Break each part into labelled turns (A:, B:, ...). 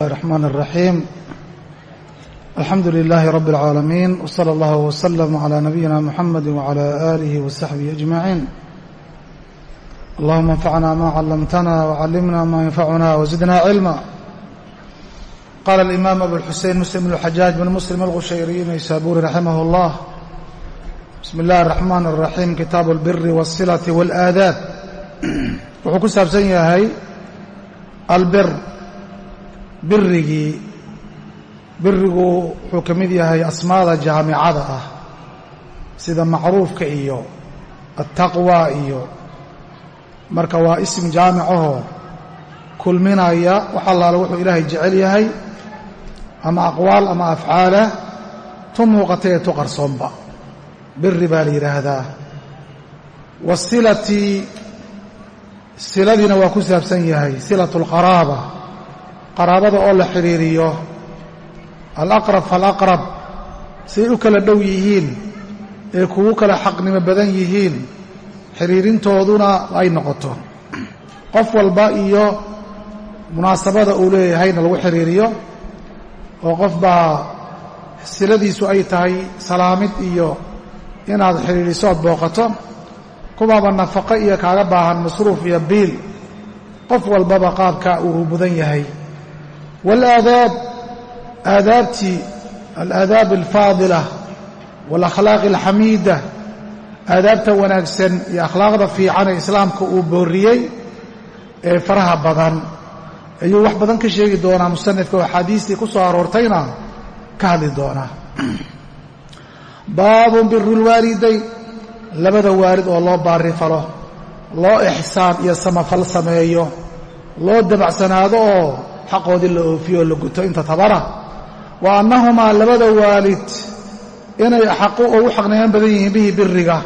A: الرحمن الرحيم الحمد لله رب العالمين وصلى الله وسلم على نبينا محمد وعلى آله وصحبه أجمعين اللهم انفعنا ما علمتنا وعلمنا ما ينفعنا وزدنا علما قال الإمام أبو الحسين مسلم بن الحجاج بن مسلم الغشيري نيسابوري رحمه الله بسم الله الرحمن الرحيم كتاب البر والصلة والآداب wuxuu ku saabsan yahay albir birigii birigu wuxuu ka mid yahay asmaada jaamicada ah sida macruufka iyo attaqwa iyo marka waa ism jaamicahoo kulminaya wax allaale wuxuu ilaahay jecel yahay ama aqwaal ama afcaalah tu muuqatay ee tu qarsoonba. Biri baa la yidhaahdaa. Wasilati siladiina waa ku saabsan yahay silatu alqaraaba qaraabada oo la xidhiiriyo alaqrab falaqrab siay u kala dhow yihiin ee kugu kala xaqnimo badan yihiin xidhiirintooduna ay noqoto. Qof walba iyo munaasabada uu leeyahayna lagu xidhiiriyo oo qof baa siladiisu ay tahay salaamid iyo inaad xidhiiriso ood booqato kubaaba nafaqo iyo kaaga baahan masruuf iyo biil qof walbaba qaabka uu mudan yahay waalaadaab aadaabtii alaadaab alfaadila waalakhlaaqi alxamiida aadaabta wanaagsan iyo akhlaaqda fiican ee islaamka uu booriyey ee faraha badan. Ayuu wax badan ka sheegi doonaa musanifka oo axaadiistii ku soo aroortayna ka hadli doonaa. Baabun biru lwaalidayn labada waalid oo loo baari falo loo ixsaan iyo samafal sameeyo loo dabacsanaado oo xaqoodii la oofiyo oo la guto inta tabara wa annahumaa labada waalid inay xaqu ugu xaqniman badan yihiin bihi biriga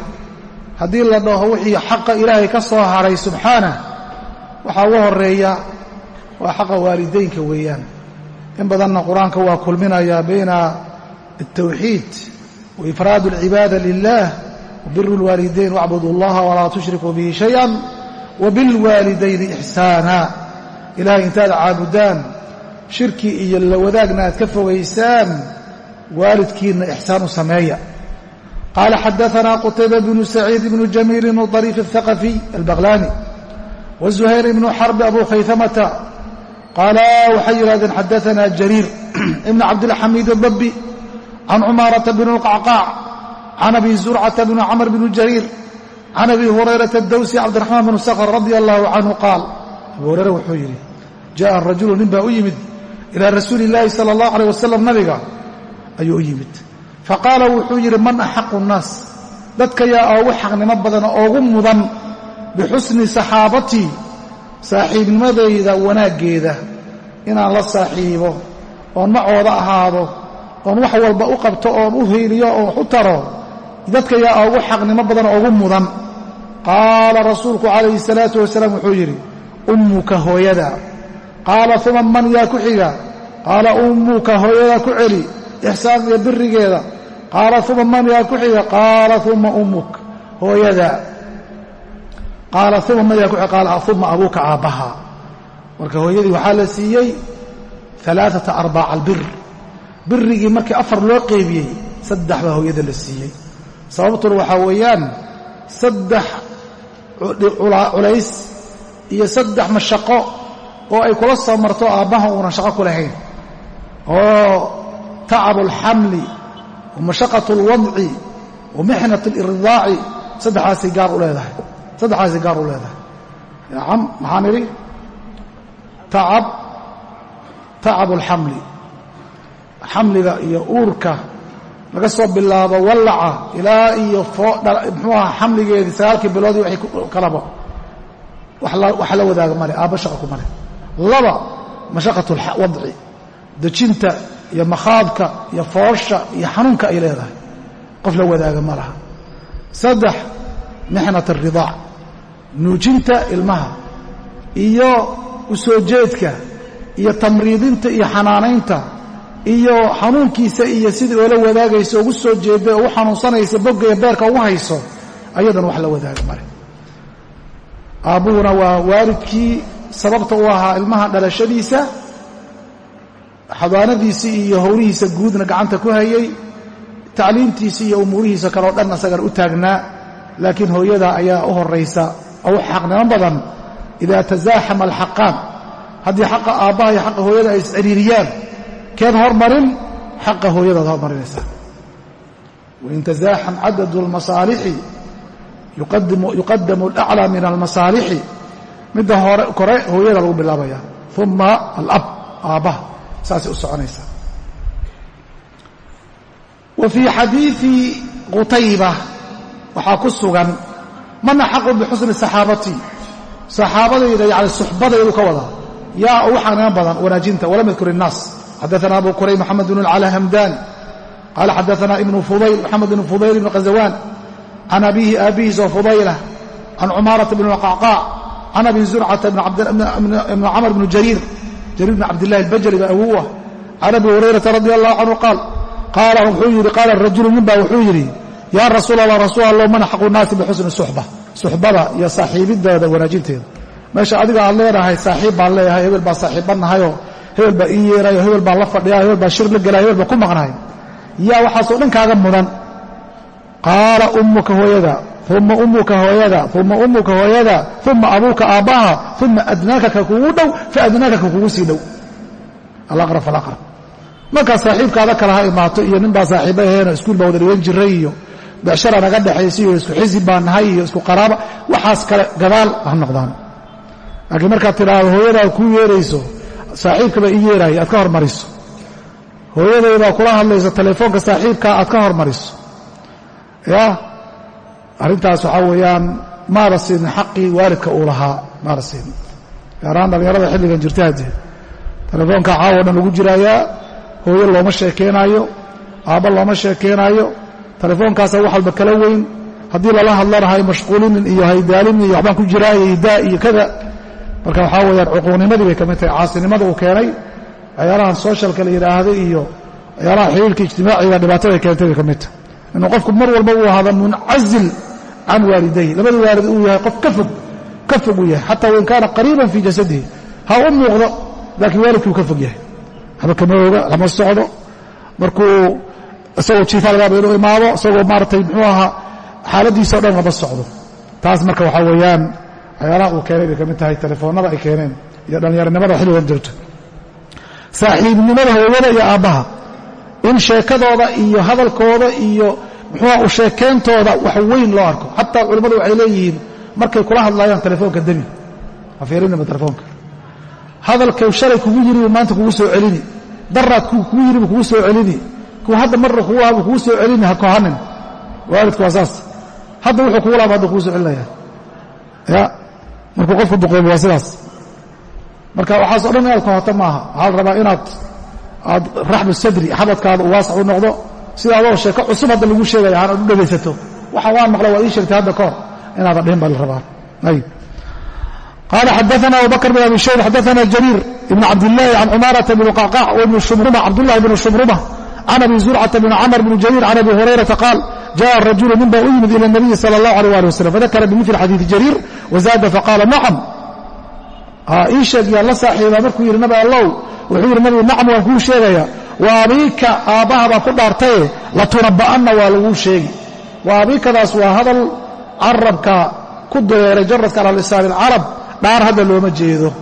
A: haddii la dhaho wixii xaqa ilaahay ka soo haray subxaanah waxaa ugu horeeya waa xaqa waalidaynka weeyaan in badanna qur-aanka waa kulminayaa bayna altawxiid wa ifraad alcibaada lilah وبر الوالدين واعبدوا الله ولا تشركوا به شيئا وبالوالدين إحسانا ilaahay intaad caabudaan shirki iyo lawadaagna aad ka fogaysaan waalidkiinna ixsaan u sameeya. Qaala xadaanaa qutayba bnu saciid ibnu jamiil ibnu dariif athaqafiy albaqlaani wa zuhayr ibnu xarbi abu khaytamata qaala waxay yidhahdeen xadaanaa jariir ibn cabdilxamiid adabbi can cumaarata bn اlqacqaac can abi zurcata bn camr bn jariir can abi hurayrata dawsi cabdiraxmaan bn sakhr radi allahu canhu qaal. Abu hurayre wuxuu yidhi jaaa rajulu nin baa u yimid ilaa rasuuli illaahi sala allahu caleyh wasalam nabiga ayuu u yimid. Faqaala wuxuu yidhi man axaqu nnaas? Dadka yaa oogu xaqnimo badan oogu mudan bixusni saxaabatii saaxiibnimadayda wanaaggeeda inaan la saaxiibo oon macooda ahaado oon wax walba u qabto oon u hiiliyo oon u taro dadka yaa oogu xaqnimo badan oogu mudan. Qaala rasuulku calayhi salaatu wasalaam wuxuu yidhi ummuka hooyada qaala uma man yaa ku xiga? Qaala ummuka hooyada ku celi ixsaan birigeeda. Qaala uma man yaa ku xiga? Qaala uma ummuk hooyada qaala uma man yaa ku xiga? Qaala uma abuuka aabbaha marka hooyadii waxaa la siiyey alaaata arbaaca albir. Birigii markii afar loo qeybiyey saddex baa hooyada la siiyey. Sababtuna waxaa weeyaan saddex culays iyo saddex mashaqo oo ay kula soo marto aabbaha uunan shaqo ku lahayn. Oo tacabu alxamli wa mashaqat alwadci wa mixnat alirdaaci saddexaasay gaar u leedahay. Saddexaasay gaar u leedahay. Nacam maxaan idhi tacab tacabu alxamli xamliga iyo uurka laga soo bilaabo wallaca ilaa iyo muxuu aha xamligeedii sagaalkii biloodii waxay kalaba wax la wadaaga male aabba shaqa ku male laba mashaqat wadci dejinta iyo makhaadka iyo foosha iyo xanuunka ay leedahay qof la wadaaga ma laha. Saddex mixnat alridaac nuujinta ilmaha iyo u soo jeedka iyo tamriidinta iyo xanaanaynta iyo xanuunkiisa iyo sidii oola wadaagayso ugu soo jeeda oo u xanuunsanaysa bogaya beerka ugu hayso ayadan wax la wadaaga male aabbuhuna waa waalidkii sababta u ahaa ilmaha dhalashadiisa xadaanadiisii iyo howlihiisa guudna gacanta ku hayay tacliimtiisii iyo umuurihiisa kaleo dhan asagana u taagnaa laakiin hooyada ayaa u horaysa u xaqnimo badan idaa tasaaxama alxaqaan haddii xaqa aabbaha iyo xaqa hooyada ay isciriiriyaan keed hormarin xaqa hooyadaad hormarinaysaa wain tasaaxam cadadu almasaalixi yuqadamu alaclaa min almasaalixi midda hore kore hooyada lagu bilaabaya. Uma alab aabbaha saasay u soconaysaa wa fii xadiidi qutayba waxaa ku sugan man axaqu bixusni saxaabati? Saxaabadayda yani suxbadaydu ka wada yaa ugu xaqnimo badan wanaajinta walam yadkur innaas xadaana abu kurayb moxamed bn cala hamdani qaala xadaana ibnu fudayl moxamed bn fudayl ibn khazawaan can abiihi aabihiis oo fudayla can cumaarata bn qacqaac can abi zurcata ibn camr bn jariir jariir bn cabdillahi albajali baa awow ah can abi hurayrata radi allahu canhu qaal qaala wuxuu yidhi qaala rajulu nin baa wuxuu yidhi yaa rasuul allah rasuul allah man xaqu naasi bixusni suxba suxbada iyo saaxiibidooda wanaajinteeda meesha adiga aad leedahay saaxiib baan leeyahay hebel baa saaxiibbannahayoo hebel baa ii yeerayo hebel baan la fadhiya hebel baa shir la gelaya hebel baa ku maqnahay yaa waxaasoo dhan kaaga mudan qaala ummuka hooyada uma ummuka hooyada uma ummuka hooyada uma abuuka aabbaha uma adnaaka ka kugu dhow faadnaaka ka kugu sii dhow. Alaqrab falaqrab markaa saaxiibkaada kale ha imaato iyo nin baa saaxiiba aheenoo iskuul baa wada dhigan jiray iyo becshara naga dhexaysa iyo isku xisib baan nahay iyo isku qaraaba waxaas kale gadaal ha noqdaan. Laakiin markaad tidhaahdo hooyadaa kuu yeerayso saaxiibkaba ii yeeraaya aad ka hormariso. Hooyadaybaa kula hadlayso telefoonka saaxiibkaa aad ka hormariso. Ya arrintaas waxaa weeyaan maada siinin xaqii waalidka uu lahaa maada siinin gaarahaan dhallinyarada xilligan jirta haddee telefoonka caawo dhan lagu jiraayaa hooyo looma sheekeenaayo aabba looma sheekeenaayo telefoonkaasa wax walba kala weyn. Haddii lala hadlana hay mashquulinin iyo haydaalinin iyo waxbaan ku jiraayo idaa iyo kada. Marka waxaa weeyaan cuquuqnimadii bay ka mid tahay caasinimada uu keenay waxyaalahan sooshalka la yidhaahda iyo waxyaalaha xiriirka ijtimaaciga dhibaatada keentay bay ka mid tahay. Inuu qofku mar walba uu ahaado muncazil can waalidayhi. Labada waalid uu yahay qof ka fog ka fog uu yahay. Xataa wain kaana qariiban fii jasadihi ha u muuqdo laakiin waalidkii uu ka fog yahay. Waxba kama oga lama socdo. Markuu isagoo jiifa lagaaba inuu imaado isagoo maaratay muxuu ahaa xaaladiisa o dhan lama socdo. Taas marka waxaa weeyaan waxyaalaha uu keenay bay ka mid tahay telefoonnada ay keeneen iyo dhallinyaronimada xilligan jirto. Saaxiibnimada hooyada iyo aabbaha in sheekadooda iyo hadalkooda iyo muxuuha u sheekeyntooda wax weyn loo arko. Xataa culimmadu waxay leeyihiin markay kula hadlaayaan telefoonka demi ha fiirinaba telefoonka. Hadalkay shalay kugu yiribu maanta kugu soo celini. Daraad kugu yiribu kugu soo celini. Kuwa hadda marra kugu kugu soo celini ha kohanin waalidku waa saas. Hadda wuxuu kugu laaba hadda kugu soo celinaya. Ya markuu qofku duqoobo waa sidaas. Marka waxaasoo dhan inaad kohato maaha. Waxaa la rabaa inaad aad raxbu sadri xabadkaada u u noqdo sida adoo sheeko cusub hadda lagu sheegaya aanaad u dhegaysato waxaan waa maqla waad ii sheegtay hadda kahor inaadan dhihin baa la rabaa ayb qala xadaana abubakr bn abi shayb xadaana jariir ibn cabdillaahi can cumaarata bn qacqac wibn shumruma cabdullahi bn shumruma can abi zurcata bn camr bn jariir can abi hurayrata qaal jaءa rajulu nin baa u yimid ila الnabiyi salى اllah alيh ali waslm fadakara bimili xadiiثi jariir wazaada faqaala nacam ii sheeg yaa la saaxiiba markuu yidhi nabi allow wuxuu yidhi nabigu nacam waan kuu sheegaya wa abiika ku dhaartae ku dhaartaye waa laguu sheegi wa abiikadaas waa hadal carabka ku dareeray jaradka ala lisaani alcarab dhaar hadda looma jeedo.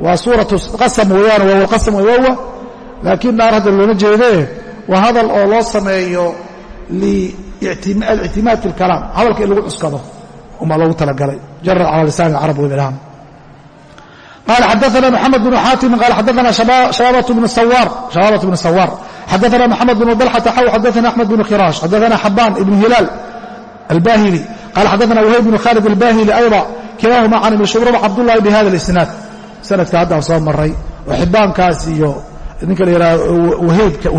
A: Waa suuratu qasam weeyaan wowlqasam wawowa laakiin dhaar hadda looma jeedee waa hadal oo loo sameeyo liictimaad fi lkalaam hadalka in lagu cuskado umaa loogu talagalay. Jarad cala lisaani alcarab webelahaan قال xdثna محمد بن xاtم قال xdثna شhبابة بن سwاr xdثna محمد بن طلحة xw xdثna أحمد بن khراش xdثna xبان بن هiلاal الbاhلي قال xdثna وhayb بن khالد الbاhلي أيضا kilاahma can iبن شhbrب cبداللahi بhda الإسناad sanadka haddaan soo maray oo xibaankaas iyo ninka la yidhah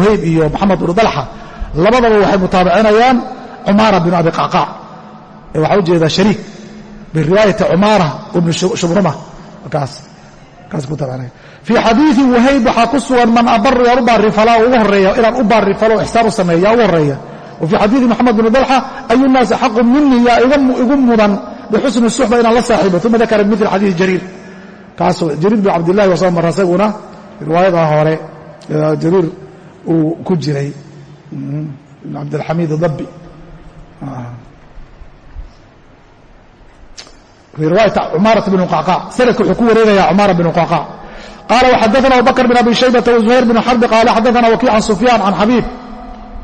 A: whayb iyo محamed بن طلحة labadaba waxay mutaabicinayaan cmaarة بن abi qacqاc waxaa ujeedaa shariik biriwaayaةi cmaarة بن shubruma markaas fii xadiii wahayb waxaa ku sugan man abaru yaan u baarifala ugu horreeya inaan u baarifalo ixsaan u sameeya ugu horreeya wa fii xadiidi moxamed bn dalxa ayu naasi xaqu minii yaa igu mudan bixusni suxba inaan la saaxiibo. Uma dakara bimil xadiidi jariir. Kaas jariir bin cabdillahi waa soo mara isaguna riwaayada hore jariir uu ku jiray. Ibn cabdilxamiid dabi fii riwaayati cumaarat bn qacqac sanadka wuxuu ku wareegaya cumaara bn qacqac qaala waxadaana abubakr bn abi shaybata wazuhayr bn xarbi qaala xadaana wakiic can sufyaan can xabiib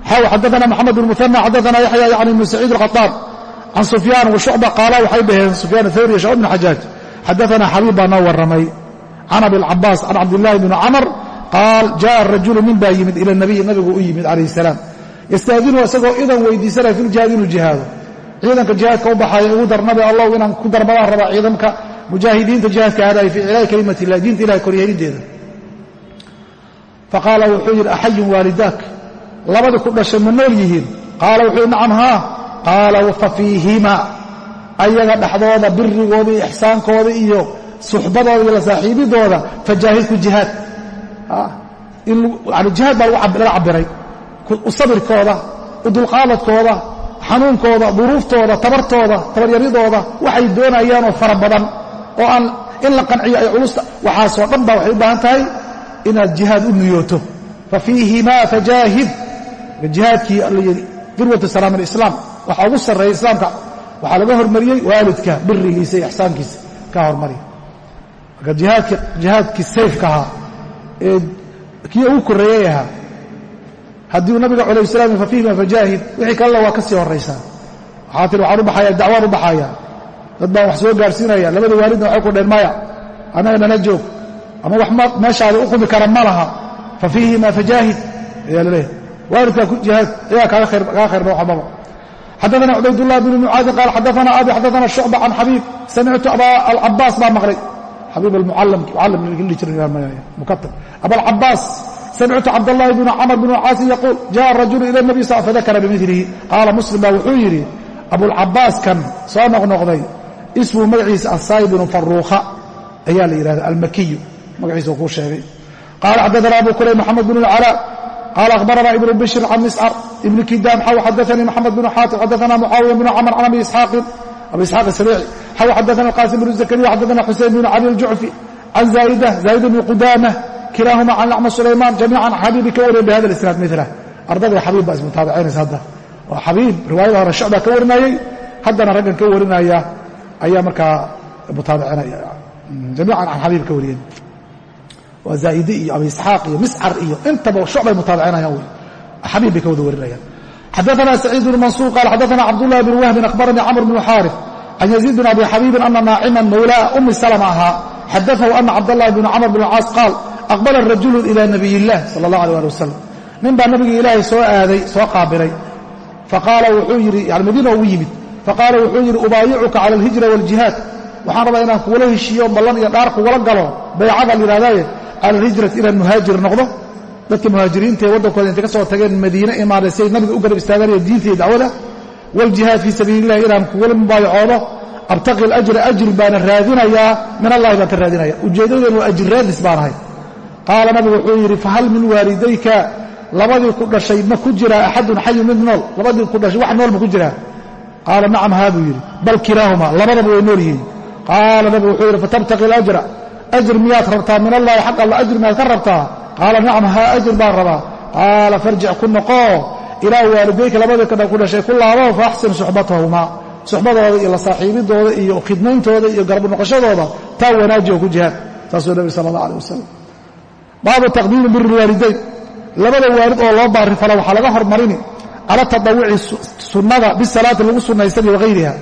A: xaw xadaana moxamed bn muhana xadaana yaxya yani ibn saciid alqaطaan can sufyaan washucba qaala waxay dhaheen sufyaan athawri shacb bn xajaaj xadaana xabiib baa noo warramay. Can abi lcabaas can cabdillahi bni camr qaal jaءa rajulu nin baa yimid ila nabiy nabigu u yimid calayh salaam. Yastaadinu isagoo idan weydiisanaya fi ljihaad inuu jihaado ciidanka jihaadka u baxaya ugu darnabi allow inaan ku darmadaan rabaa ciidanka mujaahidiinta jihaadka aadaya fii iclaa'i kalimat illah diinta ilahay koryeelideeda faqaala wuxuu yidhi axayun waalidaak labadii ku dhashay ma nool yihiin? Qaala wuxuu yidhi nacam haa. Qaala fa fiihima ayaga dhexdooda birigooda iyo ixsaankooda iyo suxbadooda iyo la saaxiibidooda fajaahidku jihaad. Jihaad baa lala cabiray sabirkooda udulqaadadkooda xanuunkooda duruuftooda tabartooda tabaryaridooda waxay doonayaan oo fara badan oo aan in la qanciyo ay culusta waxaasoo dhan baa waxay u baahan tahay inaad jihaad u niyooto. Fa fiihimaa fajaahid. Jihaadkii alla yidhi dirwatu salaam alislaam waxaa ugu sarreeya islaamka waxaa laga hormariyey waalidka birigiisa iyo ixsaankiisa ka hormariya. Marka jihaadkii sayfka ahaa ee kii ugu korreeyey ahaa haddii nabiga calayh salaam fa fiihima fajaahid wixii kalena waa ka sii horraysaa. Waxaa tiri waxaan u baxaya dacwaan u baxaya dad baan wax soo gaarsiinaya labada waalidna waxay ku dheen maya annaga nala joog. Ama wax meeshaada u qumi kara ma laha. Fa fiihima fajaahid ayaa la leeyahay waalidkaa ku jihaad ayaa kaaga khayr nooxa baba xadaana cubaydullah bn mucaadin qaal xadaana abi xadaana shucba can xabiib. Samictu aba alcabaas baa maqlay. Xabiib almucalammukatab abalcabaas samictu cabdاllahi bn camr bn caasin yaquul jaءa rajulu ila nabi sal fadakara bimilihi qaala muslim baa wuxuu yidhi abulcabaaskan soo noqnoqday ismuu magaciisa asaay bnu faruukha ayaa la yidhahda almakiyu magaciisa kuu sheegay qaala xadaana abu kurayb maxamed bn اlcalaa qaala akhbarana ibnu bishrin can miscar ibni kidaam xaw xadaanii maxamed bn xaatim xadaana mucaawiya bn camr can abi isxaaqin abi isxaaq sabiici xaw xadaana qaasim bn zakariya xadaana xusein bn cali aljucfi can zaa'ida zaa'ida bni qudaama kilaahuma can lacma sulaymaan jamiican xabiibi ka wariya bihada isnaad milah ardayga xabiib baa ismutaabicaynaysa hadda. Waa xabiib riwaayada hore shucbaa ka warinayey haddana raggan ka warinaya ayaa markaa mutaabicinaya jamiican can xabiib ka wariyeen. Waa zaa'ide iyo abi isxaaq iyo miscar iyo intaba shucbay mutaabicinayaan wey xabiib bay ka wada warinayaan. Xadaana saciid bn mansuur qaal xadaana cabdullahi bn wahbin akhbaranii camr bn xaarif can yaziid bn abi xabiibin ana naaciman mawlaa umi salma ahaa. Xadaahu ana cabdاllahi bn camr bn caas qaal aqbala rajulu ilaa nabiy illah sala allah alay ali wasalam nin baa nabiga ilaahay soo aaday soo qaabilay. Faqaala wuxuu yidhi yani madiina ugu yimid. Faqaala wuxuu yidhi ubaayicuka cala alhijra waaljihaad waxaan rabaa inaan kugula heshiiyo ballan iyo dhaar kugula galo. Baycada layidhahdaaye cala alhijrati inaan muhaajir noqdo. Dadka muhaajiriinta ee waddankooda intay ka soo tageen madiine imaanay siay nabiga u garab istaaganaya diinta iyo dacwada. Waaljihaad fii sabiili illahi inaan kugula mubaayacoodo. Abtaqi alajra ajri baana raadinayaa min allahi baan ka raadinaya. Ujeedadeenu waa ajir raadis baanahay qaala nabigu wuxuu yidhi fahal min waalidayka? Labadii ku dhashay ma ku jiraa axadun xayu mid nool. Labadii ku dhashay wax nool ma ku jiraa qaala nacam haa buu yidhi bal kilaahuma labadaba way nool yihiin. Qaala nabigu wuxuu yidhi fatabtaqi alajra ajr miyaad rabtaa? Min allahi xaq alla ajri miyaad ka rabtaa? Qaala nacam haa ajr baan rabaa. Qaala farjic ku noqoo ilaa waalidayka labadii kadha ku dhashay ku laabo faaxsin suxbatahumaa suxbadooda iyo la saaxiibidooda iyo khidmayntooda iyo garab noqoshadooda taa wanaaji ku jihaad saasuu nabi sala allah aleh wasalam baabu taqdiimi biri waalidayn. Labada waalid oo loo baari falo waxaa laga hormarini cala tadawuci sunnada bisalaati lagu sunnaystan iyo wahayriha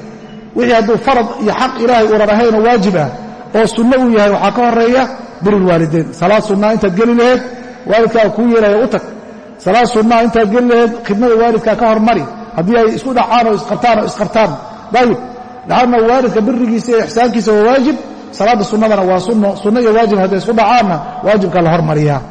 A: wixii hadduu farad iyo xaq ilaahay uunan ahaynoo waajib ah oo sunno uu yahay waxaa ka horreeya birilwaalidayn salaad sunnaa intaad geli laheyd waalidkaa kuu yeelaya u tag. Salaad sunnaa intaad geli laheyd khidmada waalidkaa ka hormari. Haddii ay isku dhacaan oo isqabtaan oo isqabtaan dayib laanna waalidka birigiisa iyo ixsaankiisa waa waajib salaada sunnadana waa sunno sunno iyo waajib hadday isku dhacaanna waajibka la hormariyaa.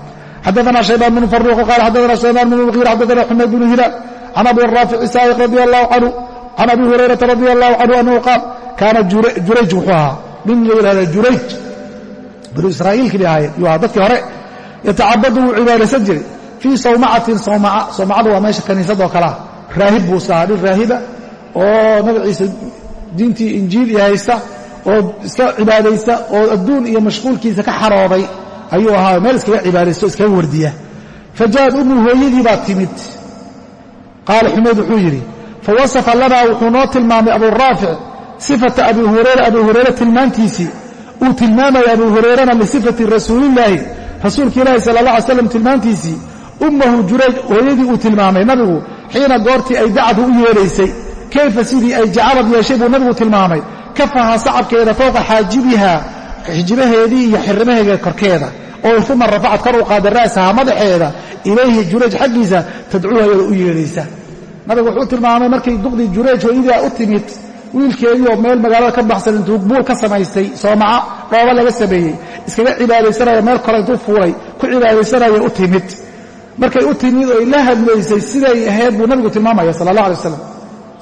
A: Xadaana shaybaan bnu faruuq qaala xadaana sulaymaan bnu muqiir xadaana xumayd bnu hilaal can abi raafici saa'iq radi allahu canhu can abi hurayrata radi allahu canhu annahu qaal kaana jurayj wuxuu ahaa nin la yidhahda jurayj banu israa'iilkii ahaayeen yuu ahaa dadkii hore yatacabadu wuu cibaadaysan jiray fii sawmacatin sawmaca sawmacadu waa meesha kaniisadoo kalea raahib buu iska nin raahiba oo magaciisa diintii injiil iyo haysta oo iska cibaadaysta oo adduun iyo mashquulkiisa ka xarooday ayuu ahaa meel iskaga cibaadaysto iskaga wardiya. Fa ja'ad ummu hooyadii baa timid. Qaala xumayd wuxuu yidhi fawasafa lanaa wuxuu noo tilmaamay aburaafic sifata abi hurayra abi hurayre tilmaantiisii uu tilmaamaya abu hurayrana lisifati rasuulillaahi rasuulka ilaahi sala allah alay slam tilmaantiisii ummahu jurayj hooyadii uu tilmaamay nabigu xiina goortii ay dacdu u yeedhaysay kayfa sidii ay jacalad yeeshay buu nabigu tilmaamay kafahaa sacabkeeda fowqa xaajibiha xijibaheedii iyo xirrimaheeda korkeeda. Oo uma rafacad kor u qaada ra'saha madaxeeda ilayhi jurayj xaggiisa tadcuuha iyada u yeedhaysa. Nabigu wuxuu tilmaamay markay duqdii jurayj hooyadii u timid wiilkeedii oo meel magaalada ka baxsan intuu buul ka samaystay soomaca dhooba laga sameeyey iskaga cibaadaysanayo meel kale intuu fuulay ku cibaadaysanayo u timid. Markay u timid oo la hadlaysay siday ahayd buu nabigu tilmaamaya sala allah alay wasalam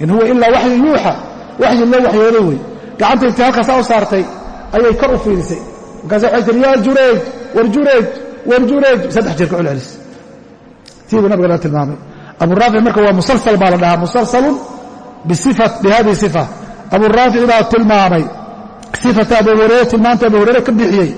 A: in huwa ilaa waxyu yuuxa waxyi loo waxyooday wey gacanta intay halkaasaa u saartay ayay kor u fiirisay markaasa waxay tihi yaa jureej war jureej war jureej. Saddex jeer ka celcelis tii buu nabiga la tilmaamay. Aburaafic marka waa musalsal baa la dhahaa musalsalun bihadihi sifa. Aburaafic baa tilmaamay. Sifata abu hurayre tilmaanta abu hurayre ka bixiyey.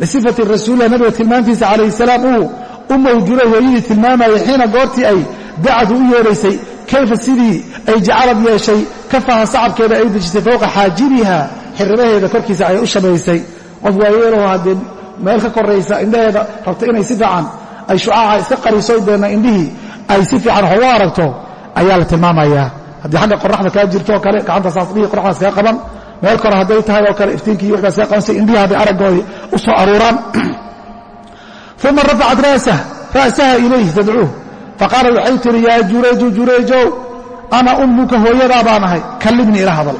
A: Lisifati rasuulilah nabiga tilmaantiisa calayhi salaam uu ummahu jureej hooyadii tilmaamayay xiina goortii ay dacdu u yeedhaysay kayfa sidii ay jacalad yeeshay kafaha sacabkeeda ay dejisay fowqa xaajibiha xirribaheeda korkiisa ay u shamaysay qof waayeeloo haddee meel ka koraysa indhaheeda rabta inay si fiican ay shucaaca iska qariso deenna indhihii ay si fiican ugu aragto ayaa la tilmaamayaa haddii xagga qoraxda kaa jirto oo kale gacanta saas dhihii qoraxdaas kaa qaban meel kore hadday tahay oo kale iftiinkii waxdaas kaa qaban si indhihii hadday araggoodii u soo aruuraan uma rafacat ra'saha ilayhi tadcuuh faqaalat waxay tihi yaa jurayju jurayjow ana ummuka hooyadaa baan ahay kallimnii ila hadal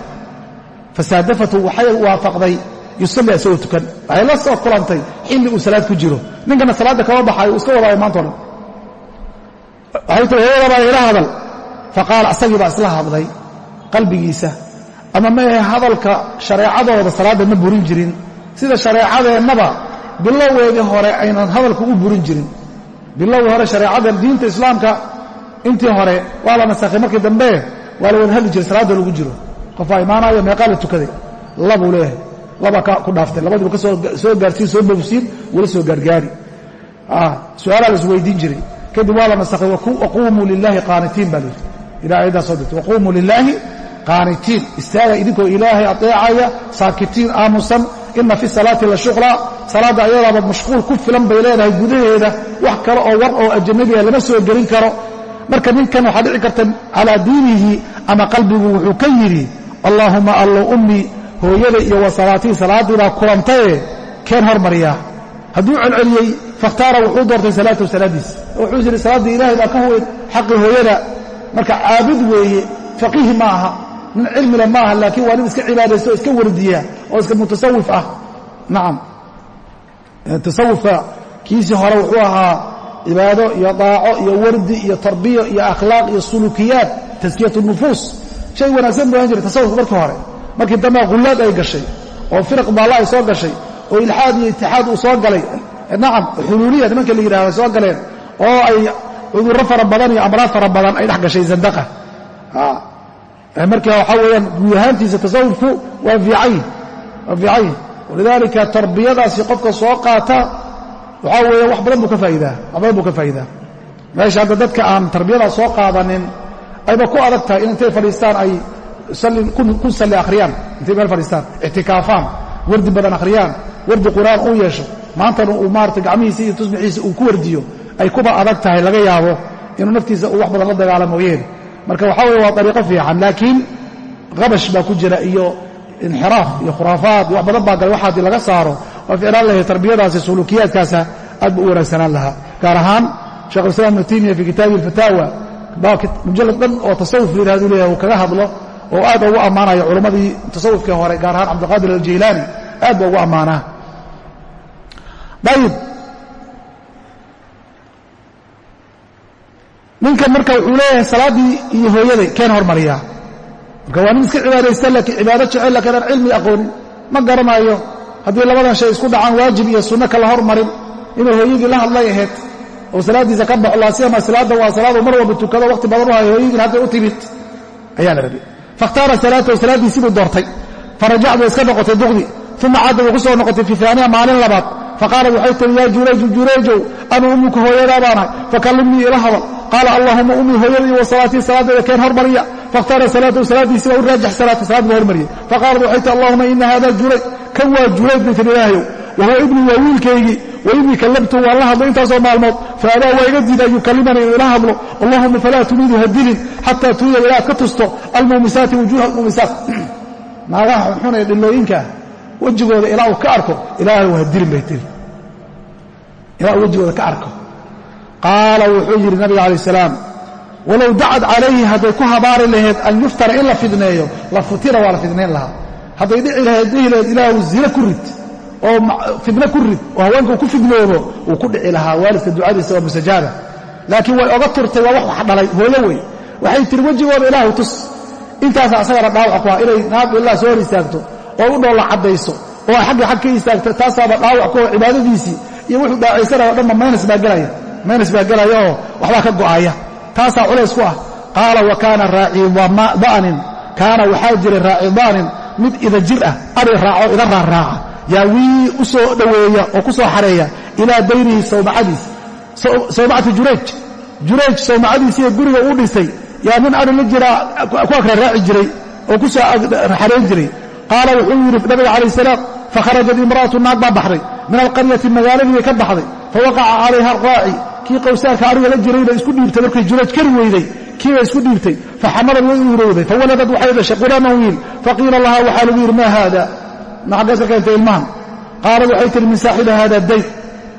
A: fasaadafatu waxay waafaqday yusalli asagoo tukan waxay la soo kulantay xilli uu salaad ku jiro ninkana salaadda kama baxayo uu iska wadaayo maanta o dhan waxay tihi hooyadaa baan ila hadal faqaala asagii baa isla hadlay qalbigiisa ama maahe hadalka shareecadooda salaadda ma burin jirin sida shareecadeennaba bilowgeedii hore aynan hadalka u burin jirin bilowgii hore shareecada diinta islaamka intii hore waa la nasakhay. Markii dambe waa la wada hadli jiray salaadda lagu jiro. Qofaa imaanayo meeqaa la tukaday. Labuu leeyahay. Laba ku dhaaftay. Labadiiba ka soo gaarsiin soo bogsiin wala soo gaargaari. Su'aalaa la isweydiin jiray. Kadib waa la nasakhay waquumuu lilaahi qaanitiin baa layidhi ilahay ayaddaa soo dirtay waquumuu lilaahi qaanitiin. Istaaga idinkoo ilaahay adeecaya saakitiin aamusan ina fi salaati la shuqla. Salaadda ayadaaba mashquul ku filan bay leedahay gudaheeda. Wax kale oo war oo ajanabiga lama soo gelin karo. Marka ninkan waxaa dhici karta calaa diinihi ama qalbigu wuxuu ka yidhi allaahuma allo ummii hooyada iyo wa salaatii salaaddii baa kulantaye keen hormariyaa hadduu celceliyey fakhtaara wuxuu doortay salaatahu salaaddiis wuxuu yidhi salaaddii ilaahay baa ka weyn xaqii hooyada. Marka caabud weeye faqiih ma aha nin cilmile ma aha laakiin waa nin iska cibaadaysta oo iska wardiya oo iska mutasawif ah. Nacam tasawufka kiisii hore wuxuu ahaa cibaado iyo daaco iyo wardi iyo tarbiya iyo akhlaaq iyo sulukiyaat taskiyat nufuus shay wanaagsan buu ahan jiray tasawufka markii hore. Markii dambe hullaad ay gashay oo firaq baalla ay soo gashay oo ilxaad iyo itixaad uu soo galay. Nacam xuluuliya soo galeen oo ay cudurro fara iyo amraad fara badan ay dhex gashay marka waxaa weeyaan guud ahaantiisa tasawufku waa fiicayn waa fiicayn walidaalika tarbiyadaasi qofka soo qaata waxaa weeya wax badan buu ka faa'idaa wax badan buu ka faa'idaa meesha hadda dadka aan tarbiyadaas soo qaadanin ayba ku adag tahay in intay fadhiistaan ay kun salli akhriyaan intay meel fadhiistaan ictikaafaan wardi badan akhriyaan wardi qur'aan uu yeesho. Maantana uu maarata gacmihiisa iyo tusbixiisa uu ku wardiyo ay kuba adag tahay laga yaabo inuu naftiisa uu wax badan la dagaalamo mooyeene marka waxaa weye waa ariiqo fiican laakiin qabash baa ku jira iyo inxiraaf iyo khuraafaad wax badan baa gala waxaadii laga saaro. Waa ficlaan lahay tarbiyadaasi sulukiyaadkaasa aad buu u wanaagsanaan lahaa. Gaar ahaan shekhulislaam ibnu taymiya fii kitaabi alfataawa mujallad dhan oo tasawuf la yihahdu leeyahay uu kaga hadlo oo aad ugu ammaanayo culammadii tasawufkii hore gaar ahaan cabdiqaadir aljaylaani aad baa ugu ammaanaa. Ayib ninkan marka wuxuu leeyahay salaaddii iyo hooyaday keen hormariyaa marka waa nin iska cibaadaysta laakiin cibaado jecel laakiin aan cilmi aqoonin. Ma garanayo haddii labadan shay isku dhacaan waajib iyo sunno kala hormarin inuu hooyadii la hadlay ahayd oo salaaddiisa ka baxo laasiyama salaadda waa salaadu mar walba tukado waqti badan u hayo hooyadiin hadday u timid. Ayaa la rabay fakhtaara salaaddiisii buu doortay. Farajacdu iska noqotay duqdi. Uma caada way ku soo noqotay fii aaniya maalin labaad faqaalat waxay tihi yaa jurayju jurayjow ana ummuka hooyadaa baanahay fakallimnii ila hadal qaala allahuma ummii hooyadii wa salaatii salaadeeda keen hormariya fakhtara salaatahu salaadiisii waa u raajax salaata salaad baa hormariyey faqaalat waxay tihi allahuma ina hada jurayj kan waa jurayj bay tihi ilaahayow wahuwa ibnii waa wiilkaygii wainii kallamtuhu waan la hadlay intaasoo maalmood faabaa waa iga diida an yukallimanii inuu ila hadlo allahuma falaa tumidu hadilin xataa tuuya ilaad ka tusto almuumisaati wujuuha almuumisaat naagaha xunxun ee dhillooyinkaa wejigooda ilaa uu ka arko ilaahay waa dilin bay tiri. Ilaa wejigooda ka arko. Qaala wuxuu yidhi nabiga calayh salaam walow dacad calayhi hadday ku habaari lahayd an yuftara in la fidneeyo la futira waa la fidnayn lahaa. Hadday dhici lahayd dhihi lahayd ilaahu zine ku rid oo fidno ku rid oo haweenka uu ku fidnoobo wuu ku dhici lahaa waalidka ducadiisa waa mustajaaba laakiin way oga turtay waa wax wax dhalay hooyo wey. Waxay tiri wejigooda ilaahu tus. Intaasa asagana dhaawac ku ah inay naag ilaa soo hor istaagto oo u dhoolla caddayso oo xagga xag ka istaagto taasaaba dhaawac ku cibaadadiisii iyo wuxuu dhaacaysanaya o dhanba maynas baa gelaya maynas baa gelaya oo waxbaa ka go'aya taasaa culays ku ah. Qaala wa kaana raaci da'nin kaana waxaa jiray raaci da'nin mid ida jir ah ari raaco ida raarraaca yaawii u soo dhoweeya oo ku soo xareeya ilaa dayrihi sawmacadiisa sawmacati jurayj. Jurayj sawmacadiisiiyo guriga uu dhisay. Yaa nin ari la jiraa ku agraraaci jiray oo ku soo xareen jiray qaala wuxuu yidhi nabiga calayh salaam fakharajat imra'atu naag baa baxday min alqaryati magaaladiibay ka baxday fawaqaca calayha araaci kii qowsaarka ariga la jirayba isku dhiibtay markay jurayj kari weyday kiiba isku dhiibtay faxamalad way uurowday fawaladad waxay dhashay quraaman wiil faqiila lahaa waxaa lagu yidhi maa haada ma xaggees ka keentay ilmahan qaalad waxay tihi min saaxibi haada dayn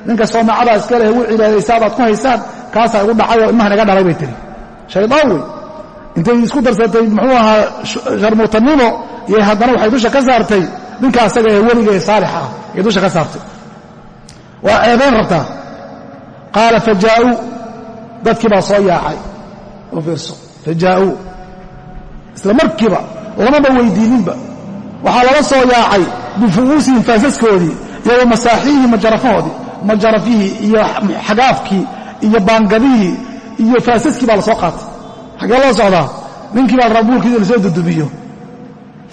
A: ninka soomacadaa iska leh wuu cibaadaysaadaad ku haysaan kaasaa igu dhacay ilmahan iga dhalay bay tihi shaydaan wey intay isku darsatay muxuu ahaa sharmuutanimo iyo haddana waxay dusha ka saartay ninka asaga ee weliga ee saalixa ah ayay dusha ka saartay. Waa ceebayn rabtaa qaala fajaa'uu dadkii baa soo yaacay. U fiirso. Fajaa'uu isla markiiba lamaba weydiininba waxaa lala soo yaacay bifu'uusihim faasaskoodii iyo wa majarafahoodii majarafihii iyo xagaafkii iyo baangadihii iyo faasaskii baa la soo qaatay xaggee loo socdaa? Ninkii baa rabuulkii in la soo dudubiyo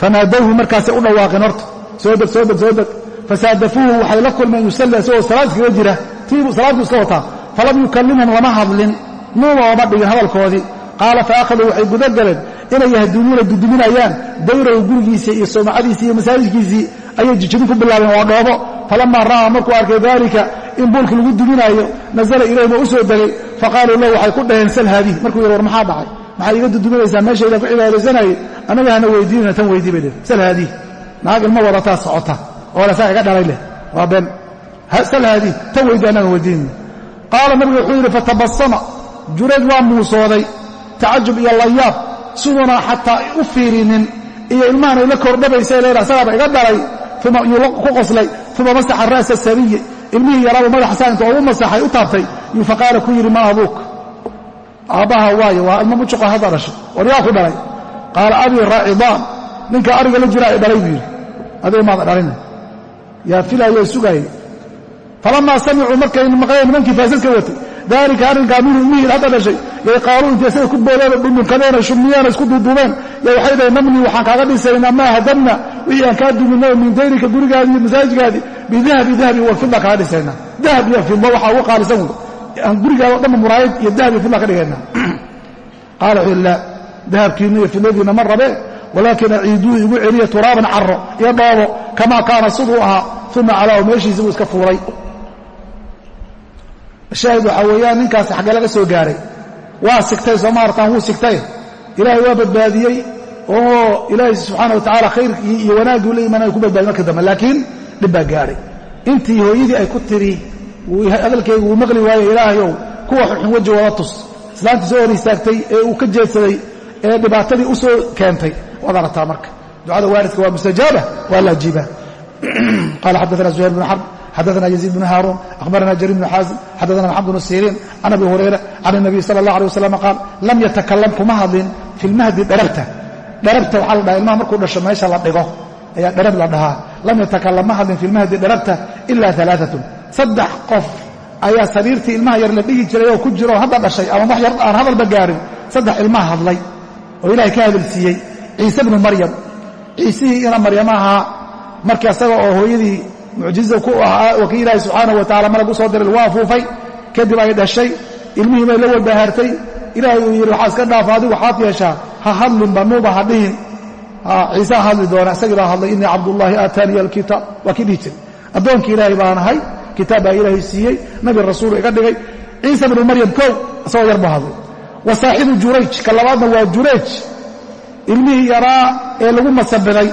A: fanaadowhu markaasay u dhawaaqeen horta. Soo deg soo deg soo deg. Fasaadafuuhu waxay la kulmeen yusalli isagoo salaad jira. Tiibuu salaadbuu iska wataa. Falam yukallimhum lama hadlin. Nuuma ooma dhigin hadalkoodii. Qaala faakhaduu waxay guda galeen. Inay yahduumuuna duduminayaan dayrahu gurigiisii iyo soomacadiisii iyo masaajidkiisii ayay jijibin ku bilaabeen waa dhoobo. Falamaa ra'aa markuu arkay daalika in buulki lagu duminaayo nasala ilayhim oo u soo degay. Faqaaluu lahu waxay ku dhaheen sal haadihi markuu yidhi war maxaa dhacay maxaad iga duduminaysaa meeshayda ku cibaadaysanayay annaga hana weydiinana tan weydii bay dheh sal haadihi naag ilmo wadataa socota. Oo lasaa iga dhalay leh. Waa been. Sal haadihi tan weydii annaga weydiinana qaala nabigu wuxuu yidhi fatabasama jurayd waa muusooday. Tacajub iyo layaab. Siduuna xataa u fiirinin. Iyo ilmahan ay la kordhabaysay leedaha sagaaba iga dhalay. Uma yuu ku qoslay. Uma masaxa ra'sa sabiyi. Ilmihii yaraabuu madaxa saa inta ugu masaxay u taabtay. Yuu faqaala ku yidhi maa abuuk aabbaha waayo waa ilmo mujuqo hadda dhashay. War yaa ku dhalay. Qaala abii raacidaan ninka ariga la jiraa dhalay buu yidhi. Adiga maada dhalina. Yaa filaayoo sugaayay falamaa samicuu markay maqleen nimankii faasaska watay. Daalika arrinkaa minhu ilmihii hadda dhashay. Yay qaaluu intay isaga ku boodeen dhundhunkadeena shumniyeena isku duuduubeen. Yo waxay dhaheen namni waxaan kaaga dhisaynaa maa hadamna wixii aan kaa duminay min dayrika gurigaadii iyo masaajidkaadii bidahabi dahabi walfida kaaga dhisaynaa dahab iyo fido waxaa ugu qaalisan wey aan gurigaada o dhanba muraayad iyo dahab iyo fida ka dhigaynaa qaala wuxuu laa dahabkiinna iyo fidadiinna ma rabe walaakin aciiduu igu celiya turaaban caro iyo dhoobo kamaa kaana siduu ahaa uma calaahu meeshiisi buu iska fuuray shaahid waxaa weeyaan ninkaasi xaggee laga soo gaaray waa sigtay soo maartaan wuu sigtay? Ilaahay waa badbaadiyey oo ilaahay subxaana wa tacaala khayrkii iyo wanaaggii ula imaanay ku badbaadiy marka dambe laakiin dhib baa gaadhay intii hooyadii ay ku tiri hadalkaygu wuu maqli waaye ilaahayow kuwa xunxun weji wada tus islaantii soo hor istaagtay ee uu ka jeedsaday ee dhibaatadii u soo keentay waad aragtaa marka ducada waaridka waa mustajaaba waa la ajiiba qala xadaana zuhayr bn xarb xadaana yaziid bn haaruun akhbarana jariir bn xaasim xadaana maxamed bn siriin can abi hurayra can الnabiy sala اllah alيه wasalam qaal lam yatakalam kuma hadlin fi lmahdi dherabta dherabta waxaa la dhaha ilmaha markuu dhasho meesha la dhigo ayaa dherab la dhahaa lam yatakalam ma hadlin fi lmahdi dherabta ila alaaatun saddex qof ayaa sariirtii ilmaha yar la dhigi jiray oo ku jiro oo hadda dhashay ama wax yar aan hadalba gaarin. Saddex ilmaha hadlay oo ilahay ka hadalsiiyey. Ciise bnu maryam. Ciisihii ina maryama ahaa markii asaga oo hooyadii mucjiza ku ahaa oo kii ilaahay wa tacala malag soo diray lagu afuufay kadib ay dhashay. Ilmihii bay la walbahaartay ilaahay uu yidhi waxaa iska dhaafa adigu waxaad yeeshaa. Ha hadlinba nuuba ha dhihin. Ciise ha hadli doona. Isagii baa hadlay innii cabdullaahi aataaniya alkitaab. Waa kii dhihi jiray. Addoonkii ilaahay baan ahay kitaab baa ilaahay siiyey nabi rasuul iga dhigay ciisa bnu maryam kow isagoo yar buu hadlay wa saaxibu jurayj ka labaadna waa jurayj. Ilmihii yaraa ee lagu masabiday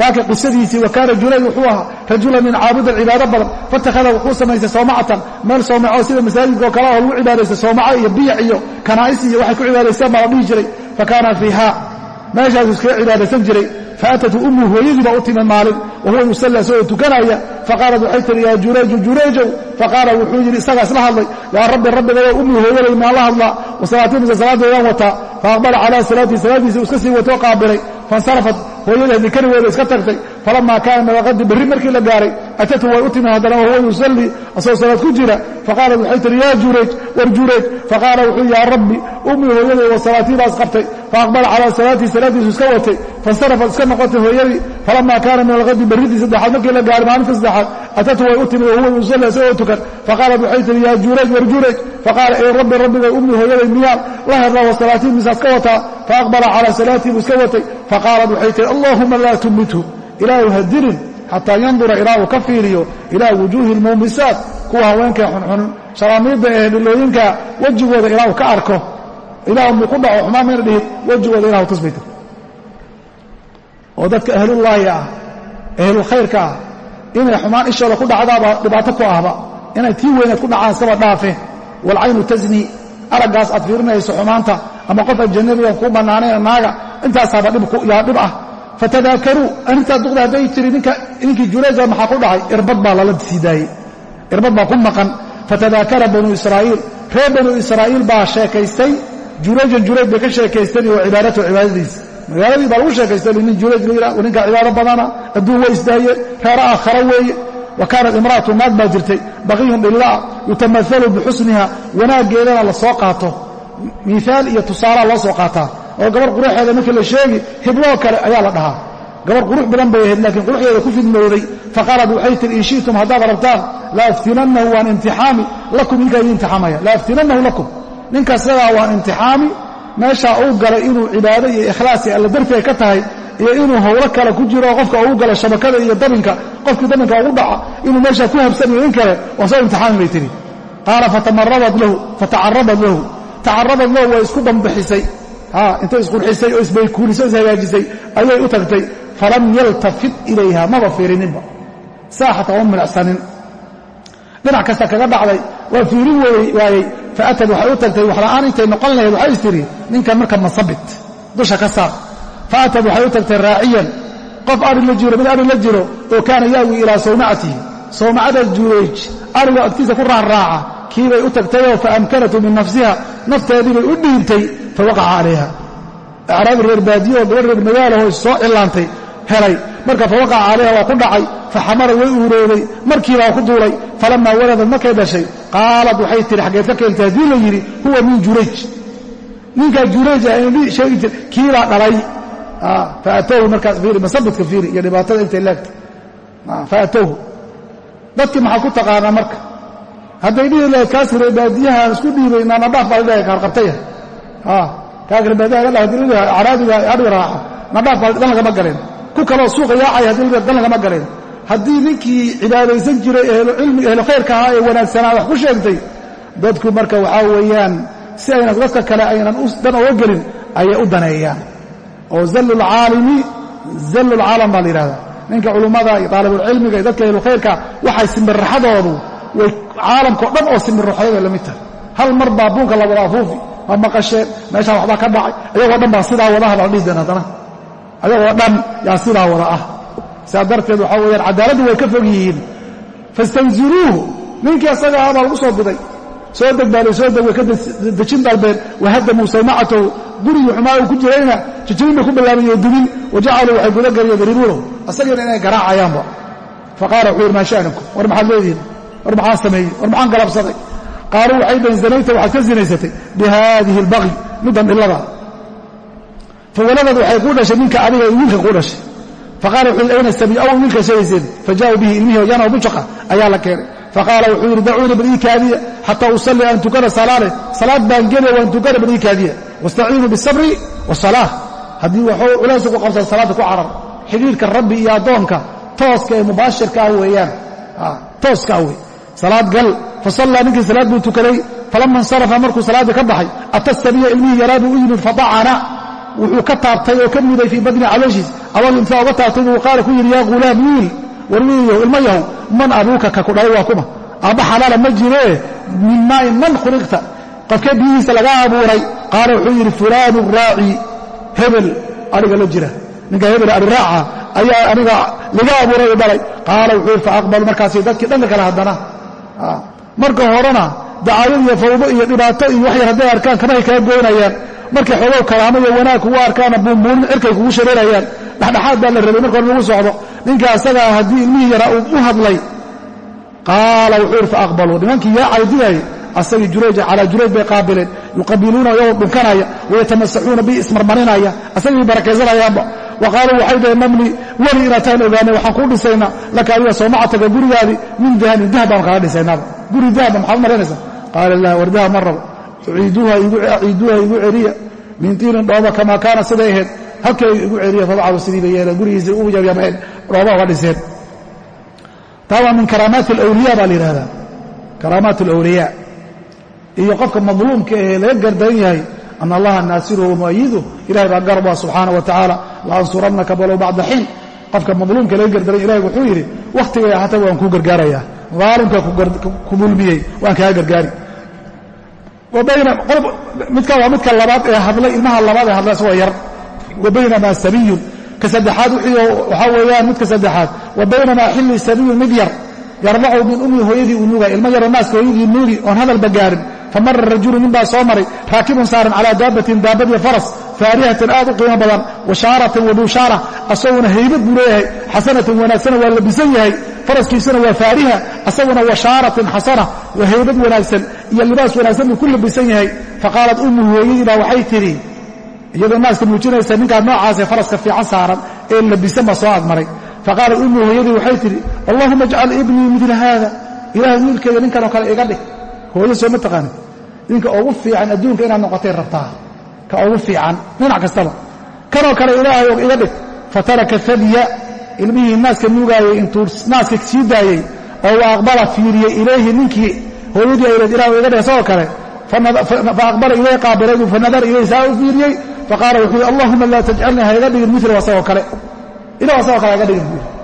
A: waaka qisadiisii wa kaana jurayj wuxuu ahaa rajulan min caabudan cibaado badan. Fatakhada wuxuu samaystay soomacatan meel soomacoo sida masaajidka oo kale oo lagu cibaadaysta soomaco iyo biyac iyo kanaa'is iyo waxay ku cibaadaysteen baa la dhihi jiray. Fa kaana fiiha meeshaasuu iskaga cibaadaysan jiray faatatu ummu hooyadii baa u timid maalin wahuwa yusalla isagoo tukanaya faqaalat waxay tihi yaa jurayju jurayjow faqaala wuxuu yidhi isagaa isla hadlay yaa rabbi rabbigayo ummi hooyaday maan la hadlaa wasalaatii mise salaadeedaan wataa faaqbala calaa salaatii salaadiisa uu iska sii watoo qaabilay faاnsarafat hooyadeedii keligeeda iska tagtay falama kaana min alqadi berri markii la gaaray atatu way u timid haddana wahuwa yusallii asagoo salaad ku jira faqaalat waxay tihi yaa jureej war jureej faqaala wuxuu yaa rabbi ummii hooyaday wa salaatii baas qabtay faaqbala calaa salaatii salaadiisu iska watay faاnsarafat iska noqotay hooyadii falama kaana min alqadi berridii saddexaad markii la gaaray maalinta saddexaad atatu way u timid wahuwa yusalli asagoo tukan faqaalat waxay tihi yaa jureej war jureej faqaala ey rabbi rabbigay ummii hooyaday miyaan la hadlaa wa salaatii misaas ka wataa faaqbala calaa salaatii buu iska watay faqaalat waxay tihi allaahuma laa tumithu ilaahu ha dirin xataa yandura ilaa uu ka fiiriyo ilaa wujuuhi lmuumisaat kuwa haweenkay xunxun sharaamiidda ee dhilooyinka wejigooda ilaa uu ka arko ilaah muu ku dhaco xumaan mayna dhihin wejigooda ilahu tusbayta oo dadka ahlullaahi ah ahlulkhayrka ah inay xumaan ishooda ku dhacdaaba dhibaato ku ahba inay tii weyneed ku dhacaan iskaba dhaafe waalcaynu tasni araggaas aad fiirinayso xumaanta ama qof ajanabigan kuu bannaanayn naaga intaasaaba yaa dhib ah. Fatadaakaruu arrintaa duqda hadday tiri ninkii jurayja maxaa ku dhacay? Irbad baa lala sii daayey irbad baa ku maqan. Fatadaakara banuu israa'iil reer banuu israa'iil baa sheekaystay. Jurayjan jurayj bay ka sheekaysteen wa cibaadatahu cibaadadiisa magaaladii baa lagu sheekaystay nin jurayj la yidhah ninka cibaado badana adduun way isdaayeen reero aakhara weeye. Wa imra'atu naag baa jirtay. Baqiyun dhillaa yutamaalu bixusniha wanaaggeedana la soo qaato miiaal iyo tusaalaa loo soo qaataa oo gabar quruxeeda markii la sheegi hibloo kale ayaa la dhahaa. Gabar qurux badan bay ahayd laakiin quruxdeeda ku fidmowday faqaalat waxay tihi in shi'tum haddaad rabtaan la aftinannahu waan imtixaami lakum. Ninkaa idin imtixaamaya la aftinannahu lakum. Ninkaas isagaa waan imtixaami. Meeshaa uu galay inuu cibaado iyo ikhlaas iyo alla darteed ka tahay iyo inuu howlo kale ku jiro qofka uu galo shabakada iyo dabinka qofkii dabinka ugu dhaca inuu meeshaa ku way isku dambixisay intay isqurxisay oo isbaykuulisay o ishagaajisay ayay u tagtay. Falam yaltafit ilayha maba fiirininba saaxata uma milacsanin dhinac kasta kaga dhacday. Waa fiirin waayey. Faatad waxay u tagtay waxla'aan intay noqon lahayd waxay is tiri ninkan marka masabit dusha ka saar. Faatad waxay u tagtay raaciyan qof ari la jiro mid ari la jiro oo kaana yaawi ilaa sawmacatihi. Sawmacada jureej ariga agtiisa ku raarraaca kiibay u tagtayoo faamkanatu min nafsiha nafteedii bay u dhiibtay fawaqaca calayha acraabi reer baadiye oo gabar reer magaalaho soo cillaantay helay. Marka fawaqaca calayha waa ku dhacay faxamara way uurooday markiibaa ku duulay. Falamaa waladad markay dhashay qaalad waxay tihi xaggeed ka keentay haddii la yidhi huwa min jurayj. Ninkaa jurayj ah sheegi jir kiibaa dhalay. Faatowhu markaas fiiri masabidka fiiri iyo dhibaatada intay dadkii maxaa ku taqaanaa marka hadday dhihi lahayd kaas reer baadiyahaan isku dhiibay naanadhaaf baa ladhahay kaarqabtaya kaas reer baadiyaha ga dhaha acraabiga adhi raaca nadhaaf baa dan galeen ku kaloo suuqa yaacay haddii dan lagama galeen haddii ninkii cibaadaysan jiray ehlo cilmi ehlo khayrka ahaa ee wanaagsanaa wax ku sheegtay dadku marka waxaa weeyaan si aynan dadka kale aynan dan oga gelin ayay u daneeyaan. Oo zallulcaalimi zallulcaalam baa la yidhahdaa ninka culummada iyo daalibulcilmiga iyo dadka ehlu khayrka waxay simirraxadoodu way caalamkao dhan oo simirraxooday la mid tahay. Hal mar baa buunka la wada afuufi ma maqasheen meeshaa waxbaa ka dhacay. Ayagoo dhan baa sidaa wadaha baa la dhihi haddana. Ayagoo dhan yaa sidaa wada ah. Sidaa darteed waxaa weeyaan cadaaladdu way ka fog yihiin. Fastanziluuhu ninkii asaga ah baa lagu soo biday soo deg baa la soo deg way ka dejin dalbeen wahadamuu sawmacatahu gurigii xumaa ku jirayna jijibin bay ku bilaabay dumin wajacaluu waxay guda galiya dariibuunahu asagiina inay garaacayaanba faqaala wuxuu yidhi maa sha'nukum war maxaad leedihin war maxaan sameeyey war maxaan galabsaday. Qaaluu waxay dhaheen zanayta waxaad ka zinaysatay bihaadihi albaqi middan dhillada fawaladad waxay kuu dhashay ninka adiga wiilka kuu dhashay. Faqala wuxuu yidhi ayna sabiy aw wiilka sheegayseen fajaa'uu bihi ilmihi yana bujaqa ayaa la keenay. Faqaala wuxuu yidhi dacuuni bal ii kaadiya xataa usalli aan tukana salaale salaad baan gelaya waan tukana bal ii kaadiya. Wastaciinuu bisabri wasalaa haddii waxuu culaysu ku qabsan salaadda ku carar. Xidhiirka rabbi iyo addoonka tooska ee mubaashirka ah weeyaan. Tooska ah wey salaad gal fasallaa ninkii salaad buu tukaday falama insarafa markuu salaaddii ka baxay ata sabiya ilmihii yaraa buu u yimid fadacana wuxuu ka taabtay oo ka muday fii badni calooshiis abal intaa uga taabtay buu qaala ku yidhi yaa ghulaam wiil warwiiyow ilmo yahow man abuuka ka ku dhalay waa kuma aabba xalaala ma jiree min maain man khuliqta. Qofkee biyihiisa laga abuuray qaala wuxuu yidhi fulaanu raaci hebel adhiga la jira ninka hebel adhi raaca ayaa aniga laga abuuray u dhalay. Qaala wuxuu yidhi faaqbalu markaasi dadkii dhanka kale haddana marka horena dacaayad iyo fawdo iyo dhibaato iyo wax yar hadday arkaan kamahay kaa goynayaan. Markay xoogow kalaamo iyo wanaag kugu arkaana buunbuunin cirkay kugu shareerayaan. Dhexdhexaad baa la rabay marka hore lagu socdo. Ninka asagaa haddii ilmihii yaraa uu u hadlay qaala wuxuu yidhi faaqbaluu nimankii yaa caydiyay asagii jurayja calaa jurayj bay qaabileen yuqabiluuna iyagoo dhunkanaya wayatamasaxuuna bi ismarmarinaya. Asagii barakaysanayaanba wa qaaluu waxay dhaheen namni weli inaataan ogaanay waxaan kuu dhisaynaa laka adiga soomacataga gurigaadii min dahabin dahab baan kaga dhisaynaaba guri dahaba maxaad marinaysaa qaala lah war dahab ma rabo ciiduuha igu celiya min tiinin dhooba kamaa kaana siday ahayd halkay igu celiya fadcalu sidii bay yeeleen gurigiisii u yabyameen dhooba uga dhiseen taa min karaamaati alawliya baa la yidhahdaa karaamaat alawliyaa iyo qofka madluumka ahee laga gardaran yahay ana allaha naasiruhu muayiduh ilahay baa garab ah subxaana wa tacaala la ansurannaka balow bacda xiin qofka madluumka laga gardaran ilahay wuxuu yidhi wakhtigaya hataa waan kuu gargaarayaa aalimka ku mulmiyey waan kaa gargaari midkan waa midka labaad ee hadlay ilmaha labaad ee hadlay isagoo yar wa baynamaa sabiyun ka saddexaad waxaa weeyaan midka saddexaad wa baynamaa xilli sabiyun mid yar yardacu min ummi hooyadii uu nuugay ilmo yaroo naaska hooyadii nuugi famara rajulu nin baa soo maray raakibun saaran calaa daabbatin daabadii faras faarihatin aad u qiimo badan washaaratin wabushaara asaguna haybad buu leeyahay xasanatin wanaagsana waa labisan yahay faraskiisuna waa faariha asaguna washaaratin xasana waa haybad wanaagsan iyo libaas wanaagsan buu ku labisan yahay faqaalat ummu hooyadii baa waxay tidhi iyadoo naaska muujinaysa ninkaa noocaasee faraska fiican saaran ee labisan baa soo agmaray faqaalat ummu hooyadii hooyo soo ma taqaanid ninka ugu fiican adduunka inaad noqotay rabtaa. Ka ugu fiican dhinac kastaba. Kanoo kale ilaahay iga dhig fataraka fadya ilmihii naaska nuugaayey intuu naaska sii daayey oo wa aqbala fiiriyey ilayhi ninkii. Hooyadii ayleed ilah iga dhig isagoo kale. Faaqbala ilay qaabilaydu fanadara ilayhi saa u fiiriyey. Faqaala wuxuu yidhi allahuma laa tajcalnii ha iga dhigin mila asagoo kale. Ilah asagoo kale ha iga dhigin buuri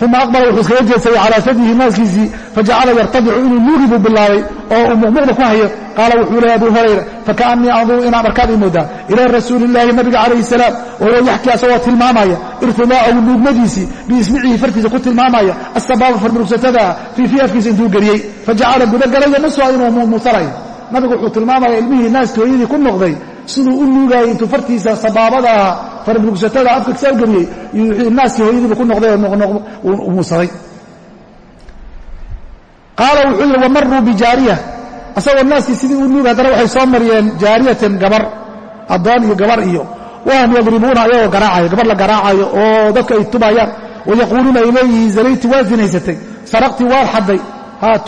A: uma aqbala wuxuu iskaga jeedsaday calaa sadyihi naaskiisii fajacala yartadicu inuu nuugi buu bilaabay oo uu muqmuqda ku hayo qaala wuxuu lehy abu hurayra fakaannii anduru inaan arkaad ii moodaa ilaa rasuulillaahi nabiga calayhi salaam wahuwa yaxki asagoo tilmaamaya irtidaacahu nuugmadiisii biismicihi fartiisa ku tilmaamaya asabaaba farmurugsatada fii fii afkiisa intuu geliyey fajacala gudagalaya nuswa inuu muumuusanayo nabigu wuxuu tilmaamaya ilmihii naaska hooyadii ku noqday siduu u nuugayay intuu fartiisa sabaabadaah farmurugsatada afka saa geliyey naaskii hooyadiiba ku noqday oo qaala wuxuu yidhi wamaruu bijaariya asagoo naaskii sidii u nuugay haddana waxay soo mariyeen jaariyatan gabar addoon iyo gabar iyo. Wahum yadribuuna ayagoo garaacaya gabar la garaacayo oo dadka ay tubayaan. Wayaquuluuna ay leeyihiin zanayti waa zinaysatay saraqtii waa xadday. Ha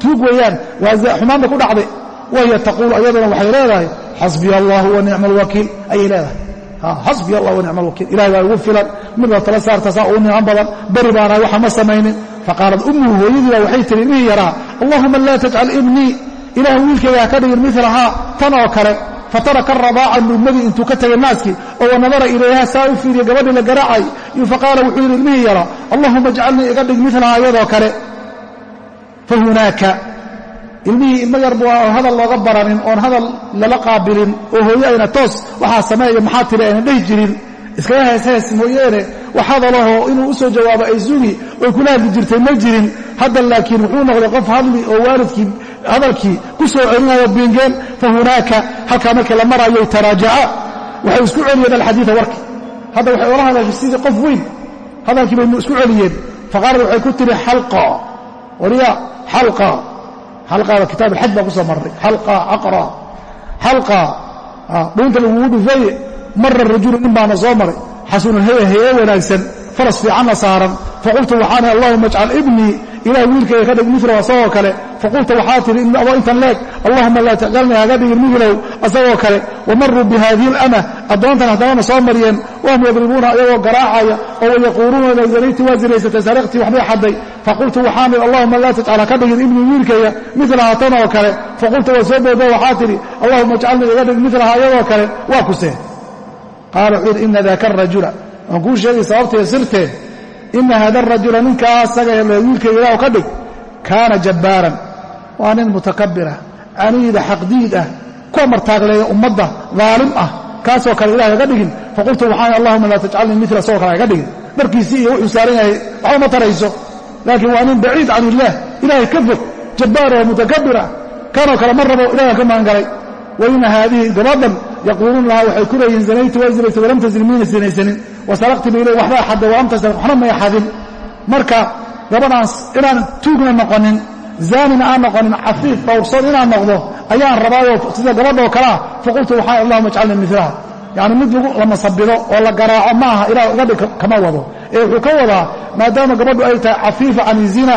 A: tuug weeyaan waa xumaanba ku dhacday. Wahiya taquulu ayaduna waxay leedahay xasbiya allahu wa nicma alwakiil ayay leedahay xasbiya allah wa nicma alwakiil ilahay baa igu filan. Midba tala saarta saa uu nicmo badan. Beri baanahay waxa ma samaynin. Faqaalat ummuhu hooyadiiba waxay tihi ilmihii yaraa allahuma laa tajcal ibnii. Ilaah wiilkayga ha ka dhigin milahaa tan oo kale fataraka radaaca nuugmadii intuu ka tegay naaskii oo wanadara ilayha saa u fiiriya gabadhii la garaacay. Faqaala wuxuu yidhi ilmihii yaraa allahuma ajcalnii iga dhig milahaa iyadoo kale. Fahunaaka ilmihii ilmo yarbu oon hadal looga baranin oon hadal lala qaabilin oo hooye ayna toos waxaa sameeya maxaa tiri ayna dhehi jirin. Iskaga heeshees mooyeene wax hadalahoo inuu u soo jawaabo ay sugi oy kula hadli jirtay ma jirin. Hadda laakiin wuxuu noqday qof hadli oo waalidkii hadalkii ku soo celinayo biingeen fa hunaaka halkaa markii la marayay taraajaca. Waxay isku celiyeen alxadiida warki. Hadda waxay ola hadashay sidii qof weyn. Hadalkii bay isku celiyeen. Faqaalad waxay ku tiri xalqa waliya xalqa xalqada kitaab alxaj baa ku soo marray xalqa caqra xalqa dhuunta lagugu dhufeeye mara rajulu nin baana soo maray. Xasunulheye heye wanaagsan. Faras fiicanna saaran. Faqultu waxaan allahuma ajcal ibnii ilahay wiilkayga ka dhig milahu asagoo kale. Faqulta waxaa tihi adoo intan leeg. Allahuma laa tajcalnii haga dhigin milahu asagoo kale wamaruu bihadihi alama addoontan haddana soo mariyeen wahum yadribuuna ayagoo garaacaya oo wayaquuluuna zanaytii waa zinaysatay sariqtii waxbay xadday. Faqultu waxaan ihi allahuma laa tajcal haka dhigin ibnii wiilkayga. Milaha tan oo kale. Faqulta waa soo booda waxaa tidhi allahuma ajcalnii iga dhig milaha ayagoo kale. Waa kuseen qaala wuxuu ina daka arajula waan kuu sheegay sababtee sirtee ina hada arajula ninkaa asaga wiilkayga ilaah ka dhig kaana jabbaaran. Waa nin mutakabira caniida xaqdiid ah ku amartaagleeya ummadda daalim ah kaasoo kale ilahay haga dhigin. Faqultu waxaan allahuma laa tajcalnii mila asagoo kale haga dhigin. Dharkiisii iyo wuxuu saaran yahay waxba ma tarayso. Laakiin waa nin baciid can illaah ilahay ka fog jabbaar oo mutakabir ah. Kanoo kale ma rabo ilahay ka magangalay wa ina haadihi gabadhan yaquuluun lahaa waxay ku leeyihiin zanaytu waa zinaysa walam mayna sinaysanin wasalaqti bay le waxbaa xadday walam tasriq waxna may xadin marka gabadhaas inaan tuugna noqonin zaanina aan noqonin cafiif dhowrsoon inaan noqdo ayaan rabaayo sida gabadhoo kalea faqultu waxaa allahuma ajcalnii milaha yacni mid la masabido oo la garaaco ma ilaah uga dhig kama wado. Ee wuxuu ka wadaa maadaama gabadhu ay tahay cafiifa can izina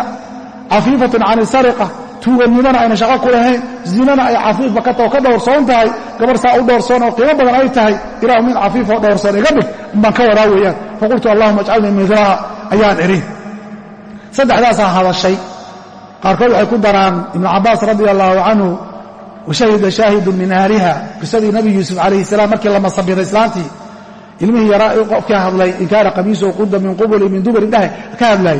A: cafiifatun can isariqa tuugannimana ayna shaqo ku lahayn zinana ay cafiifba ka dhowrsoon tahay gabar saa u dhowrsoon oo qiimo badan ay tahay ilahu mid cafiif oo dhowrsoon iga dhig baan ka wadaa weeyaan. Faqultu allahuma ajcalnii milaha ayaan idhi. Saddexdaasaa hadashay. Qaarkood waxay ku daraan ibnu cabbaas radia allaahu canhu washahida shaahidun min ahliha qisadii nabi yuusuf calayhi salaam markii la masabiday islaantii ilmihii yaraa qofkii hadlay in kaana qamiisuhu qudda min qubuli min duburi dheh ka hadlay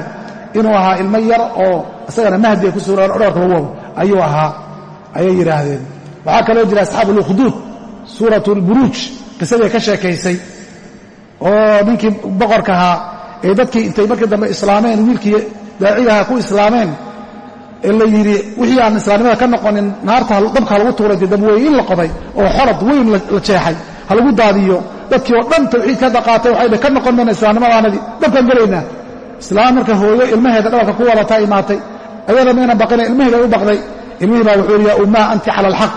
A: inuu ahaa ilmo yar oo isagana mahdiga ku suran o dhowrka lagu wado ayuu ahaa ayay yidhaahdeen. Waxaa kaloo jira asxaabu ulukhuduud suurat lburuuj qisadii ka sheekaysay oo ninkii boqorka ahaa ee dadkii intay markii dambe islaameen wiilkii daacigaha ku islaameen ee la yidhi wixii aan islaamnimada ka noqonin naarta dabka lagu tuuray dee dabweye in la qoday oo xolad weyn la jeexay ha lagu daadiyo. Dadkii oo dhan tawxiid ka daqaatay waxay ka noqon mayna islaamnimadaanadii. Dabkaan gelaynaa islaam marka hooyo ilmaheeda dhabarka ku wadataa imaatay. Ayada mayna baqina ilmaheeda u baqday. Ilmihii baa wuxuu yaa ummaa anti cala alxaq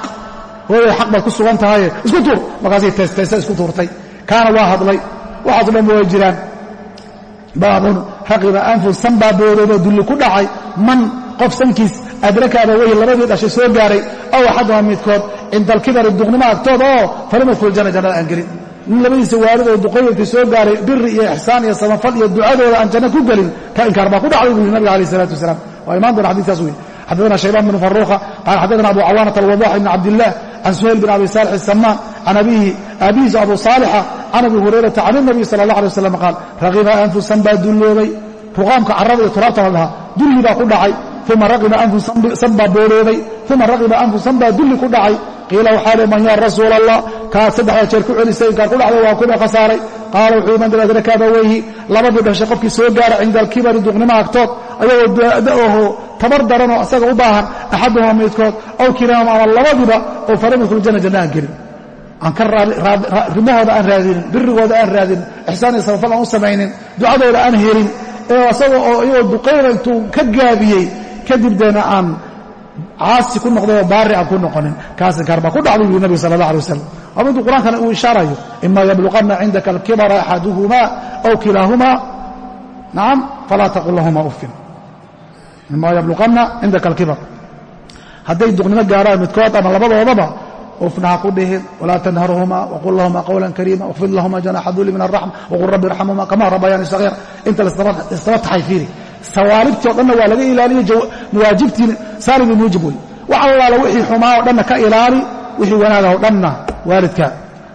A: hooyay xaq baad ku sugan tahaye isku tuur. Markaasay teesteesta isku tuurtay. Kaana waa hadlay. Waxaaso dhan way jiraan. Baabun raqiba anfun san baa boodoodo dulli ku dhacay. Man qof sankiis adraka abaweyhi labadii dhashay soo gaaray aw axaduha midkood cinda alkibari duqnimo agtooda oo falam yadkhul janna jannada aan gelin nin labadiisa waalid oo duqoyintii soo gaaray biri iyo ixsaan iyo samafal iyo ducadooda aan janno ku gelin ka inkaar baa ku dhacday buu yiri nabiga alayh isalaatu wasalaam. Waa imaan doona xadidkaas wey xaddaana shaybaan bn faruuqa qaala xaddaana abu cawaanata alwadax ibn cabdillaah can suhayl bin abi saalix asamaan can abiihi aabihiisa abu saalixa can abi hurayrata can inabiy sala allah alay wasalam qaal raqiba anfusan baa dulloobay ruqaamka carrada iyo turaabta la dhahaa dulli baa ku dhacay uma raqiba anfusan baa boorooday uma raqiba anfusan baa qiila waxaa li man yaa rasuula allah kaad saddexda jeer ku celisay inkaar ku dhacday waa kuba khasaaray qaala wuxuu man adraka abaweyhi labadii dhashay qofkii soo gaara cinda alkibari duqnimo agtood ayagoo da'aho tabar daranoo isaga u baahan axaduhuma midkood aw kilaahuma ama labadiba oo falam yadkhul aan gelin. Aan ka rimahooda aan raadinin birigooda aan raadinin ixsaan iyo samafal aan u samaynin ducadooda aan helin ee asaga oo iyagoo duqayna intuu ka gaabiyey kadib deena aan caasi ku noqday oo baari aan ku noqonin kaas inkaar baa ku dhacday buu nabiga sala allah alay wasalam waa miduu qur'aankana uu ishaarayo ima yabluqanna cindaka alkibara axaduhuma aw kilaahumaa nacam falaa taqul lahuma uffin. Ima yabluqanna cindaka alkibar hadday duqnimo gaaraan midkood ama labadoodaba ufna ku dhihin walaa tanharhuma waqul lahuma qawlan kariima waqfid lahuma janaxa duli min araxma waqul rabbi irxamhuma kama rabbayaani sagiira. Inta laisdaba taxay fiiri sawaalibtii o dhanna waa laga ilaaliyo mawaajibtii saalibi muujib wey wax allaala wixii xumaa oo dhanna ka ilaali wixii wanaaga o dhanna waalidka.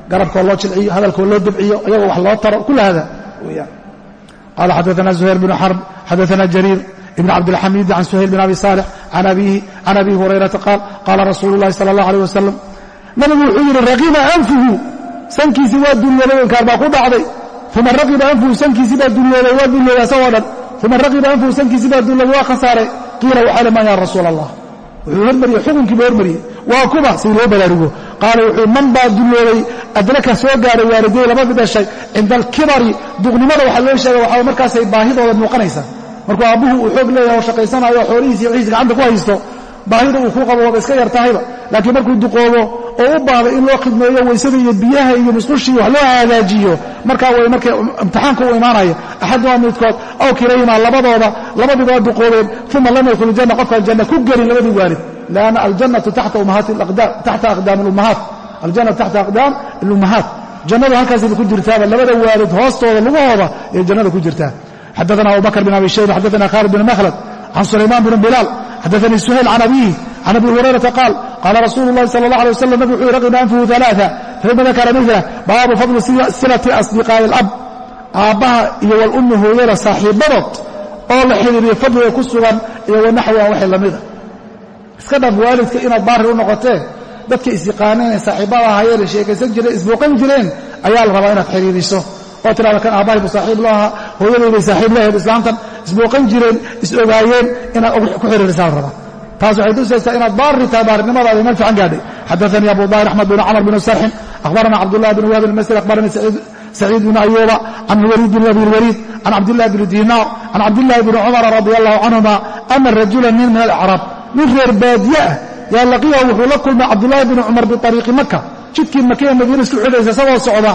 A: Garabkoo loo jilciyo hadalkoo loo dabciyo iyagoo wax loo taro kula hada. Weyaan qala xadaana zuhayr bnu xarb xadaana jariir ibn cabdilxamiid can suhayl bin abi saalix can abi hurayrata qaal qaala rasuulu llahi sala allah alيh wasalam nabigu wuxuu yidhi raqiba anfuhu sankiisii waa dunyooday inkaar baa ku dhacday. Uma raqiba anfuhu sankiisii baa dunyooday waa dunyooday asagoo dhan uma raqiba anfuhu sankiisii baa dunyooday waa khasaaray. Qiila waxaa li man ya rasuula allah wuxuu hormariyey xukunkiiba hormariyey waa kuba si loo balaarugo qaala wuxuu man baa dunyooday adraka soo gaaray waaliday labadii dhashay cinda alkibari duqnimada waxaa loo sheega waxaa markaasay baahidooda muuqanaysaa. Markuu aabbuhu uu xoog leeyahay oo shaqaysanayo xoolihiisi wixiisi gacanta ku haysto baahida uu ku qabo waaba iska yar tahayba. Laakiin markuu duqoobo oo u baahda in loo khidmeeyo weysada iyo biyaha iyo musqushii wax loo hagaajiyo markaa way markay imtixaanka u imaanayo axadumaa midkood aw kilayhimaa labadooda labadiiba duqoobeen uma lam yadkhul janna qofkaan janna ku gelin labadii waalid. Lanna aljannatu taxta aqdaam lummahaat aljannatu taxta aqdaam alummahaat. Jannadu halkaasayba ku jirtaaba labada waalid hoostooda lugahooda ayay jannada ku jirtaa. Xadaana abubakr bin abi shayba xadaana khaalid bin makhlad can sulaymaan bn bilaal xadaanii suhayl can abiihi can abi hurayrata qaal qaala rasuulu اllahi sala اllah alay wasalam nabig wuxuu raqib anfuhu alaaa faima dakara mila baabu fadli silati asdiqaa'i alab aabbaha iyo walummu hooyada saaxiibadood oo la xidhiiriyo fadliga ku sugan iyo wanaxwa waxay la mida iska dhaf waalidka inaad baari u noqotee dadka is yaqaaneen ee saaxiibada ahaayeen ee sheekaysan jireen isbooqan jireen ayaa la rabaa inaad xidhiiriso oo tidhahda kan aabbahay buu saaxiib loo ahaa hooyadaybay saaxiib lahayd islaamtan isbooqan jireen is ogaayeen inaad ku xidhiirisaa la taas waxay tusaysaa inaad baari tahay baarinimadaada meel fiican gaadhay. Xadaanii abu daahir axmed bin camr bin sarxin akhbarana cabdullahi bin wahb almasri akhbaranii saciid bin ayuuba can lwaliid bin abi lwaliid can cabdillahi bni diinaar can cabdillahi bni cumara radi allahu canhuma ana rajula nin min alacraab nin reer baadiye ah yaa laqiyahu wuxuu la kulmay cabdullaahi bni cumar biariiqi maka jidkii maka ee madiina isku xidhaysa isagoo socda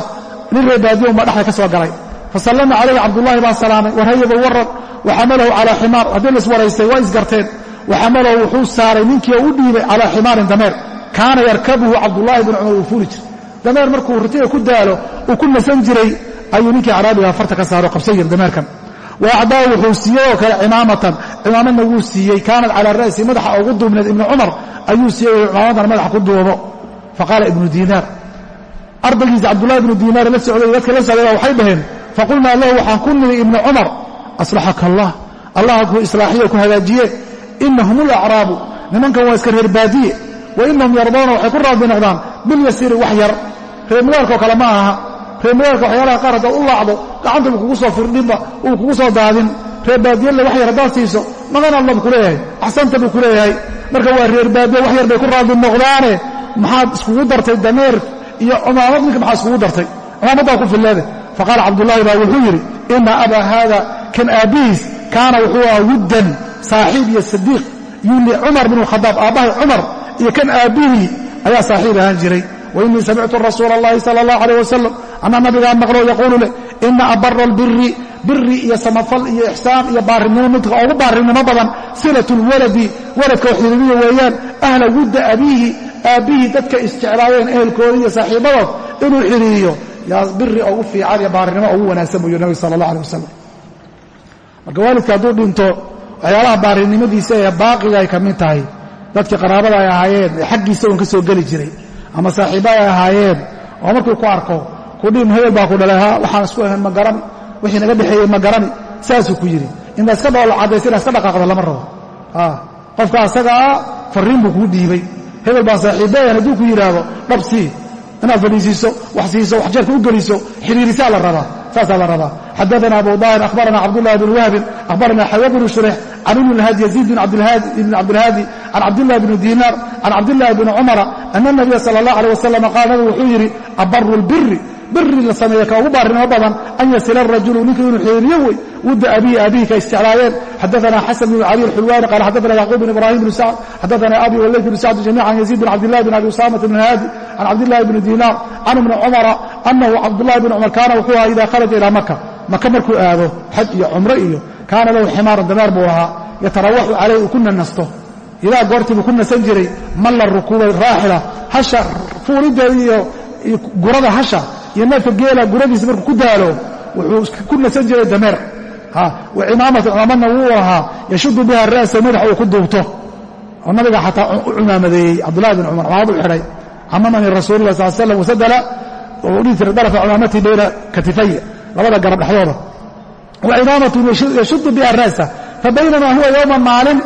A: nin reer baadiye unbaa dhexda ka soo galay. Fasallama calayhi cabdullaahi baa salaamay warhayaba waran waxamalahu calaa ximaar. Haddii la iswaraystay waa isgarteen waxamalahu wuxuu saaray ninkii oo u dhiibay calaa ximaarin dameer. Kaana yarkabuhu cabdullaahi bni cumar uu fuuli dameer markuu ritiga ku daalo uu ku nasan jiray ayuu ninkii caraabiga farta ka saaro qabsan yiri dameerkan. Wa acdaahu wuxuu siiyey oo kale cimaamatan. Cimaamadna wuu siiyey kaanat calaa ra'si madaxa ugu duubneed ibnu cumar ayuu siiyey cimaamadan madaxa ku duubo. Faqaala ibnu diinaar ardaygiisa cabdullahi ibnu diinaar la socday dadka la socdayba waxay dhaheen faqulnaa lahu waxaan ku niri ibnu cumar aslaxaka allah allah ku islaaxiye ku hagaajiye inahum alacraabu nimankan waa iska reer baadiye wa inahum yardoona waxay ku raadi noqdaan bilyasiiri wax yar reer magaalkao kale ma aha reer magaalka waxyaalaha qaar haddaad u laacdo gacanta buu kugu soo firdhinba uu kugu soo daadin reer baadiyelle wax yar haddaad siiso magan alla buu axsanta buu kuleeyahay marka waa reer baadiye wax yar bay ku raadi noqdaane maxaad iskugu dartay dameer iyo cumaamad ninka maxaa iskugu dartay. Cumaamaddaa ku filleede faqaala cabdullaahi baa wuxuu yidhi ina abaa haada kan aabbihiis kaana wuxuu aha wuddan saaxiib iyo sadiiq yuu licumar bn khadaab aabbahay cumar iyo kan aabbihii ayaa saaxiib ahaan jiray. Wainii samictu rasuula allahi sala allah aleh wasalam annaa nabigaa maqlo yaquulu leh ina abara albiri biri iyo samafal iyo ixsaan iyo baarinimo midka ugu baarinimo badan silat lwaladi waladka oo xiriiriya weeyaan ahla wudda abiihi aabbihii dadka isjeclaayeen ehelkooda iyo saaxiibadood inuu xiriiriyo yaa biri ugu fiican iyo baarinimo ugu wanaagsan buu yiri nabig sala allah aleh wasalam marka waalidka hadduu dhinto waxyaalaha baarinimadiisa ee baaqiga ay ka mid tahay dadkii qaraabada ay ahaayeen ee xaggiisa uun ka soo geli jiray ama saaxiiba ay ahaayeen oo markuu ku arko kudhiim hebel baa ku dhalay ha waxaan isku ahayn ma garan wixii naga dhexeeyey ma garani saasuu ku yidhi. Inaa iska dhoollacadaysa inaa iska dhaqaaqda lama rabo. Qofka asagaa ah, farriin buu kuu dhiibay. Hebel baa saaxiibayan hadduu ku yidhaahdo dhab sii inaad fadhiisiiso wax siiso wax jeerka u geliso xidhiirisaa la rabaa. Saasaa la rabaa. Xadaana abu daahir akhbarana cabdullahi bn wahbin akhbarana xawa bnu shureyx can ibn lhaadi yaziid bn cabdilhaadi can cabdillahi bni diinaar can cabdillahi bni cumara ana nabiya sala allah aleh wasalam qaal nabigu wuxuu yidhi abaru lbiri biri la sameeya ka ugu baarinimo badan an yasila rajulu ninka inuu xiriiriyo wey wudda abihi abihi ka isjeclaayeen xadaana xasan bn cali alxulwaani qala xadaana yacquub bn ibrahim bn sacd xadaana abi walayth bn sacd jamica can yaziid bn cabdillahi bn abi usamata bn haadi can cabdillahi bni diinaar can ibni cumara anahu cabdullahi bn cumar kaana wuxuu ahaa ida kharaja ilaa maka maka markuu aado xaj iyo cumro iyo kaana lahu ximaaran dameer buu ahaa. Yatarawaxu calayh uu ku nanasto. Idaa goortii buu ku nasan jiray malla rukuuba raaxila hasha fuulideeda iyo gurada hasha iyo neefka geela guradiisa markuu ku daalo wuxuu ku nasan jiray dameer. Wa cimaamata cimaamadna wuu ahaa yashudu biha ra'sa madaxa uu ku duubto. Oo nabiga xataa u cumaamadeeyey cabdullahi bin cumar cimaamad u xidhay camamanii rasuululah sal slam wasadala wuxuu dhihi jiray darafa cimaamatii bayna katifaya labada garab dhexdooda. Wa cimaamatun yashudu biha ra'sa fabaynamaa huwa yowma maalin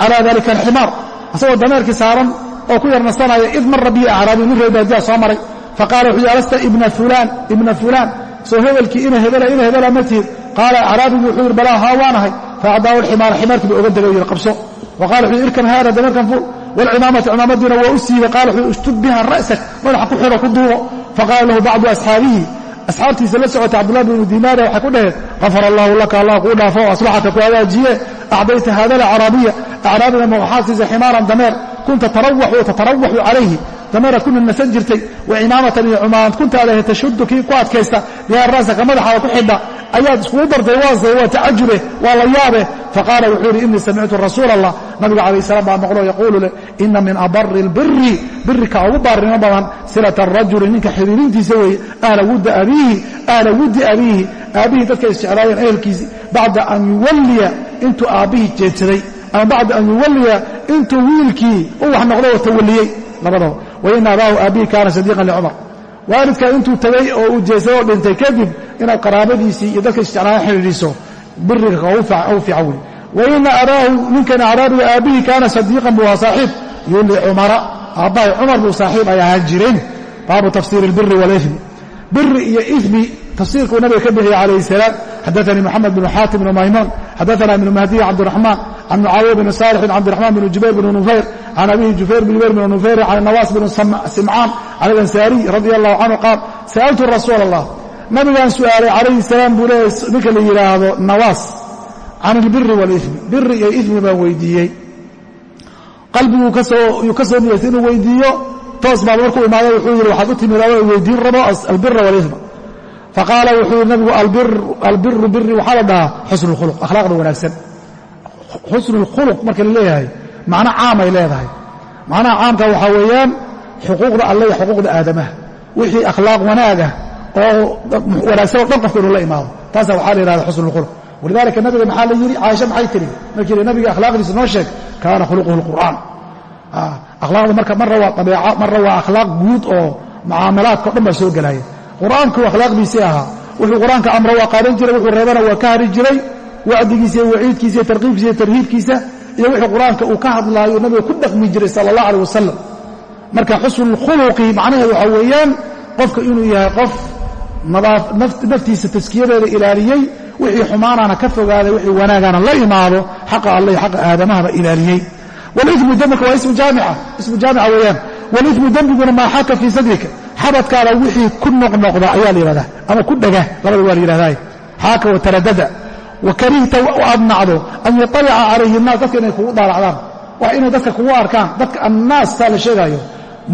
A: calaa dalika alximaar. Asagoo dameerkii saaran oo ku yar nasanaya id mara bihi acraabi nin reebaadiya soo maray faqala wuxuu yidhi alasta ibna fulaan ibna fulaan soo hebelkii ina hebela ina hebela ma tihid qaala acraabigu wuxuu yidhi balaa haa waanahay faacdaahu alximaara ximaarkii buu oga degay u yidhi qabso wa qala wuxuu yidhi irkan haada dameerkan fuul waalcimaamata cimaamadiina waa u siibay qaala wuxuu ishtub biha ra'sak madaxa ku xidho ku duubo faqaala lahu bacdu asxaabihi asxaabtiisa la socota cabdullahi bnu diinaara waxay ku dhaheen gafar allahu laka allah kuu dhaafo aslaxaka ku hagaajiye acdayta hada alacraabiya acraabina ma waxaad siisay ximaaran dameer kunta tarawaxu tatarawaxu calayhi dameeraad ku nanasan jirtay wa cimaamatan iyo cumaamad kuntaad ahayd tashudu kii ku adkaysta bihaa raasaka madaxaada ku xidha ayaad iskugu dartay waase waa tacajube waa la yaabe. Faqaala wuxuu yidhi inii samictu rasuula allah nabiga calayh salaam baa maqlo yaquulu leh ina min abari اlbiri birika ugu baarinimo badan silata arajuli ninka xiriirintiisa weeye ahla wudda abiihi ahla wuddi abiihi. Aabbihii dadka isjeclaayeen ehelkiisii bacda an yuwalliya intuu aabbihii jeedsaday ama bacda an yuwalliya intuu wiilkii u wax noqdo oo tawalliyey labadaba waina abaahu aabbihi kaana sadiiqan licumar waalidkaa intuu tegay oo uu jeedsay oo dhintay kadib inaad qaraabadiisii iyo dadka isjeclaaya xidhiidhiso biriga u fiican wey waina abaahu ninkan acraabiga aabbihii kaana sadiiqan buu ahaa saaxiib yuli cumara aabbahay cumar buu saaxiib ay ahaan jireen baabu tafsiiri اlbiri wاlimi biri iyo imi tafsiirkuu nabiga ka bixiyey calayh salaam. Xadaanii moxamed bnu xaatim bnu maymuun xadaana ibnu mahdiy cabdiraxmaan can mucaawiya bni saalixin cabdiraxmaan bn jubayr bn nufayr can abihi jufayr bn jubayr bn nufayr can nawaas bn simcaan can alansaariy radia allahu canhu qaal sa'altu rasuula allah nabigaan su'aalay calayhi salaam buu leeyahy ninka la yidhaahdo nawaas can ilbiri wاlimi biri iyo imi baan weydiiyey. Qalbiguu ka soo niyeystay inuu weydiiyo toos baad markuu imaada wuxuu yidhi waxaad u timid adoo weydiin rabo albira wاlima faqaala wuxuu yidhi nabigu albiru biri waxaa la dhahaa xusnu khuluq akhlaaqda wanaagsan xusnuulkhuluq marka la leeyahay macno caamay leedahay macnaha caamka waxaa weeyaan xuquuqda alle iyo xuquuqda aadamaha wixii akhlaaq wanaagah oo wanaagsan oo dhan qofka inuu la imaado taasa waxaa la yidhahda xusnuulkhuluq walidaalika nabiga maxaa la yidhi caaisha maxay tiri markii yidhi nabiga akhlaaqdiisa noo sheeg kaana khuluquhu alqur'aan akhlaaqda marka marra waa dabeeca marra waa akhlaaq guud oo mucaamalaadka o dhan baa soo gelaya qur'aanku akhlaaqdiisii ahaa. Wuxuu qur'aanka amro waa qaadan jiray wuxuu reebana waa ka hari jiray. Wacdigiisa iyo waciidkiisa iyo tarkiibkiisa iyo iyo wixii qur'aanka uu ka hadlaayo nabiga ku dhaqmi jiray sala allah aleh wasalam marka xusnu lkhuluqi macnaheedu waxaa weeyaan qofka inuu yahay qof naftiisa taskiyadeeda ilaaliyey wixii xumaanaana ka fogaaday wixii wanaagana la imaado xaqa alle xaqa aadamahaba ilaaliyey. Walimu dembika waa ismu jaamica ismu jaamica weeyaan. Walimu dembiguna maa xaka fii sadrika xabadkaada wixii ku noqnoqda ayaa la yidhahdaa ama ku dhega labada waa la yidhahdaa xaaka wataradada wa karihta aad nacdo an yaطalica calayhi الnaas dadka inay kugu daalacdaan waa inay dadka kugu arkaan dadka annaas saa la sheegaayo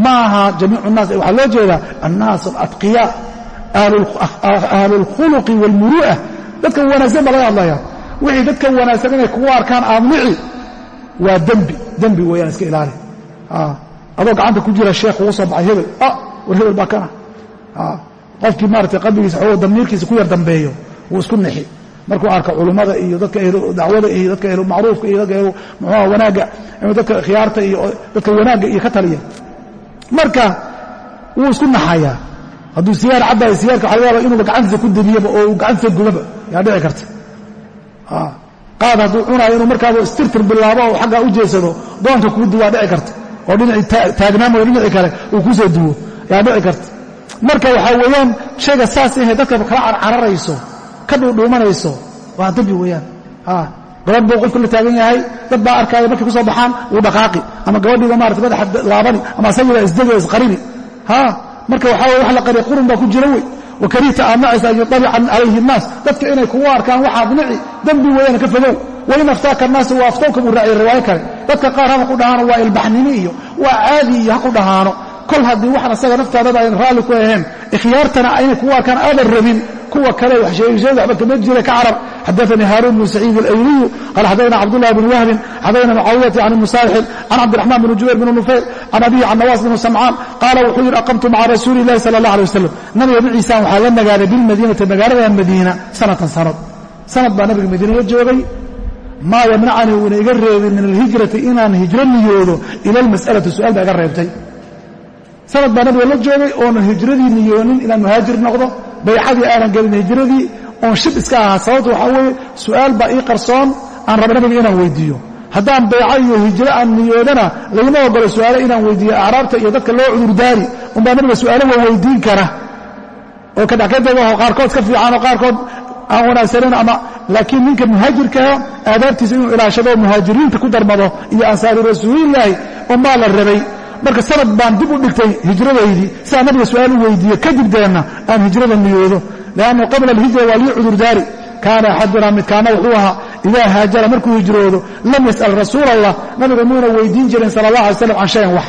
A: ma aha jamiic الnaas waxaa loo jeedaa annaas alatqiya ahlu اlkhuluqi wاlmuru'a dadka wanaagsan baa laga hadlaya wixii dadka wanaagsan inay kugu arkaan aad nici waa dembi dembi weeyaan iska ilaali adoo gacanta ku jira sheekh ugu soo baxay hebel War hebel baa kana qofkii maarata qalbigiisa oo damiirkiisa ku yar dambeeyo wuu isku nixi. Markuu arko culummada iyo dadka ehlu dacwada iyo dadka ehlu macruufka iyo dadka ehlu muxuuha wanaagga dadka khiyaarta iyo dadka wanaagga iyo ka taliya. Marka wuu isku naxayaa. Hadduu sigaar cabbayo sigaarka waxa laga yaaba inuuba gacantiisa ku debiyaba oo gacantiisa gubaba yaa dhici karta. Qaad hadduu cunaayo inuu markaaba istirtir bilaabo oo xaggaa u jeedsado doonka kuu duwaa dhici karta. Oo dhinacii taagnaamayo dhinacii kale uu ku duwo yaa dhici karta? Marka waxaa weeyaan shayga saas inay dadka kala carcararayso ka dhuudhuumanayso waa dambi weeyaan. Gabadh buu qofku la taagan yahay dad baa arkaaya markay ku baxaan wuu dhaqaaqi. Ama gabadhiiba marata madaxa laabani ama asagiiba isdegi isqarini marka waxaa weye wax la qariya qurun baa ku jira wey. Wa karihta aad calayhi nnaas. Dadka inay kugu arkaan waxaad nici dembi weeyaan ka fogow. Wain aftaaka annaasu waa aftowka buu raaciyay riwaayo kale. Dadka qaar haku dhahaano waa ilbaxnimi iyo waa caadi iyo haku dhahaano kol haddii waxan asaga naftaadada ayna raalli ku aheen ikhyaartana aynay kugu arkaan aadan rabin kuwa kale waxsheegsheeda waxba kama jira ka carab. Xadaanii haaruun bnu saciid alayliyu qaal xadana cabdullahi bn wahbin xadana mucaawiyata can saalixin can cabdiraxmaan bn jubayr bn nufayr can abihi can nawaas bn samcaan qaala wuxuu yidhi aqamtu maca rasuuli illahi sala allah alay wasalam nabiga maciisaan waxaa la nagaaday bilmadiinati magaalada madiina sanatan sanad. Sanad baa nabiga madiina la joogay. Maa yamnacanii uuna iga reebin min alhijrati inaan hijro niyoodo ila almas'alati su'aal baa iga reebtay sanad baa nabiga la joogay oonan hijradii niyoonin inaan muhaajir noqdo baycadii aanan gelin hijradii oon shib iska ahaa. Sababta waxaa weeye su'aal baa ii qarsoon aan raba nabiga inaan weydiiyo. Haddaan bayco iyo hijro aan niyoodana lagama ogolo su'aalo inaan weydiiyo. Acraabta iyo dadka loo cudurdaari unbaa nabiga su'aalo waa weydiin kara. Oo kadhexkadagaho qaarkood ka fiican oo qaarkood aan wanaagsanayn ama laakiin ninka muhaajirkaa aadaabtiisa inuu ilaashado muhaajiriinta ku darmado iyo ansaaru rasuulillaahi unbaa la rabay marka sanad baan dib u dhigtay hijradaydii si aan nabiga su'aal u weydiiye kadib deenna aan hijrada niyoodo. Liannu qabla alhijra waa lii cudurdaari kaana axadunaa midkaana wuxuu ahaa idaa haajara markuu hijroodo lam yas'al rasuul allah nabiga muuna weydiin jirin sala allah alay slam can shayan wax.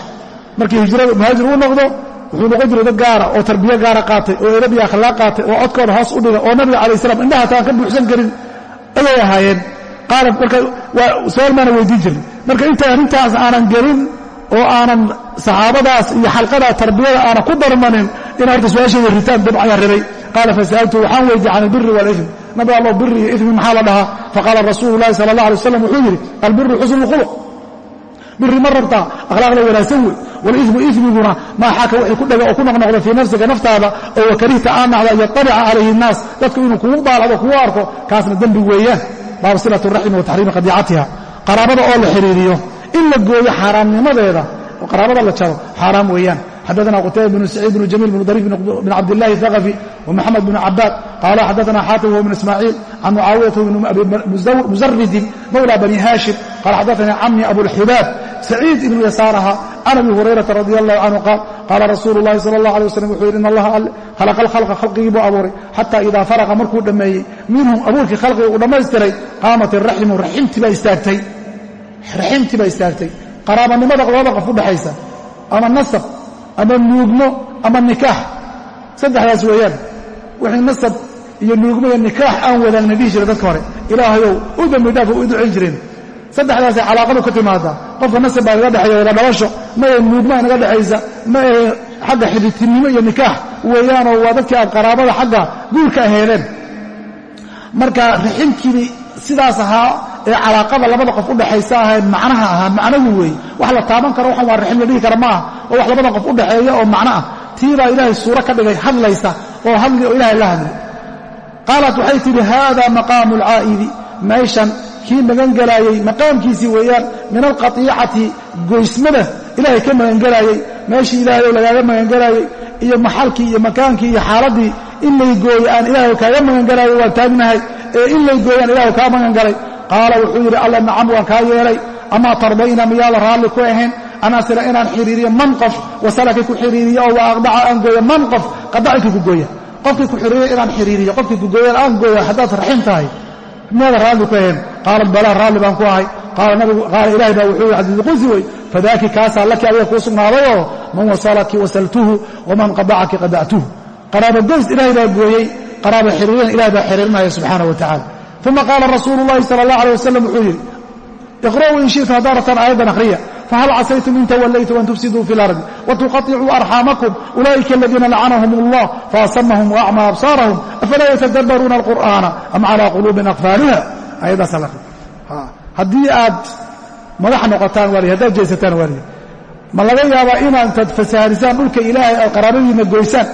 A: Markii hijrada muhaajir uu noqdo wuxuu noqon jiray dad gaara oo tarbiyo gaara qaatay oo edab iyo akhlaaq qaatay oo codkooda hoos u dhiga oo nabiga calayh salam indhaha taan ka buuxsan karin ayay ahaayeen. Qaala marka su'aal weydiin jirin marka inta arrintaas aanan gelin oo aanan saxaabadaas iyo xalqada tarbiyada aanan ku darmanin ina horta su-aasheeda ritaan dabcayaan rabay qaala fasa'altu waxaan weydiye can albiri waalifm nabi allo biri iyo ifmi maxaa la dhahaa faqaala rasuulu llahi sala allah alay waslam wuxuu yidhi albiru xusnu lkhuluq biri ma rabtaa akhlaaqda wanaagsan wey walimu imiguna maa xaaka wixii ku dhega oo ku noqnoqda fii nafsiga naftaada oo wakarihta aan nacda an yaطalica calayhi الnaas dadku inuu kugu daalacdo kugu arko kaasna dembi weeyaan baabu silaة الraxmi wa taxriimi qadiicatiha qaraabada oo la xiriiriyo in la gooyo xaaraamnimadeeda oo qaraabada la jaro xaaraam weeyaan. Xadana qutayba bn saciid bn jamiil bn dariif bn cabdillahi haqafi wmaxamed bn cabaad qaala xadana xaatim wbn ismaaciil can mucaawiyata bn abi musaridin mawla bani haashim qala xadanii camni abulxibaab saciid ibnu yasaaraha can abi hurayrata radi allahu canhu qaal qaala rasuulu llahi sala allah alay waslam wuxuu yidhi in allaha alle khalaqa alkhalqa khalqigii buu abuuray. Xataa idaa faraqa markuu dhammeeyey minhum abuurkii khalqiga uu dhammaystiray qaamat iraximu raximtii baa istaagtay raximtii baa istaagtay. Qaraabanimada labada qof udhaxaysa ama nasab ama nuugmo ama nikaax saddexdaas weeyaan. Wixii nasab iyo nuugmo iyo nikaax aan wadaagna dhihi jira dadka hore. Ilaahayow u dembi dhaaf u ducayn jireen saddexdaasay calaaqadu ka timaadaa qofka nasab baa inaga dhexeeya wada dhalasho. Ma ee nuugmaa inaga dhexaysa ma ee xagga xidhiidtinimo iyo nikaax weeyaanoo waa dadkii aad qaraabada xagga guurka aheedeen marka raximkiini sidaas ahaa ee calaaqada labada qof udhaxaysa ahayd macnaha ahaa macnahu weeye wax la taaban karo waxan waa raxim la dhihi kara ma ah oo wax labada qof udhaxeeya oo macno ah. Tii baa ilaahay suuro ka dhigay hadlaysa oo hadli oo ilahay la hadli qaalat waxay tidhi haada maqaamu alcaa'idi meeshan kii magangelaayey maqaamkiisii weeyaan min alqatiicati goysmada ilaahay ka magangelaayey meeshii ilaahay lagaaga magangelaayey iyo maxalkii iyo makaankii iyo xaaladdii in lay gooyo aan ilaahay kaaga magangelaayay waan taagnahay. Ee in lay gooyaan ilaahu kaa magangalay qaala wuxuu yidhi alla nacam waan kaa yeelay. Amaa tardayna miyaada raalli ku ahayn? An asila inaan xiriiriyo man qof wasalakii ku xiriiriyo oo wa aqdaca aan gooyo man qof qadacikii ku gooya. Qofkii ku xiriiriyo inaan xiriiriyo qofkii ku gooyan aan gooyo haddaad raxim tahay. Miyaada raalli ku ahayn? Qaala balaa raalli baan ku ahay. Qaala ilahay baa wuxuu yidhi xadiidu qudsi wey fadaaki kaasaa laki adiga kuu sugnaadayoo man wasalaki wasaltuhu waman qadacaki qadactuhu qaraaba goys ilaahay baa gooyey qaraaba xiriirin ilahay baa xiriirinaya subxaana wa tacala uma qaala rasuulu llahi sala allah alay wasalam wuxuu yidhi iqra'uu in shi'tum haddaa rabtaan aayaddan akhriya fahal casaytum in tawallaytum an tufsiduu fi lardi watuqaطicuu arxaamakum ulaa'ika aladiina lacanahum allah faasamahum waacmaa absaarahum afalaa yatadabbaruuna alqur'aana am calaa quluubin aqfaaliha aayaddaasa la haddii aad madax noqotaan waali haddaad jeesataan waaliya ma laga yaabaa inaantad fasaharisaan dhulka ilaahay aad qaraabadiinna goysaan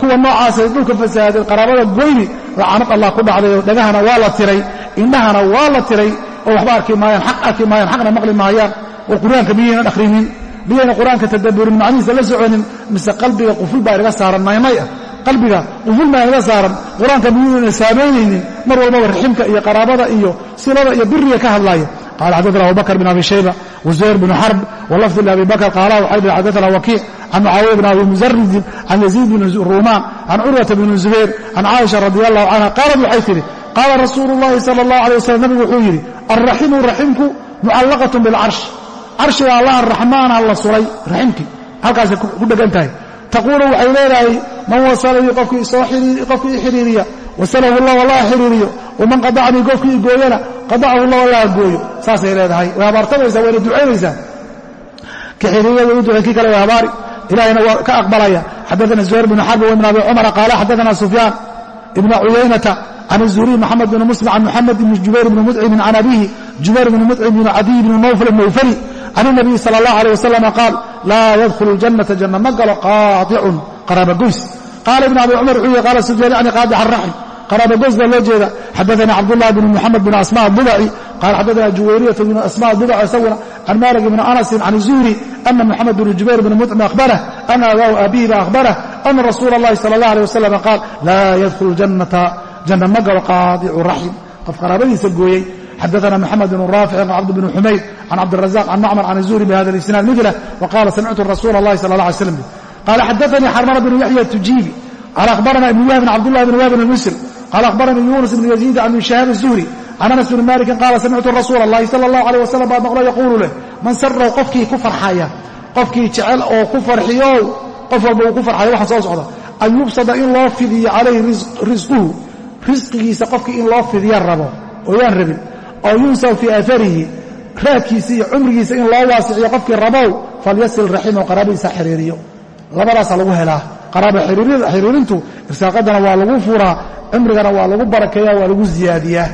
A: kuwa noocaasay dhulka fasahaadeen qaraabada goyni lacanad allah ku dhacday oo dhagahana waa la tiray indhahana waa la tiray oo waxba arki maayaan xaq arki maayaan xaqna maqli maayaan. War qur'aanka miyaynan akhrinin miyayna qur'aanka tadabburin? Macnihiisa la soconin. Mise qalbiga quful baa inaga saaran maymay ah. Qalbiga quful baa inaga saaran. Qur'aanka miyuuna saamaynaynin? Mar walbaba raximka iyo qaraabada iyo silada iyo biriga ka hadlaaya qala xadana abubakr bn abi shayba wazuhayr bn xarb walafdi labi bakr qaala waxay dhi xadana wakiic can mucaawiya bn abi musaridin can yaziid bn ruumaan can curwata bn zubayr can caaisha radi allahu canha qaalad waxay tidhi qaala rasuulu llahi sala allah alay wasalam nabigu wuxuu yidhi alraximu raximku mucallaqatun bilcarsh carshiga allaha raxmaana la sulay raximkii halkaasay ku dhegan tahay taquulu waxay leedahay man wasalanii qofkii i xiriiriya wasalahu llah allah xiriiriyo waman qadacanii qofkii i gooyana qadacahu llah allah gooyo saasay leedahay way habaartamaysaa wayna ducaynaysaa ka xiriiriyada u ducay kii kale way habaari ilahayna waa ka aqbalaya xadaana zuhayr bn xarb wibn abi cumara qaala xadaana sufyaan ibna cuyaynata can الزuriي mxamed bn muslim can muxamed bn jubayr bn mudcimin can abihi jubayr bn mudcim bn cadiy bn nawfl الnawfli can الnabiyi salى اllah alيه wasalam qaal laa yadkhulu اljannata janna ma galo qaaطicun qaraabagoys qaala ibn abi cumar wuxuu yihi qaala sufyaan yani qaadic araxm qaraabagoys baa loo jeeda xadaana cabdالlah bn muxamed bn asma dubaci qaala xadaana juwayriyata bn asma dubac isaguna can malik bn anasin can الzuhri ana muxamed bn jubayr bn mudcim akhbarah ana abaahu abihi ba akhbarah ana rasuula اllahi salى اllah alيه wasalam qaal laa yadkhulu اljannata janna ma galo qaadicu raxim qof qaraabadiisa gooyey xadaana mxamed bn raafic cabd bn xumayd can cabdirazaq can macmar can zuhri bihada isnaad mila waqala samictu rasuula اllahi sala اla alay slam qala xadaanii xarmana bn yaxya tujiibi qala akhbarana ibn wahbin cabdullah bn wahbin almisri qala akhbaranii yunus bn yaziid can ibn shahaab الzuhri can anas bni malikin qaala samictu rasuula allahi sala allahu aleyh wasalam baa maqlo yaquulu leh man saraw qofkii ku farxaya qofkii jecel oo ku farxiyo qof walba uu ku farxayo waxa soo socda an yubsada in loo fidiyo calayhi risquhu risqigiisa qofkii in loo fidiya rabo ooyaan rabin oo yunsaw fii aafarihi raadkiisa iyo cumrigiisa in loo waasiciyo qofkii rabow falyasil raximahu qaraabadiisa xiriiriyo labadaasa lagu helaa qaraaba xiriirintu irsaaqadana waa lagu furaa cumrigana waa lagu barakeeya waa lagu ziyaadiyaa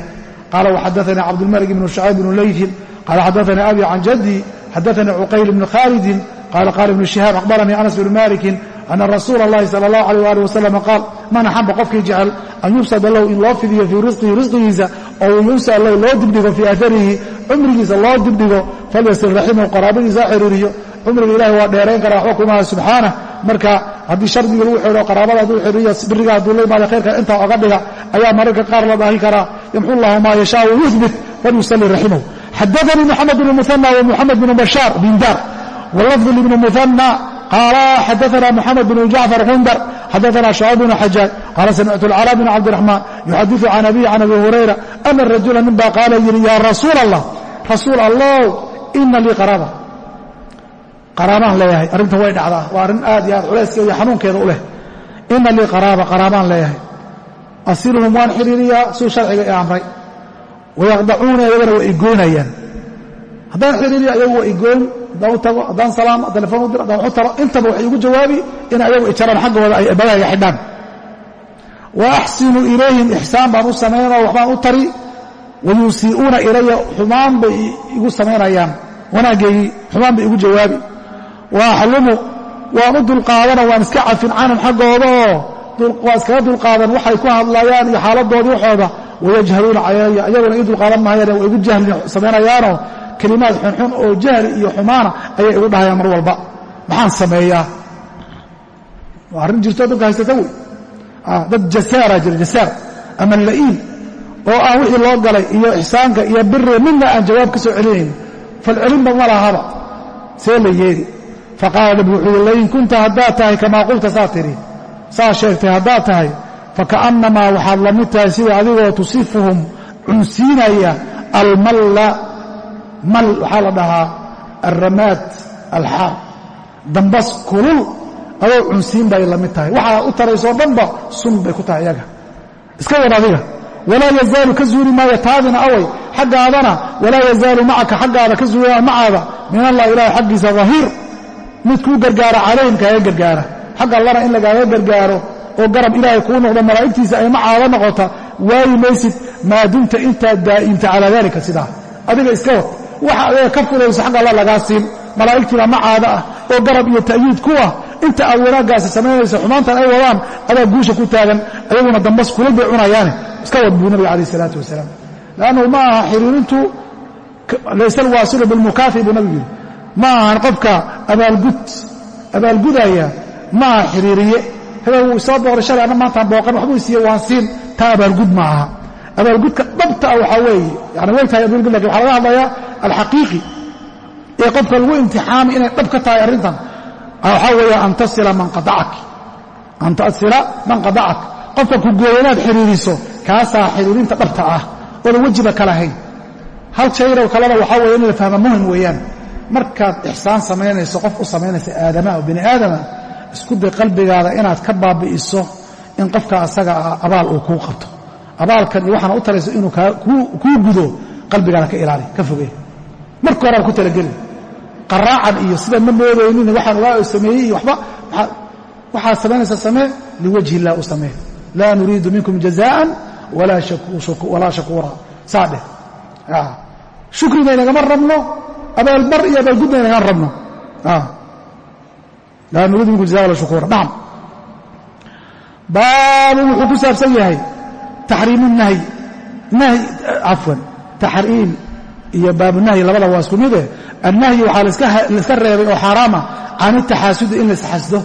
A: qaala waxadaanii cabdulmalik ibnu shacayb bnu leyfin qaala xadaanii abi can jaddi xadaanii cuqayl bni khaalidin qaala qaala ibnu shihaab akhbaranii anas bnu malikin ana rasuula اllahi sala اllahu alيh ali wasalam qaal man axaba qofkii jecel an yubsada lahu in loo fidiyo fii risqihi risqigiisa oo yunsa lahu loo dibdhigo fii aarihi cumrigiisa loo dibdhigo falyasil raximahu qaraabadiisa xiriiriyo cumriga ilahi waa dheerayn karaa waxba kumaha subxaanah marka haddii shardiga lagu xidho qaraabada hadduu xiriiriyo biriga hadduu la imaado khayrka intaa oga dhiga ayaa mararka qaar la dhaahi karaa yamxu llahu maa yashaa wayuhbit falyusali raximahu. Xadaanii moxamed bn muhana wa moxamed bn bashaar bindaar walafdu libni muhana qaala xadaana moxamed bn jacfar gundar xadaana shucayb bn xajaaj qaala samictu alcalaa bn cabdiraxmaan yuxadiu can abiyi can abi hurayra ana rajula nin baa qaala yidhi yaa rasuul allah rasuul allow ina lii qaraaba qaraabaan leeyahay. Arrintan way dhacdaa. Waa arrin aad iyo aad culayskeeda iyo xanuunkeeda u leh. Ina lii qaraaba qaraabaan leeyahay. Asiluhum waan xiriiriyaa suu sharciga i amray. Wayaqdacuuna iyagana waa igoynayaan haddaan xiriiriya ayagu waa igoyn haddaan u tago haddaan salaamo telefoon u diro haddaan waxu taro intaba waxay igu jawaabi in ayagu ijaraan xaggooda ay badahayga xidhaan. Wa axsinu ilayhim ixsaan baan u samaynao waxbaan u tari. Wayuusii'uuna ilaya xumaan bay igu samaynayaan wanaaggeygii xumaan bay igu jawaabi wa axlumu waan u dulqaadano waan iska cafin canhum xaggooda oo waa iskaga dulqaadan waxay ku hadlayaan iyo xaaladoodii waxooda. Wayajhaluuna calaya iyaguna ii dulqaadan mahayaane igu jahli samaynayaanoo. Kelimaad xunxun oo jahli iyo xumaana ayay igu dhahayaan mar walba. Maxaan sameeyaa? Waa arrin jirto dadka haysata wey. Dad jasaara jira jasaar. Ama la'iin oo aan wixii loo galay iyo ixsaanka iyo biri midna aan jawaab ka soo celinayn. Falcelinba ma lahaba. See la yeeli faqaala nabigu wuxuu yidhi lain kunta haddaad tahay kamaa qulta saa tidhi saa sheegtay haddaad tahay faka'annamaa waxaad la mid tahay sida adigoo tusifuhum cunsiinaya almalla mal waxaa la dhahaa alramaad alxaar dambas kulul adoo cunsiin bay la mid tahay waxaa u taraysoo dhanba sun bay ku tahay iyaga iska wan adiga walaa yazaalu ka zuuli maayo taadina away xaggaadana walaa yazaalu macaka xaggaada ka zuuli maayo macaada min allah ilahi xaggiisa dahiir mid kuu gargaara calayhim kaaga gargaara. Xag allana in lagaaga gargaaro oo garab ilaahay kuu noqdo malaa'igtiisa ay macaada noqota. Waayi maysid maa dumta intaad daa'imta calaa daalika sidaa. Adiga iska wad. Waxa adiga ka fulayso xag alla lagaa siin. Malaa'igtiina macaada ah oo garab iyo ta'yiid ku ah. Inta aad wanaaggaasi samaynayso xumaantan ay wadaan adaa guusha ku taagan ayaguna dambas kulul bay cunayaane iska wad buu nabiga calayh isalaatu wasalaam. Leannahu ma aha xiriirintu laysa alwaasilu bilmukaafi buu nabigu yidhi ma ahan qofka abaalgud abaalgudaya ma aha xiriiriye. Hebel wuu isoo booqday shalay anna maantaan booqan waxbuu isiiye waan siin taa abaalgud ma aha. Abaalgudka dhabta ah waxaa weeye yani way tahay abaalgud laakiin waxaa laga hadlayaa alxaqiiqi ee qofka lagu imtixaamay inay dhab ka tahay arrintan. Waxaa weeye an tasila man qadacak. An tasila man qadacak. Qofka ku gooya inaad xiriiriso kaasaa xiriirinta dhabta ah oodan wejiba ka lahayn. Hal shayro kalena waxaa weeye in la fahma muhiim weeyaan markaad ixsaan samaynayso qof u samaynaysa aadama oo bini aadama isku day qalbigaada inaad ka baabi'iso in qofka asaga ah abaal uu kuu qabto. Abaalkan iyo waxaana u tarayso inuu kuu gudo qalbigaada ka ilaali ka fogey marka horead ku talagelin qaraacan iyo sida ma moodaynin waxaan ogaa sameeyey iyo waba waxaad samaynaysa samee liwajhi illah u samee laa nuriidu minkum jazaan walaa shakuura saa dheh. Shukrina inagama rabno abaalbar iyo abaalgudna inagama rabno laa walaa shakuura nacam baabun wuxuu ku saabsan yahay taxriimu nahyi nahy cafwan taxriim iyo baabunahyi labada waa isku mide annahyi waxaa laiska reebay oo xaaraama can itaxaasudi in laisxasdo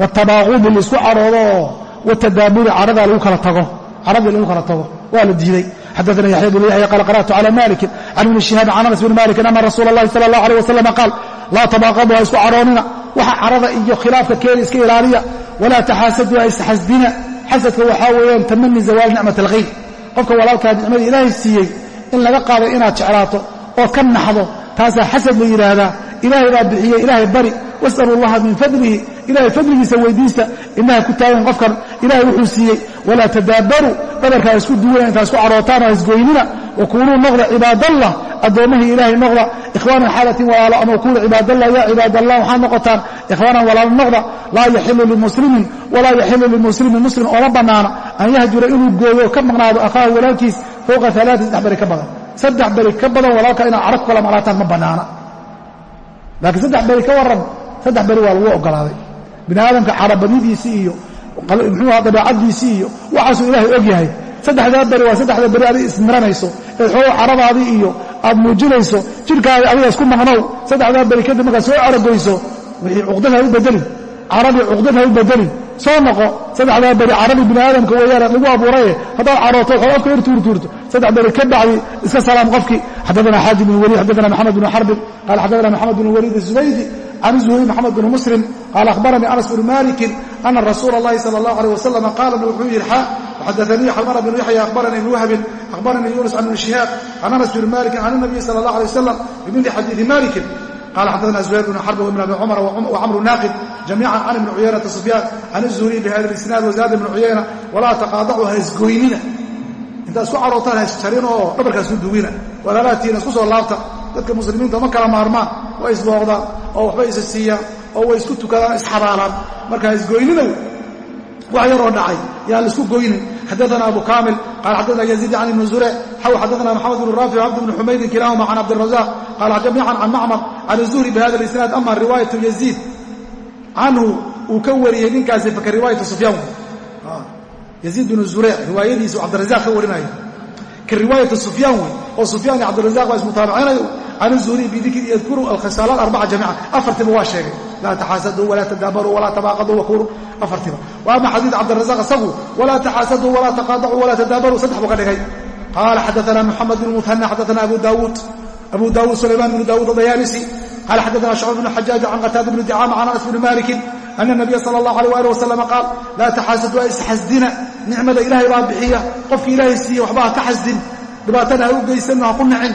A: watabaaqudi la isku cadhoodo oo watadaaburi cadhadaa lagu kala tago cadhadii lagu kala tago waa la diiday xadaana yaxya bn yaxya qaala qara'tu cala malikin can ibni shihaab can anas bni malikin ana rasuula اllahi sala اllah alيh wasalam qaal laa tabaaqadu ha isku cadhoonina waxa cadhada iyo khilaafka keena iska ilaaliya walaa taxaasadu ha isxasdina xasadka waxaa weeyaan tamani zawaal nicmat alkhayr qofka walaalkaa nicmadii ilaahay siiyey in laga qaado inaad jeclaato ood ka naxdo taasaa xasad la yidhaahdaa ilaahay baa bixiyey ilaahay bari wasalu llaha min fadlihi ilahay fadligiisa weydiista inaha ku taagan qofkan ilahay wuxuu siiyey walaa tadaabaruu dhabarka ha isku duwana intaa isku cadhootaan ha isgoynina wakunuu noqda cibaadallah addoommahii ilaahay noqda ikhwaanan xaalatin walaalo ama kunuu cibaadallah yaa cibaadallah waxaad noqotaan ikhwaanan walaalo noqda laa yaxilu limuslimin walaa yaxilu limuslimin muslim ooma bannaana an yahjura inuu gooyo ka maqnaado akhaahu walaalkiis fowqa alaati saddex beri ka badan. Saddex beri ka badan walaalka inaad carag ku kala maqnaataan ma bannaana laakiin saddex beri ka bini aadamka carabadnidiisii iyo muxuuha dabeecaddiisii iyo waxaasuu ilaahay og yahay. Saddexdaa beri waa saddexda beri adig ismiranayso eed xoogo caradaadii iyo aad muujinayso jidhkaada adiga isku maqnow. Saddexdaa beri kadib markaad soo caragoyso wixii cuqdad u bedelin caradii cuqdad u bedelin soo noqo. Saddexdaa beri caradii bini aadamka weeyaan lagu abuuraye haddaad carooto xoog afka yar tuurtuurto saddex beri ka bacdi iska salaam qofkii xaddaana xaajib bn waliid xaddaana maxamed bn xarbin qaala xaddaana maxamed bn waliid الzubaydi can zuhri maxamed bn muslim qaala akhbaranii anas bn malikin ana rasuula اllahi salى اllah alيه wasalam qaala wuxuu yidhi xa xadaanii xalmana bn yaxya akhbaranii ibn wahbin akhbaranii yunus can ibn shihaab can anas bn malikin can الnabiy salى اllah alيه wasalam bimili xadiiثi malikin qala xadana zuhayr bn xarb wibn abi cumar wcamru naaqid jamiican can ibni cuyaynata sufyaan can الzuhriy bihada اlisnaad wazaad ibn cuyayna walaa taqaadacu ha isgoynina intaad isku carootaan ha isjarin oo dhabarka isku duwina walaalaatiina isku soo laabta dadka muslimiinta ma kala maarmaan way isbooqdaan oo waxbay isa siiyaan oo way isku tukadaan isxabaalaan marka ha isgoynina wax yaroo dhacay. Yaan la isku goynin. Xadaana abu kamil qala xadana yaziid can ibni zureyc xaw xadana maxamed bn raafic cabd bn xumaydin kilahuma can cabdirazaq qala jamiican can macmar can zuhri bihada isnaad ama riwaayatu yaziid canhu uu ka wariyey ninkaasi faka riwaayatu sufyaan. Yaziid bn zureyc riwaayadiisu cabdirazaq ka warinayo. Ka riwaayatu sufyaan wey. Oo sufyaan iyo cabdirazaq baa ismutaabacinayo can zuhri bidikri yadkuru alkhisaalaan arbaca jamiican afartiba waa sheegay. Laa taxaasaduu walaa tadaabaruu walaa tabaaqaduu wakunuu afartiba. Wa ama xadiid cabdirazaq isagu walaa taxaasaduu walaa taqaadacuu walaa tadaabaruu saddex buu ka dhigay. Qaala xadaana muxamed bn muhana xadaana abu daawuud abu daawuud sulaymaan bn daawuud adayaalisi qala xadaana shucb bn xajaaj can qataada bni dicaama can anas bni malikin ana nabiya sala allah alيh ali wasalam qaal laa taxaasaduu ha isxasdina. Nicmada ilaahay baa bixiya. Qofki ilaahay siiye waxba ha ka xasdin. Dhibaatana ha u geysanno ha ku nicin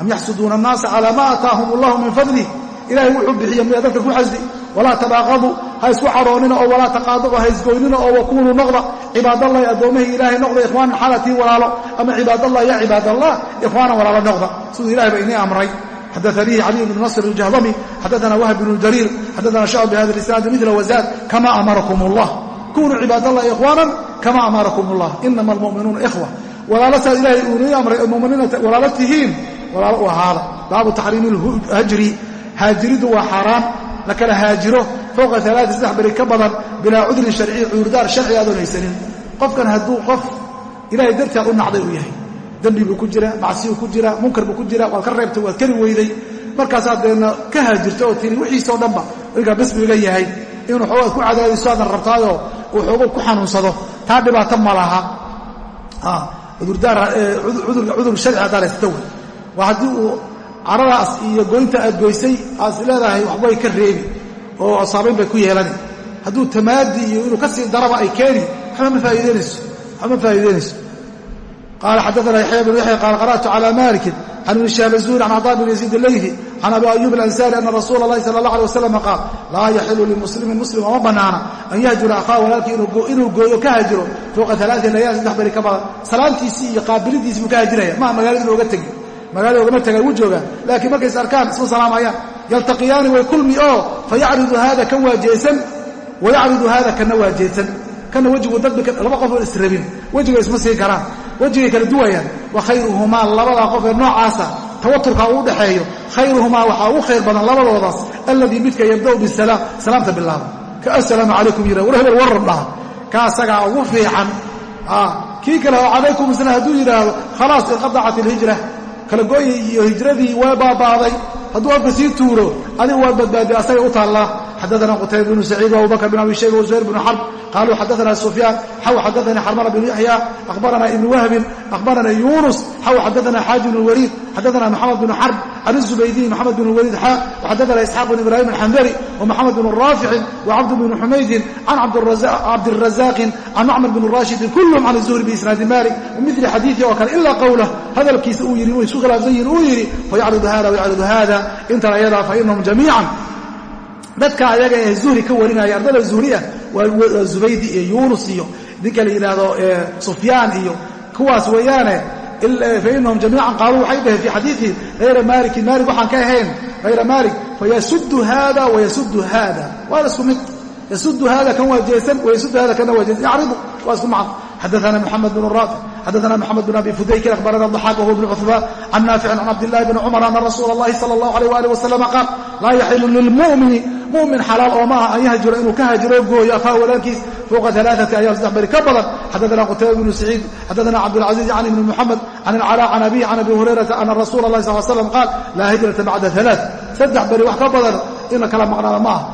A: am yaxsuduuna annaasa calaa ma aataahum allahu min fadlih ilahay wuxuu bixiya miyaa dadka ku xasdi walaa tabaaqaduu ha isku cadhoonina oo walaa taqaadacu ha isgoynina oo wakunuu noqda cibaadallahi addoommahii ilaahay noqda ikhwaanan xaalatii walaalo ama cibaadallah ya cibaadallah ikhwaanan walaalo noqda siduu ilahay ba inii amray xadaanii caliy bn nasr aljahdami xadaana wahb bnu jariir xadaana shacb bihada isnaadi mila wazaad kama amarakum allah kunuu cibaadallahi ikhwaanan kama amarakum allah inama almu'minuuna ikhwa walaalo saad ilahay uu inii amray oo muminiina walaalo tihiin walaalo u ahaada. Baabu taxriimi lhajri haajiridu waa xaaraan la kala haajiro fowqa alaai saddex beri ka badan bilaa cudrin sharciy cuurdaar sharci aadoon haysanin qofkan hadduu qof ilahay dartaad u nacday uu yahay. Dembi buu ku jira macsiyuu ku jira munkar buu ku jira waad ka reebtay waad kari weyday. Markaasaad deedna ka haajirto oo tiri wixiisoo dhanba ninkaa bisbiga yahay. Inuu xoogaad ku cadaadiso aadan rabtaayoo uu xoogo ku xanuunsado. Taa dhibaato ma laha. Cudur sharci haddaa wey haddii uu caradaas iyo goynta aad goysay aad is leedahay waxbay ka reebi oo saabayn bay ku yeelani hadduu tamaadi iyo inuu ka sii daraba ay keeni waxba ma faa'iideynayso waxba ma faa'iideynayso qaala xadaana yaxya bnu yaxya qaala qara'tu cala malikin can ibni shihab azuhri can caطaa bn yaziid alaydi can abi ayub alansari ana rasuula اllahi sala اllah alيه wasalam qaal laa yaxilu limuslimin muslim oma bannaana an yahjura akhaa walaalkii inuu gooyo ka hajiro fowqa alaai layaal saddex beri ka badan salaamtiisii iyo qaabilidiisii buu ka hajiraya maa magaalada inooga tegi magaalada ogama tagaan wuu joogaa. Laakiin markays arkaan isma salaamayaan yaltaqiyaani way kulmi oo fayacridu haada kan waa jeesan wayacridu haada kana waa kana wejigu dadba laba qof oo israbin wejiga isma siin karaan. Wejigay kala duwayaan. Wa khayruhumaa labadaa qof ee noocaasa tawaturka uu dhexeeyo khayruhumaa waxaa ugu khayr badan labadoodaas alladii midka yabda'u bisalaam salaamta bilaaba. Ka assalaamu calaykum yira war hebel warar dhaha ka asagaa ugu fiican. Kii kale oo calaykum isna hadduu yidhaahdo khalaas inqadacat ilhijra kala gooyi iyo hijradii waa baaba'day hadduu afka sii tuuro adigu waad badbaadiya asagay u taallaa xadaana qutayba bnu saciid waabubakr bn abi shayba wzuhayr bnu xarb qaluu xadaana sufyaan xaw xadaanii xarmana bnu yaxya akhbarana ibnu wahbin akhbarana yunus xaw xadaana xaaji bn waliid xadaana maxamed bnu xarb can zubaydiy maxamed bn waliid xa waxadaana isxaaq bn ibrahim alxandari wamaxamed bn raaficin wacabd bn xumaydin can cabdirazaqin can macmar bn rashidin kulhm can zuhri biisnaadi malik wamili xadiii oo kale ilaa qowlah hadalkiisa uu yidhi way isku khilaafsan yihiin uu yidhi fayacridu hada wayacridu hada intan ayadaa fainahum jamiican dadka ayaga ee zuhri ka warinaya ardada zuhri ah waa zubaydi iyo yunus iyo ninka la yidhaahdo sufyaan iyo kuwaas weeyaane fainahum jamiican qaaluu waxay dhaheen fii xadiiihi hayra maalikin maalik waxaan ka ahayn hayra maalik fayasudu hada wayasudu hada waa isku mid yasudu hada kan waa jeesan wayasudu hada kana waa jeesan yacridu waa isku macno xadaana mxamed bn raafic xadaana mxamed bn abi fudaykin akhbarana daxaaq wahuwa bn cuثmaan can naaficin can cabdillahi bni cumar ana rasuula اllahi salى اllahu alيh ali waslama qaal laa yaxilu lilmumini mumin xalaal oo maaha an yahjura inuu ka haajiro gooyo ahaa walaalkiis fowqa alaaati ayaal saddex beri ka badan. Xaddaana qutayba bnu saciid xaddaana cabdulcaziiz yani bni muxamed can ilcalaa can abihi can abi hurayrata ana rasuula allahi sal slam qaal laa hijrata bacda alaa saddex beri wax ka badan in la kala maqnaada maaha.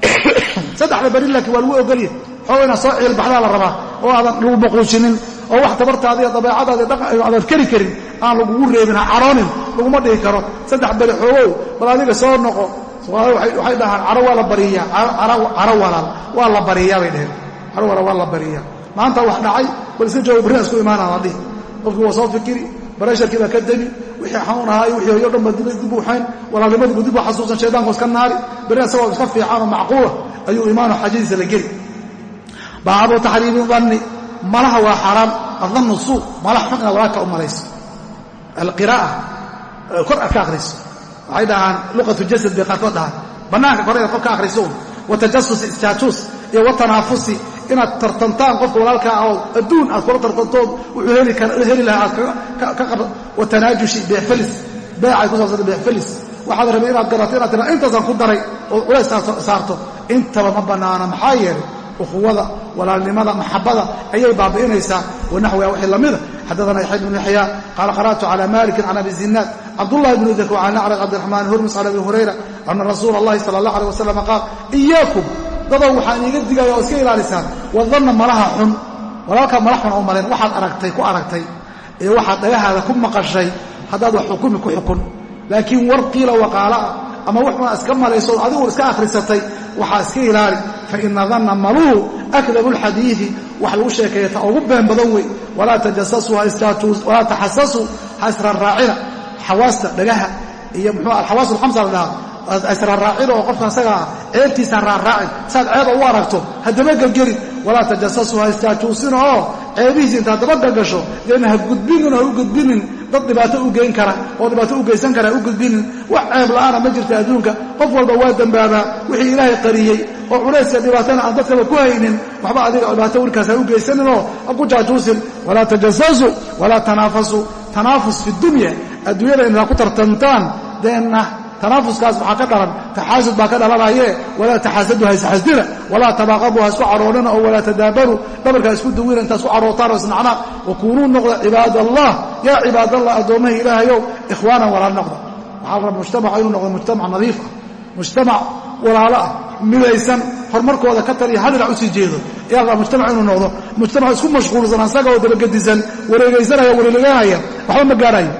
A: Saddexda beri laakiin waa lagu ogolya xoogayna soo ciilbaxdaa la rabaa oo aadan lagu baquujinin oo wax tabartaada iyo dabeecadaada aadan keri karin aan lagugu reebin ha cadhoonin laguma dhihi karo. Saddex beri xoogow bal adiga waxay dhahaan caro waa la bariyaa caro walaal waa la bariyaa bay dheheen caro walaal waa la bariyaa. Maanta wax dhacay bal iska jooga barri isku imaanaan adhihi qofkii waa soo fikiri bareesharkii baa ka demi wixii xanuun ahaa iyo wixii hoyo dhan ba dib u xayn walaalnimadiibu dib u xasuusan shaydaanku iska naari berri asagoo iska fiicanoo macquula ayuu imaano xajadiisa la geli. Baabu taxriimi danni malaha waa xaaraam adannu suu mala xun inaad walaalka u malayso. Alqiraa'a kor aad ka akhriso waxay dhahaan luqatu jasad bay qaarkood dhahaan. Bannaanka kore inaad qof ka akhriso un watajasus istaajuus iyo watanaafusi inaad tartantaan qofka walaalkaa oo adduun aad kula tartantood wuxuu heli lahaa aad ka qab watanaajushi beexfalis beecay ku saabsanta beexfalis waxaad rabay inaad garato inaad tira intaasaan ku daray oo culays saarto. Intaba ma bannaana maxaa yeelay? Ukhuwada walaalnimada maxabada ayay baabi'inaysaa. Wanaxwiha wixii lamida xadaana yaxya bnu yaxya qaala qara'tu cala malikin can abi zinaad cabdullahi bnu dak can acraj cabdiraxmaan hurmus can abi hurayra ana rasuula allahi sala allah aleh wasalam qaal iyaakum dadow waxaan iiga digaya oo iska ilaalisaan wadanna malaha xun walaalkaa mala xun oo malayn waxaad aragtay ku aragtay ee waxaad dhagahaada ku maqashay haddaad wax xukumi ku xukun laakiin war qiila waqaala'a ama wuxuna iska malayso adigu iska akhrisatay waxaa iska ilaali faina danna maluhu akdabu lxadiidi wax lagu sheekeeya ta ugu been badan wey walaa taxasasuu ha israarraacina xawaasta dhagaha iyo mxuu alxawaas alhamsa la dhahaa israarraacina oo qofkan isagaa ceebtiisaan raarraacin saad ceeba u aragto haddaba gelgelin walaa tajasasuu ha istaajuusina oo ceebihiisi intaad daba galgasho deena ha gudbinin ha u gudbinin. Dad dhibaato u geyn kara oo dhibaato u geysan kara ha u gudbinin. Wax ceeb la'aana ma jirta adduunka. Qof walba waa dembaabaa wixii ilaahay qariyey oo culayska dhibaatana aan dadkaba ku haynin. Waxba adiga dhibaato wilkaas ha u geysaninoo ha ku jaajuusin. Walaa tajasasuu walaa tanaafasuu tanaafus fi dunya adduunyada inaad ku tartantaan deenna tanaafuskaas waxaa ka dhalan taxaasud baa ka dhalanaye walaa taxaasadu ha isxasdina walaa tabaaqadu ha isku caroonina oo walaa tadaabaruu dhabarka isku duwina intaa isku carootaan oo isnacnaa wakuunuu noqda cibaad allah yaa cibaadallah addoommaha ilaahayow ikhwaanan walaal noqda. Waxaa la raba mujtamaca inuu noqdo mujtamac nadiif ah. Mujtamac walaalo ah midaysan horumarkooda ka taliya hal dhinac u sii jeedo. Ayaa la mujtamac inuu noqdo? Mujtamac isku mashquulsan asaga oo dabagedisan wareegaysanaya wareelegaanaya waxba ma gaarayo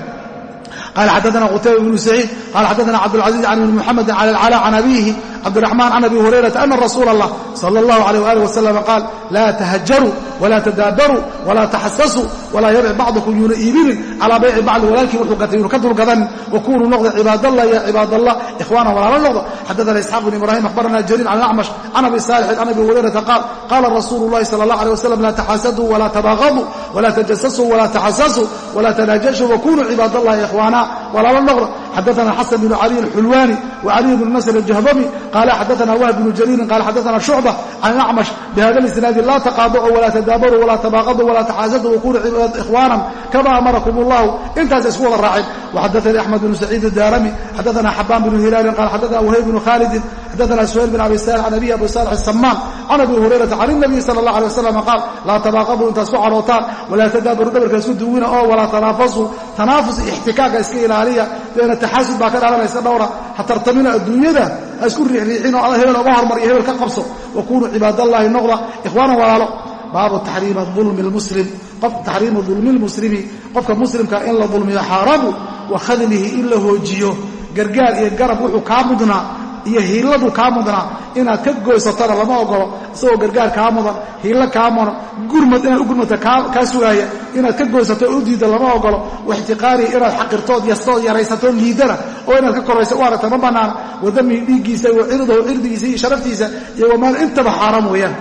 A: قال xdثna qتyبة بن سعيid qال xdثna cبدالعزيز عن بن محمد عن العلاء عن أبيه cبدالرحمن عن أبي هريرة أن رsuuل الله صلى الله عليه وآله وسلم قال لا تhجروا ولا تdاabrوا ولا تxasسوا وlaa yبع bعضكم yuuna iibinin calىa bayci bacض walaalkii wuxuu gatay yuuna ka dulgadan وkunuu noqda cibaadالlah ya cibaadالlah إkhواana walaalo noqda xadثna إسحاaq بن إبراهيم أخبرna جرير عن الأعمش عن أبي صالح عن أبي هريرة قال qاla رsuuل اللhi صلى الله عليه وسلم لا تxاasدوا ولا تباغضوا ولا تجسسوا ولا تxasسوا ولا تناجشوا وkunuu cibaad اللhi aa waa laba noqdo xadaana xasan bn cali axulwaani wacaliy bn nasr ajahdami qaala xadaana wahb bnu jariirin qaala xadaana shucba can acmash bihada isnaadi laa taqaadau walaa tadaabaruu walaa tabaaqadu walaa taxaasadu wakuunu ikhwaanan kama amarakum llahu intaas isku wada raaceen waxadaani axmed bnu saciid adaarami xadaana xabaan bnu hilaalin qaala xadaana wahayb bnu khaalidin xadaana suhayl bn abi salix can abihi abi salix samaan can abi hurayrata can inabiyi sala allah alay wasalam qaal laa tabaaqaduu intaad isku cadhootaan walaa tadaabaru dhabarka isku duwina oo walaa tanaafasuu tanaafus ixtikaaga iska ilaaliya deena taxaasud baa ka dhalanaysa dhowra. Ha tartamina adduunyada ha isku riixriixin oo hebel oga hormar iyo hebel ka qabso wakunuu cibaadallaahi noqda ikhwaanan walaalo. Baabu taxriima ulmi lmuslim taxriimu dulmi lmuslimi qofka muslimka in la dulmiyo xaaramu wa khadlihi in la hoojiyo. Gargaar iyo garab wuxuu kaa mudnaa iyo hiiladu kaa mudnaa inaad ka goysatona lama ogolo isagoo gargaar kaa mudan hiillo kaa mudan gurmad inaad u gurmata kaa sugaaya. Inaad ka goysato oo u diidda lama ogolo waxtiqaarihi inaad xaqirtood yastood yaraysatood liidana oo inaad ka koraysa u aragta ma bannaana wadamihi dhiiggiisa wa cirdahu cirdigiisa iyo sharaftiisa iyo wamaal intaba xaaraam weeyaan.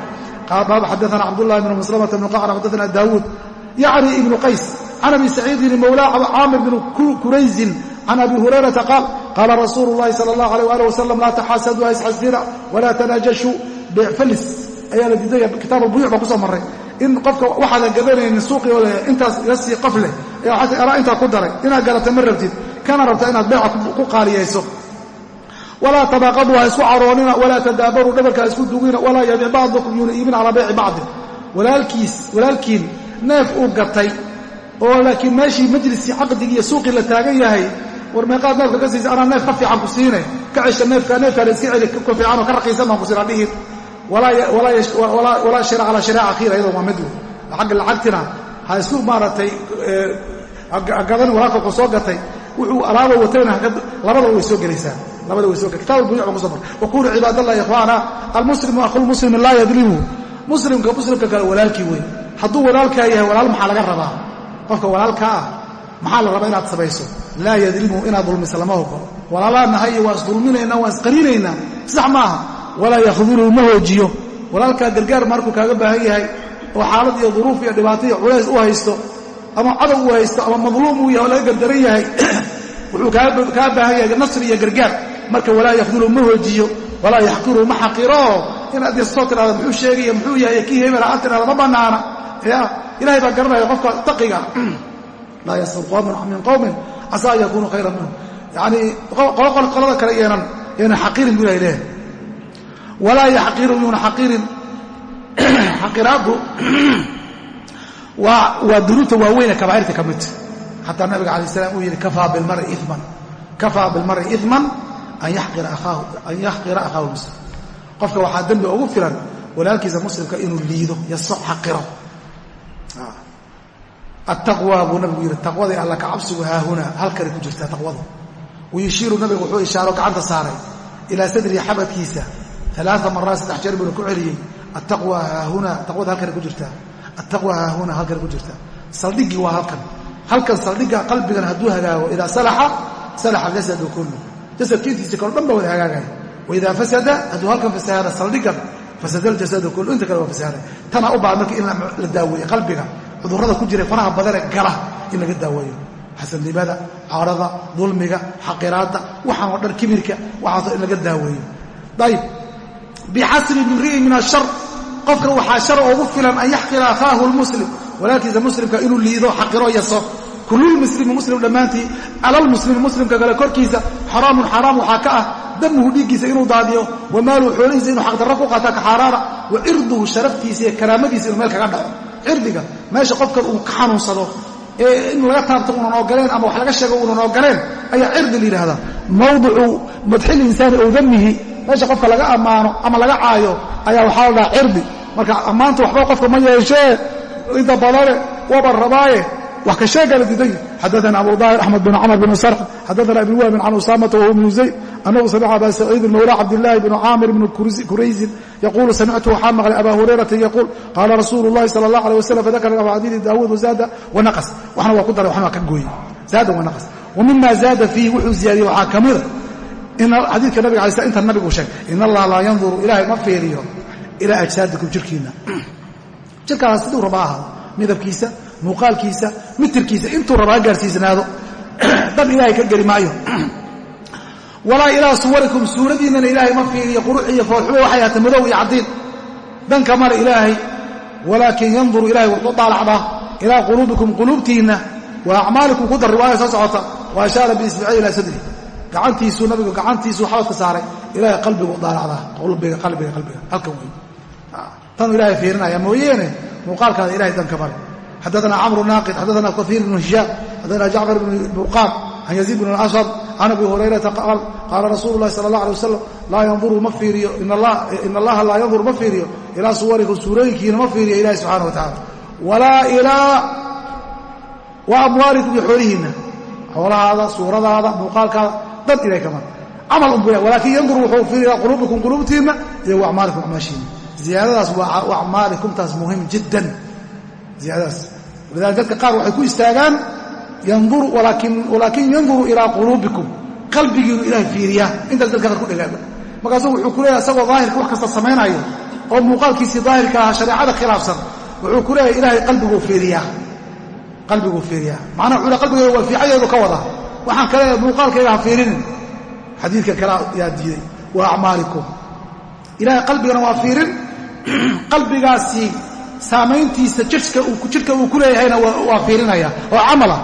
A: Baab xadaana cabdullahi bn maslamata bn qacr xadaana daawuud. Yacni ibnu qays can abi saciidin mawlaa caamir bn kurayzin can abi hurayrata qaal qaala rasuulu llahi sala allah alيh ali wasalam laa taxaasaduu haisxasdina walaa tanaajashuu beecfalis ayaa la diidaya kitaab albuyuc baa ku soo marray in qofka waxaadan gadanaynin suuqii oo intaas iga sii qof leh anaa intaa ku daray inaad garata ma rabtid kana rabta inaad beeca ku qaaliyayso walaa tabaaqaduu ha isku caroonina walaa tadaabaruu dhabarka ha isku dugina walaa yabic bacdukum yuuna iibin calaa bayci walaalkiis walaalkiin neef uu gatay oo laakiin meeshii war meeqaad neefka ka siisa anaa neef ka fiican ku siine. Ka cesha neefka neefkaana iska celi ka fiicanoo ka raqiisan baan ku siina dhihin walaa shira calaa shiraaca khiira iyadoo waa mid lacagtina ha isku maaragtay gadan walaalka wuxuu soo gatay. Wuxuu alaaba watayna labada way soo gelaysaa. Labada way soo kitab albuyuc kuso mar wakunuu cibaadallahi ikhwaana almuslimu akhulmuslimi laa yadlimu. Muslimka muslimka kale walaalkii wey hadduu walaalkaa yahay walaal maxaa laga rabaa? Qofka walaalkaa ah maxaa la rabaa inaad samayso laa yadlimu inaad dulmisa lama ogolo walaalaa nahay iyo waa isdulminaynaa waan isqarinaynaa sax maaha. Walaa yakhduluu ma hoojiyo. Walaalkaa gargaar markuu kaaga baahan yahay oo xaalad iyo duruuf iyo dhibaato iyo culays u haysto ama cadow u haysto ama madluum uu yahay oo laga gardaran yahay wuxuu kaa baahan yahay nasri iyo gargaar. Marka walaa yakhduluu ma hoojiyo. Walaa yaxqiruu ma xaqiro. Inaad yastoo tidhahda muxuu sheegaya muxuu yahay kii hebel aad tidhahda ma bannaana. Ya ilahay baa garanaya qofka taqiga. Laa yasir qoomun min qowmin casaa an yakunuu khayran minhum. Yanii qolada kale yeenan xaqirin bu ilahay walaa yaxqiru yuuna xaqirin xaqiraaddu waa dunuubta waaweyne kabaa'irta ka mid. Xataa nabiga alay slam uu yidhi kafaa bilmari iman kafaa bilmari iman an yaxqira akhaahu muslim qofka waxaa dembi ugu filan walaalkiisa muslimka inuu liido yaso xaqiro attaqwa buu nabigu yidhi taqwadii alla ka cabsigu haahunaa halkanay ku jirtaa taqwadu? Wayushiiru nabigu wuxuu ishaaro gacanta saaray ilaa sadrihi xabadkiisa. Alaaa maraat saddex jeer buuna ku celiyey. Attaqwa haahunaa taqwada halkanay ku jirtaa? Attaqwa haahunaa halkanay ku jirtaa? Saldhiggii waa halkan. Halkan saldhigga qalbigan hadduu hagaago idaa salaxa salaxa jasadu kullu. Jasadka intiisa dhan ba wada hagaagaya waidaa fasada hadduu halkan fasahaada saldhigan fasada aljasadu kullu inta kale waa fasahaada tanaa u baahan marka in la daaweeye qalbiga cudurrada ku jira faraha badane gala in laga daaweeyo. Xasadnimada caarada dulmiga xaqiraadda waxaan oo dhan kibirka waxaasoo in laga daaweeyo. Ayib bixasbi imri'in min ashar qofka waxaa shar ugu filan an yaxqira akhaahu lmuslim walaalkiisa muslimka inuu liido xaqiro yaso kululmuslimi muslim dhammaantii calalmuslimi muslimka kale korkiisa xaraamun xaraam waxaa ka ah damuhu dhiiggiisa inuu daadiyo wa maaluhu xoolihiisa inuu xaqdarro ku qaata ka xaaraana wa cirduhu sharaftiisa iyo karaamadiisa inuu meel kaga dhaco cirdiga meesha qofkan uu ka xanuunsado ee in laga taabto unan ogoleen ama wax laga sheego unan ogoleen ayaa cirdi la yidhahdaa mawdicu madxil insaani ow damihi meesha qofka laga ammaano ama laga caayo ayaa waxaa la dhahaa cirdi. Marka ammaanta waxba qofka ma yeeshee inta badane waaba rabaaye wax ka sheegala diday. Xadaana abu daahir axmed bin camr bin sarx xadaana ibn wahbin can usaamata wahuwa bnu zayd anahu samica aba saciidin mawla cabdillaahi bn caamir bn kuraysin yaquulu samictu waxaa maqlay aba hurayrata yaquul qaala rasuulu llahi sala allah alيh wasalam fadakara abaadiidi daawuud wazaada wanaqas waxna waa ku daray waxna waa ka gooyey zaada wanaqas wa mima zaada fiihi wuxuu ziyaadiyey waxaa ka mida xadiidka nabiga alay sl inta nabigu sheegay in allaha laa yanduru ilaahay ma fiiriyo ilaa ajsaadikum jirkiinna. Jirkaas siduu raba ahaado midabkiisa muuqaalkiisa mitirkiisa intuu rabaa ha gaarsiisnaado dan ilaahay ka geli maayo. Walaa ilaa suwarikum suuradiinnana ilaahay ma fiiriyo quruxi iyo foolxumo waxay ahata madow iyo caddiin danka male ilaahay walaakin yanduru ilahay wuxuu daalacdaa ilaa quluubikum quluubtiinna wa acmaalikum ku dar riwaaya soo socota. Wa ashaara biisbicay ilaa sadri. Gacantiisuu nabigu gacantiisuu xabadka saaray ilahay qalbigu daalacdaa qalbiga qalbiga qalbiga. Halkan wey tanuu ilahay fiirinaya mooyeene muuqaalkaada ilahay danka male xadaana camru naaqid xadaana kaiir bnu hishaam xadaana jacfar bn burqaan can yaziid bn اlashar can abi hurayrata qaal qaala rasuulu lahi sala allah alay wasalam laa yanduru ma fiiriyo in allaha laa yanduru ma fiiriyo ilaa suwarikum suurooyinkiina ma fiiriyo ilahi subxana wa tacala walaa ilaa wa amwaalikum iyo xoolihiinna xoolahaada suuradaada muuqaalkaada dad ilay kama camal unbu walaakin yanduru wuxuu fiiriyaa quluubikum quluubtiinna iyo wa acmaalikum acmaashiina ziyaadadaas waa acmaalikum taas muhiim jiddan ziyaadadaas walidalika dadka qaar waxay ku istaagaan walaakin yanduru ilaa quluubikum qalbigiinu ilahay fiiriyaa intaas dadka qaar ku dhagaaba markaasuu wuxuu ku leeyahay isagoo daahirka wax kasta samaynayo oo muuqaalkiisii daahirka ahaa shareecada khilaafsan wuxuu ku leeyahay ilaahay qalbiguu fiiriyaa qalbiguu fiiriyaa macnaha wuxuu le qalbigayga waa fiicadeedu ka wada. waxaan kale muuqaalkayga ha fiirinin. xadiidka kale yaa diiday wa acmaalikum. ilaahay qalbigana waa fiirin. qalbigaasi saamayntiisa jidhka uu ku leeyahayna waa fiirinaya oo camala.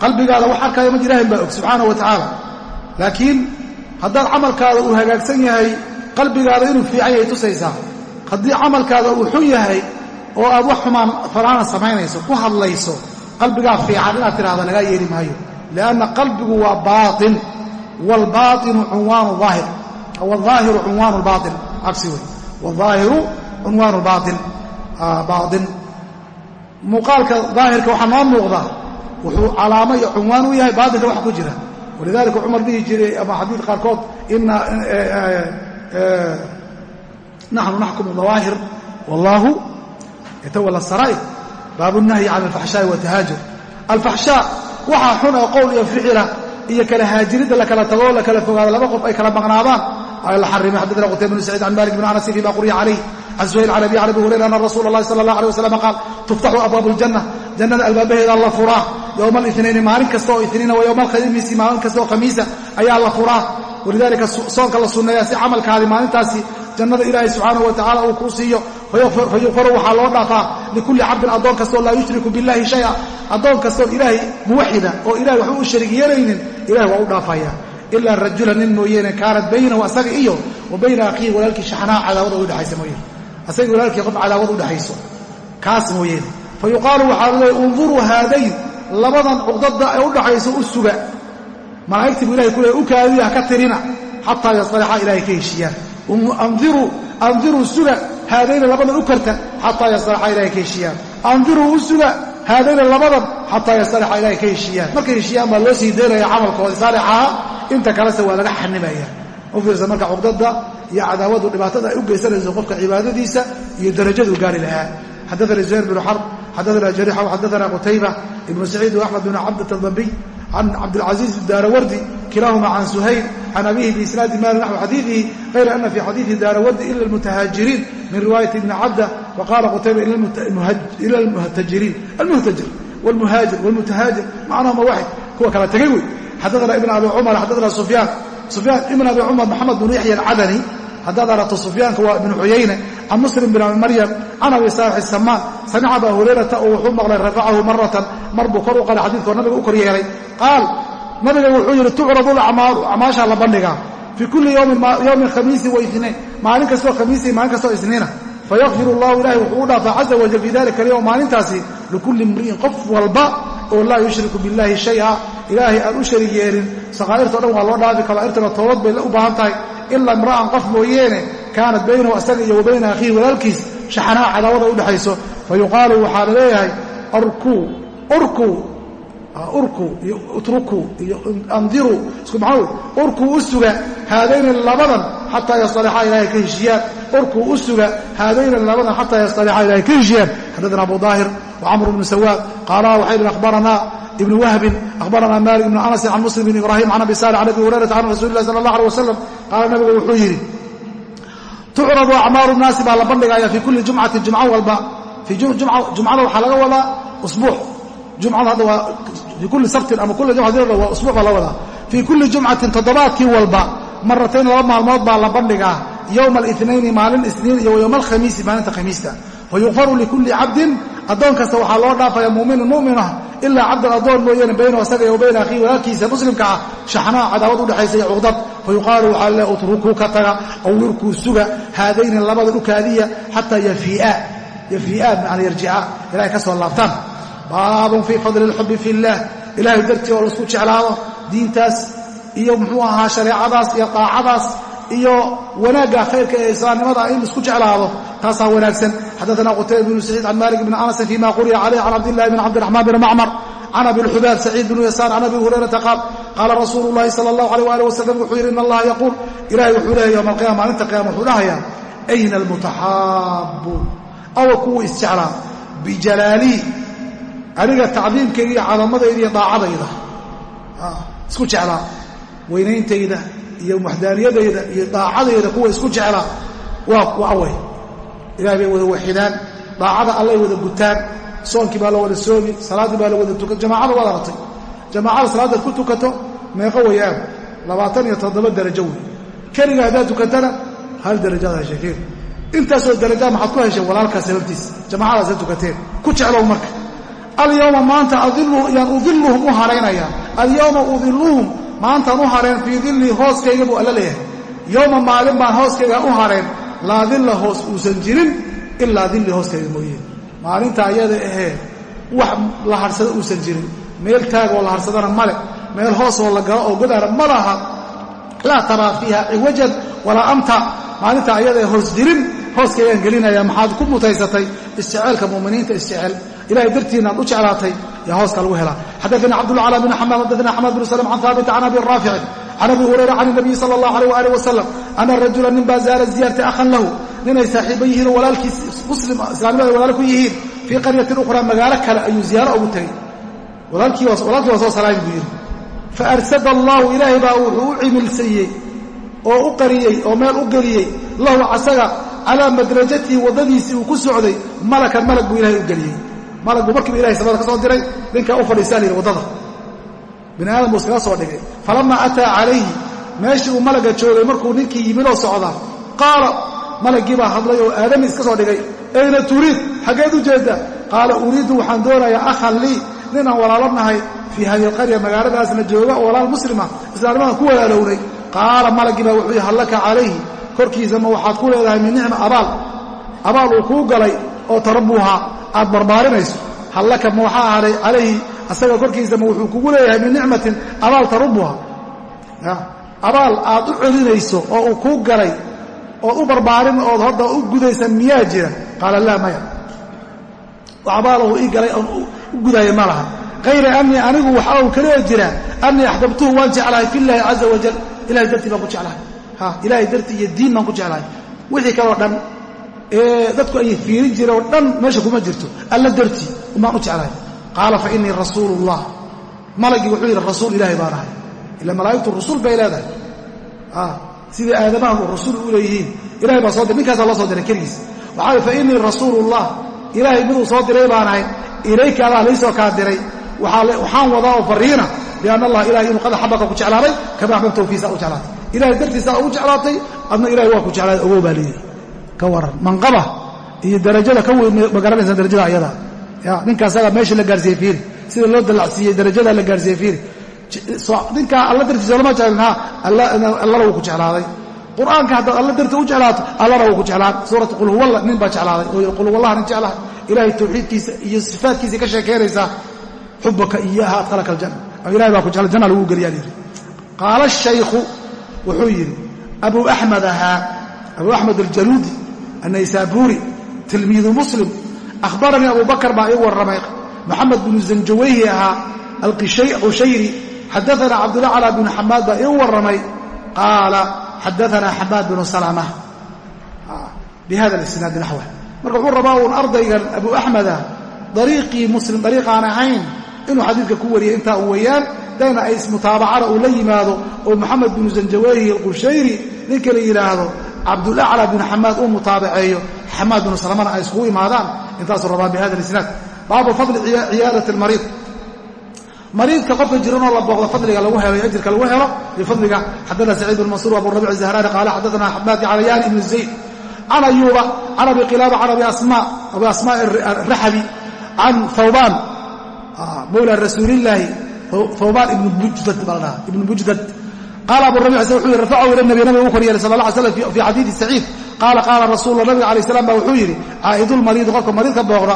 A: Qalbigaada wax arkaayo ma ilaahin baa og subxaana wa tacaala. Laakiin haddaad camalkaada uu hagaagsan yahay qalbigaada inuu fiican yahay tusaysaa. Haddii camalkaada uu xun yahay oo aad wax xumaan falaana samaynayso ku hadlayso qalbigaa fiican inaad tidhahda lagaa yeeli maayo. Lianna qalbigu waa baain waalbaatinu cunwaanu aahir waalaahiru cunwaanu lbaain cagsi wey waalaahiru cunwaanu lbaain baain muuqaalka daahirka waxaa noo muuqda wuxuu calaamo iyo cunwaan u yahay baatinka wax ku jira walidalika cumar dhihi jiray ama xadiid qaarkood ina naxnu naxkumu dawaahir wallaahu yatawala saraa'ir baabu nahyi can alfaxshaa'i watahaajur alfaxshaa waxaa xun oo qowl iyo ficila iyo kala haajiridda la kala tago la kala fogaado laba qof ay kala maqnaadaan xadana qutayba bn saciid can malik bn anas fima quriya calayh can suhayl can abi can abi hurayra ana rasuula اllahi sala allah alيh wasalam qaal tuftaxu abwaabu اljanna jannada albaabaheeda la furaa yowma اlitnayni maalin kasta oo itniina wa yowma alkhamiisi maalin kasta oo khamiisa ayaa la furaa walidalika soonka la sunneeyaa si camalkaadi maalintaasi jannada ilaahay subxaanahu wa tacala uu kuu siiyo fayuqfaru waxaa loo dhaafaa likulli cabdin addoon kastooo laa yushriku billahi shaya addoon kastoon ilaahay muwaxida oo ilahay waxba u sharig yeelaynin ilahay waa u dhaafaya ilaa rajula nin mooyeene kaanat baynahu asaga iyo wa bayna akhiihi walaalkii shaxnaa cadaawada udhexaysa mooyeene asaga walaalkii qof cadaawad udhexayso kaas mooyeene fa yuqaalu waxaa leeya unduruu haadayn labadan cuqdada ee udhaxayso u suga. Malaa'igtii buu ilahay ku leey u kaadiya ka tirina xataa yasطalixa ilahay ka heshiiyaan andiruu suga haadayna labadan u karta xataa yasطalixa ilahay ka heshiiyaan andiruu u suga haadayna labadan xataa yasطalixa ilahay ka heshiiyaan markay heshiiyaan baa loo sii daynaya camalkoodii saalixaha inta kalese waa laga xanimaya u fiirsa marka cuqdada iyo cadaawadu dhibaatada ay u geysanayso qofka cibaadadiisa iyo darajaduu gaari lahaa xadaana zuhayr bnu xarb xadaana jarixa xadaana qutayba ibnu saciid axmed bn cabdat adambiy can cabdilcaziiz daarawardi kilaahuma can suhayl can abihi biisnaadi mali naxwi xadiidihi hayra ana fii xadiidi daarawardi ila almutahaajiriin min riwaayati ibni cabda waqaala qutayba ila almuhtajiriin almuhtajir wlmuhaajir wlmutahaajir macnahuma waxid kuwa kala tegay wey xadaana ibn abi cumar xadaana sufyaan sufyaan ibn abi cumar maxamed bnu yaxya alcadani haddaad arato sufyaanka waa ibnu cuyayne can muslim bin abi maryam can abi saalix samaan samica aba hurayrata oo wuxuu maqlay rafacahu maratan mar buu kor u qalay xadiidkoo nabiga u kor yeelay qaal nabiga wuxuu yidhi tucradu lacmaalu acmaashaa la bandhigaa fii kulli yowmin khamiisi wa itnain maalin kastoo khamiisi maalin kastoo isniina fayakfir allahu ilahi wuxuu u dhaafaa caza wajal fii dalika alyowm maalintaasi likulli imri'in qof walba oo laa yushriku billahi shaya ilaahay aan u sharig yeelin sakaa'irto dhan waa loo dhaafi kabaa'irtana toobad bay u baahan tahay ilaa imra'an qof mooyeene kaanat baynahu asaga iyo wa bayna akhiihi walaalkiis shaxanaa cadaawada udhexayso fa yuqaalu waxaa la leeyahay arkuu urkuu urkuu iyo utrukuu iyo andiruu isku maxaa urkuu u suga haadayna labadan xataa yastalixa ilahay ka heshiyaan urkuu u suga haadayna labadan xataa yastalixa ilahay ka heshiyaan xaddaana abu daahir wcamr bnu sawaad qaala waxay dhin akhbaranaa ibn wahbin akhbaranaa malik ibn anas can muslim bn ibrahim can abi salix can abi hurayrata can rasuli lah sala allah aleh wasalam qaala nabigu wuxuu yidhi tucradu acmaaru nnaasi baa la bandhigaya fii kulli jumcatin jumco walba. Jumcada waxaa laga wadaa usbuuc jumcada hadda waa fii kulli sabtin ama kulli jumcatin waa usbuuc baa la wadaa fii kulli jumcatin toddobaadkii walba maratayn laba maalmood baa la bandhigaa yowma alinaini maalin isniin iyo yowma alkhamiisi maalinta khamiista. Wayukfaru likulli cabdin addoon kasta waxaa loo dhaafaya muminin muminah ilaa cabdan addoon mooyaane baynahu asaga iyo bayna akhiihi walaalkiisa muslimka ah shaxnaa cadaawad udhexaysa iyo cuqdad. Fayuqaalu waxaa le utrukuu ka taga aw wirkuu suga haadayni labada dhukaadiya xataa yafii'a. Laabtaan baabun fii fadli اlxubi fi اllah ilahay dartii oo la isku jeclaado diintaas iyo muxuu ahaa shareecadaas iyo daacadaas iyo wanaagga khayrka ee islaamnimada in isku jeclaado. Taasaa wanaagsan. Xadaana qutayba bnu saciid can malik bni anasin fima quriya calayh can cabdillahi bn cabdiraxmaan bn macmar can abi lxubaab saciid bnu yasaar can abi hurayrata qaal qaala rasuulu llahi sala allahu aleyh ali wasalam wuxuu yidhi in allaha yaquul. Ilahay wuxuu leeya yowma alqiyama maalinta qiyama wuxuu dhahayaa ayna almutaxaabuun awa kuwa isjeclaa bijalaalii aniga tacdiimkayga iyo cadamadayda iyo daacadayda. Isku jeclaa weynayntayda iyo waxdaaniyadayda iyo daacadayda kuwa isku jeclaa waa awey ilahay bay wada waxidaan daacada allay wada gutaan. Soonkii baa la wada soomi salaaddii baa la wada tukan jamaacada waad aratay jamaacada salaadaad ku tukato meeqo wayaan labaatan iyo toddoba darajo wey keliga haddaad tukatana hal darajaad heshay fiir intaasoo darajaa maxaad ku heshay walaalkaa sababtiisa jamaacadaasa tukateen. Ku jeclow marka alyowma maanta yaan udiluhum u haraynaya. Alyowma udiluhum maantaan u hareen fii dillii hooskayga buu alla leeyahay. Yowma maalin baan hooskayga u hareen. Laa dilla hoos uusan jirin ilaa dilli hooskayga mooye. Maalinta ayada ahee wax la harsado uusan jirin. Meel taagoo la harsadana male meel hoosoo la galo oo godaana ma laha. Laa taraa fiiha ciwajan walaa amta. Maalinta ayadae hoos jirin hooskaygaan gelinaya maxaad ku mutaysatay? Isjeceelka muminiinta isjecel ilahay dartiina ad u jeclaatay yaa hooska lagu helaa. Xadaana cabdulcala bn xamaam xadaana xamaad bn slm can haabit can abi raaficin can abi hurayra can nabiyi sala allah alayh waalih wasalam ana rajula nin baa zaara ziyaarta akhan lahu ninay saaxiiba yihiinoo walaalkiis muslim islaamnimada walaal ku yihiin fii qaryatin ukhraa magaalo kale ayuu ziyaaro ugu tegey walaalkii waa soo salaami buu yidhi. Faarsada allahu ilaahay baa wuxuu u cimilsiiyey oo u qariyey oo meel u geliyey lahu asaga calaa madrajatihi waddadiisii uu ku socday malakan malag buu ilahay u geliyey malagbu markiiba ilahay samada ka soo diray ninkaa u fadhiisaa la yidhi waddada bini aadam buu iskaga soo dhigay. Falamaa ataa calayhi meeshii uu malagga joogay markuu ninkii yimidoo socdaa qaala malaggii baa hadlay oo aadami iska soo dhigay ayna turiid? Xaggeed u jeedda qaala uriidu waxaan doonayaa akhan lii nin aan walaalo nahay fii hadi alqarya magaaladaasna jooga oo walaal muslima islaamnimadan ku walaalownay qaala malaggii baa wuxuu yihi hallaka calayhi? Korkiisa ma waxaad ku leedahay min nicma abaal. Abaal uu kuu galay oo tarabuuha aad barbaarinayso hallaka ma waxaa ahaaday calayhi asaga korkiisa ma wuxuu kugu leeyahay min nicmatin abaal tarubuha abaal aad u celinayso oo uu kuu galay ood u barbaarin ood hadda u gudaysa miyaa jira? Qaala laa maya. Abaalahu ii galay oon u gudaayo ma laha. Hayra anii anigu waxa uu kalioo jiraa anii axbabtuhu waan jeclahay fi llaahi caza wajal ilahay dartii baan ku jeclahay. Ilaahay dartii iyo diin baan ku jeclahay. Wixii kaloo dhan dadku ay fiirin jireen oo dhan meesha kuma jirto. Alla dartii umaan u jeclahay. Qaala fa inii rasuulu ullah malagii wuxuu yidhi rasuul ilaahay baan ahay. Ila malaa'igtu rasuul bay leedahay. Sidai aadamahu rasuul u leeyihiin. Ilahay baa soo diray ninkaasaa loo soo diray keligiis. Waxaa fa inii rasuulullah. Ilaahay miduu soo diray baan ahay. Ilayka adaa laysoo kaa diray. Waxaan wadaa oo fariina bianna allah ilahay inuu qad axabaka ku jeclaaday kama axbabtahu fiisa u jeclaatay. Ilahay dartiisa ugu jeclaatay adna ilahay waa ku jeclaaday ogow baa leeyihi ka waran manqaba iyo darajada ka weyn ma garanaysaa darajada ayada. Ya ninka asaga meesha la gaarsiiyey fiiri sida loo dallacsiiyey darajada la gaarsiiyey fiiri ninkaa alla dartiisa lama jeclin ha allana wuu ku jeclaaday. Qur'aanka haddaad alla darti u jeclaato allana wuu ku jeclaan suuratu qul huwalla nin baa jeclaaday. Oo yidhi qul huwallaha nin jeclaha ilahay tawxiidkiisa iyo sifaatkiisa ka sheekaynaysaa xubaka iyaha adkhalaka aljanna ilahay baa ku jecla janna lagu geliyaa yidhi. Qaala shaykhu wuxuu yidhi abu axmed ahaa abu axmed aljaluudi annaysaabuuri tilmiidu muslim akhbaranii abu bakar baa ii warramay moxamed binu zanjawayhi ahaa alqushayri xadaana cabdulacla bnu xamaad baa ii warramay qaala xadaana xamaad bnu salama bihada isnaadi naxwa marka wuxuu rabaa uun ardaygan abu axmeda dariiqii muslim dariiqaan ahayn inuu xadiidka ku wariyay intaa u weeyaan dayna ay mutaabacana uu la yimaado oo moxamed binu zanjawayhi alqushayri ninka la yidhaahdo cabdulacla binu xamaad uu mutaabaceeyo. Xamaad binu salamana ay iskugu imaadaan intaasuu rabaa bihada isnaad baabu fadli ciyaadat almariid. Mariidka qofka jiranoo la booqdo fadliga lagu helo ajirka lagu helo iyo fadliga xadana saciid bn mansuur abu rabic zahrani qaala xadaana xamaad calayaan ibn zayd can ayuuba can abi qilaaba can abi asmaa raxabi can thawbaan mawla rasuulillaahi thawbaan ibn baa bujdad qaala abu rabic se wuxuu yihi rafacahu ila nabi nabiga u kor yeelay sal la slam fi xadiidi saciid qaala qaala rasuulula nabiga alay slam ba wuxuu yidhi caa'idulmariidi qofka mariidka booqda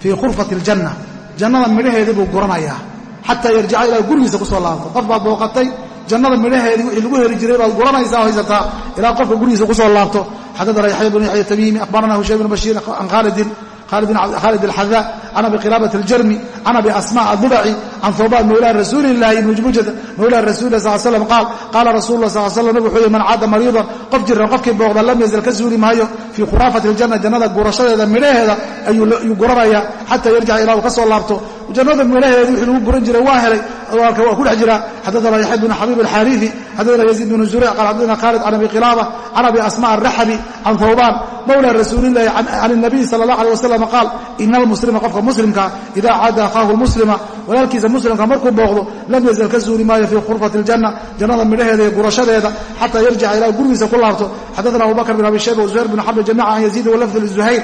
A: fii khurfati aljanna jannada midhaheedii buu guranayaa xataa yarjica ilaa gurigiisa ku soo laabto. Qof baad booqatay jannada midhaheedii wixii lagu heli jiray baad guranaysaa haysataa ilaa qofka gurigiisa ku soo laabto. Xadana yaxya bnu yaxya tamiimi akhbarana hushaym bn bashiir an khaalidin khaalid alxadaa can abi qiraabati aljarmi can adubaci can hawbaan mawlaa rasuulilaahi mujmujada mawlaa rasuulila sal slam qaal qaala rasuulula sal slam nabig wuxuu yihi man caada mariidan qof jiran qofkii booqda lam yazal ka suuli maayo fii khuraafati aljanna jannada gurashadeeda midhaheeda ayuu guranayaa xataa yarjica ilaa uu ka soo laabto jannada midhaheeda wixii lagu guran jiray waa helay waa ku dhex jira xadaana yaxya bnu xabiib alxaariifi xadaana yaziid bnu zureyc qaal xadaana khaalid can abi qilaaba can abi asmaa alraxabi can hawbaan mawla rasuulillahi can nabiy sala allah aleh wasalam qaal ina almuslima qofka muslimka ida caada akhaahu muslima walaalkiisa muslimka markuu booqdo lam yazal ka suuli maayo fii khurfati اljanna jannada midhaheeda iyo gurashadeeda xataa yarjica ilaa gurigiisa ku laabto xadana abu bakr bn abi shayba wazuhayr bn xarb jamica can yaziid walafd lzuhayr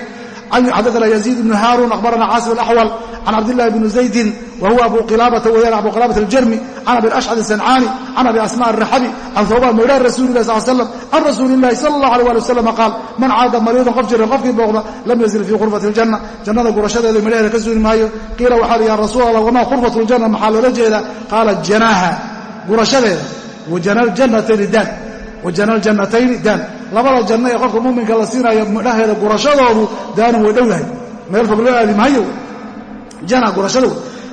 A: xadana yaziid bn haarun akhbarana caasim alaxwal can cabdillahi bni zaydin wa huwa abu qilaabata weyaan abu qilaabata aljarmi can abi ashcad asancaani can abi asma araxabi can thawbaan mawlaa rasuulilah sal slam can rasuulilahi sala allah alay ali wasalam qaal man caada mariidan qof jiran qofkii booqda lam yazil fii khurfati aljanna jannada gurashadeeda midhaheeda ka suuli maayo qiila waxaa li ya rasuul allah wamaa khurfatu ljanna maxaa loola jeedaa qaala janaaha gurashadeeda wajana ljannatayni daan wajana ljannatayni daan labada janno ee qofka muminka la siinayo midhaheeda gurashadoodu daanu way dhow yahay. Meel fog loo aadi maayo. Jana gurashadu.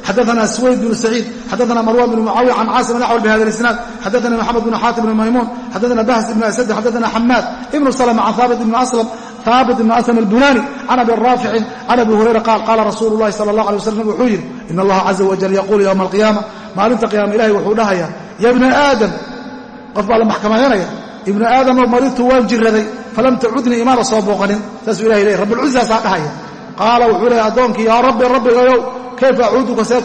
A: Xadaana swayd bn saciid xadaana marwan bn mucaawiya can caasim naxwl bihada isnaad xadaana maxamed bn xaatim bn maymuun xadaana bahs ibn asad xadaana xamaad ibnu slm can haabit ibn aslam haabit ibn aslam albunani can abi raaficin can abi hurayra qaal qaala rasuulu llahi sala allah alay nabig wuxuu yidhi in allaha caza wajal yaquulu yowma alqiyaama. Maalinta qiyama ilahay wuxuu dhahaya ya bna aadam qof baa la maxkamaynaya ibnu aadamoo maridtu waan jiraday falam tacudnii imaana soo booqanin. Saasuu ilahay leey rabulcizaasaa dhahaya qaala wuxuu leeya addoonkii yaa rabbi rabbigayow kayfa acuuduka see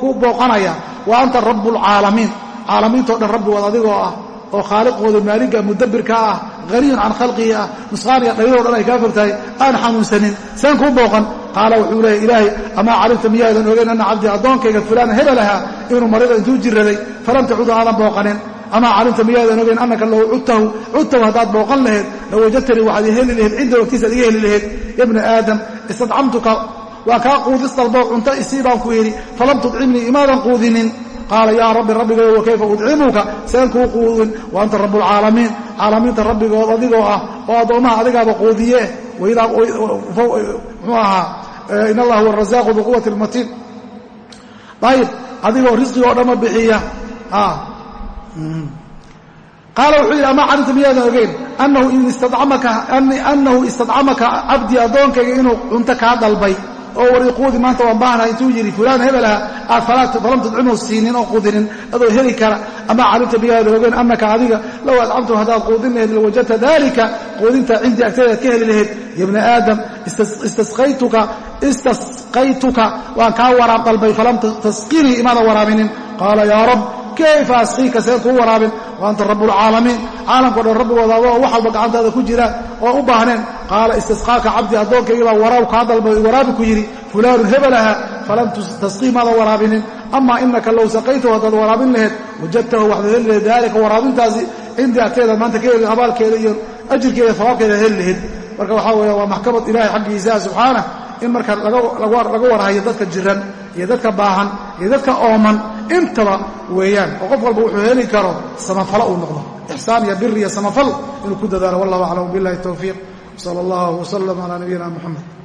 A: kuu booqanaya? Wa anta rabbulcaalamiin caalamiintao dhan rabbigood adigoo ah oo khaaliqooda maaligga mudabbirka ah haniyun can khalqihi ah nusqaaniya dhayadoo dhan ay kaa fog tahay aan xanuunsanin seen kuu booqan. Qaala wuxuu leeya ilaahay amaa calimta miyaadan ogeyn anna cabdii addoonkayga fulaan hebel ahaa inuu marida intuu jiraday falam tacudu aadan booqanin amaa calimta miyaadan ogeyn annaka low cudtahu haddaad booqan laheed low wajadtanii waxaad heli laheyd cinda wagtiisaad iga heli laheyd ya bna aadam istadcamtuka waa kaa quudis dalboo cunto isii baan ku yidhi falam tudcimnii imaadan quudinin qaala yaa rabbi rabbigayo wa udcimuka seen kuu quudin wa anta rabbulcaalamiin caalamiinta rabbigood adigoo ah oo addoommaha adigaaba quudiye muxuu ahaa in allah huwa arazaaqu biquwati lmatiin ayib adigoo risqigoo dhanma bixiya qaala wuxuu yidhi amaa calimta miyaadan ogeyn annahu istadcamaka cabdii addoonkayga inuu cunto kaa dalbay oo wariquudi maanta waan baahnahay intuu yidhi fulaan hebelaha aad falam tudcimu siinin oo quudinin adoo heli kara. Amaa calimta miyaadan ogeyn annaka adiga low adcamtu haddaad quudin laheyd lawajadta daalika quudinta cindii agtaydaad ka heli laheyd. Ya bna aadam istasqaytuka waan kaa waraab dalbay falam tasqinii imaadan waraabinin. Qaala yaa rab kayfa asqiika seen kuu waraabin wa anta rabbulcaalamiin caalamkao dhan rabbigooda adoo wax gacantaada ku jira oo u baahneen qaala istisqaaka cabdi addoonkaygi baa kaa dalbay waraabi ku yidhi fulaanu hebelaha falam tasqii maadan waraabinin amaa inaka low saqaytahu haddaad waraabin laheyd wajadtahu waxdaad heli laheyd daalika waraabintaasi cindii agteeda maanta ka heli abaalkeeda iyo ajirkeeda sawaabkeeda heli laheyd marka waxaa weeye waa maxkamad ilahay xaggiisaa subxaanah in marka laga warhayo dadka jiran iyo dadka baahan iyo dadka ooman intaba weeyaan oo qof walba wuxuu heli karo samafalo uu noqdo. Ixsaan iyo bir iyo samafal inuu ku dadaalo wallahu aclam billahi towfiiq sala allahu wasalam calaa nabiyina muxamed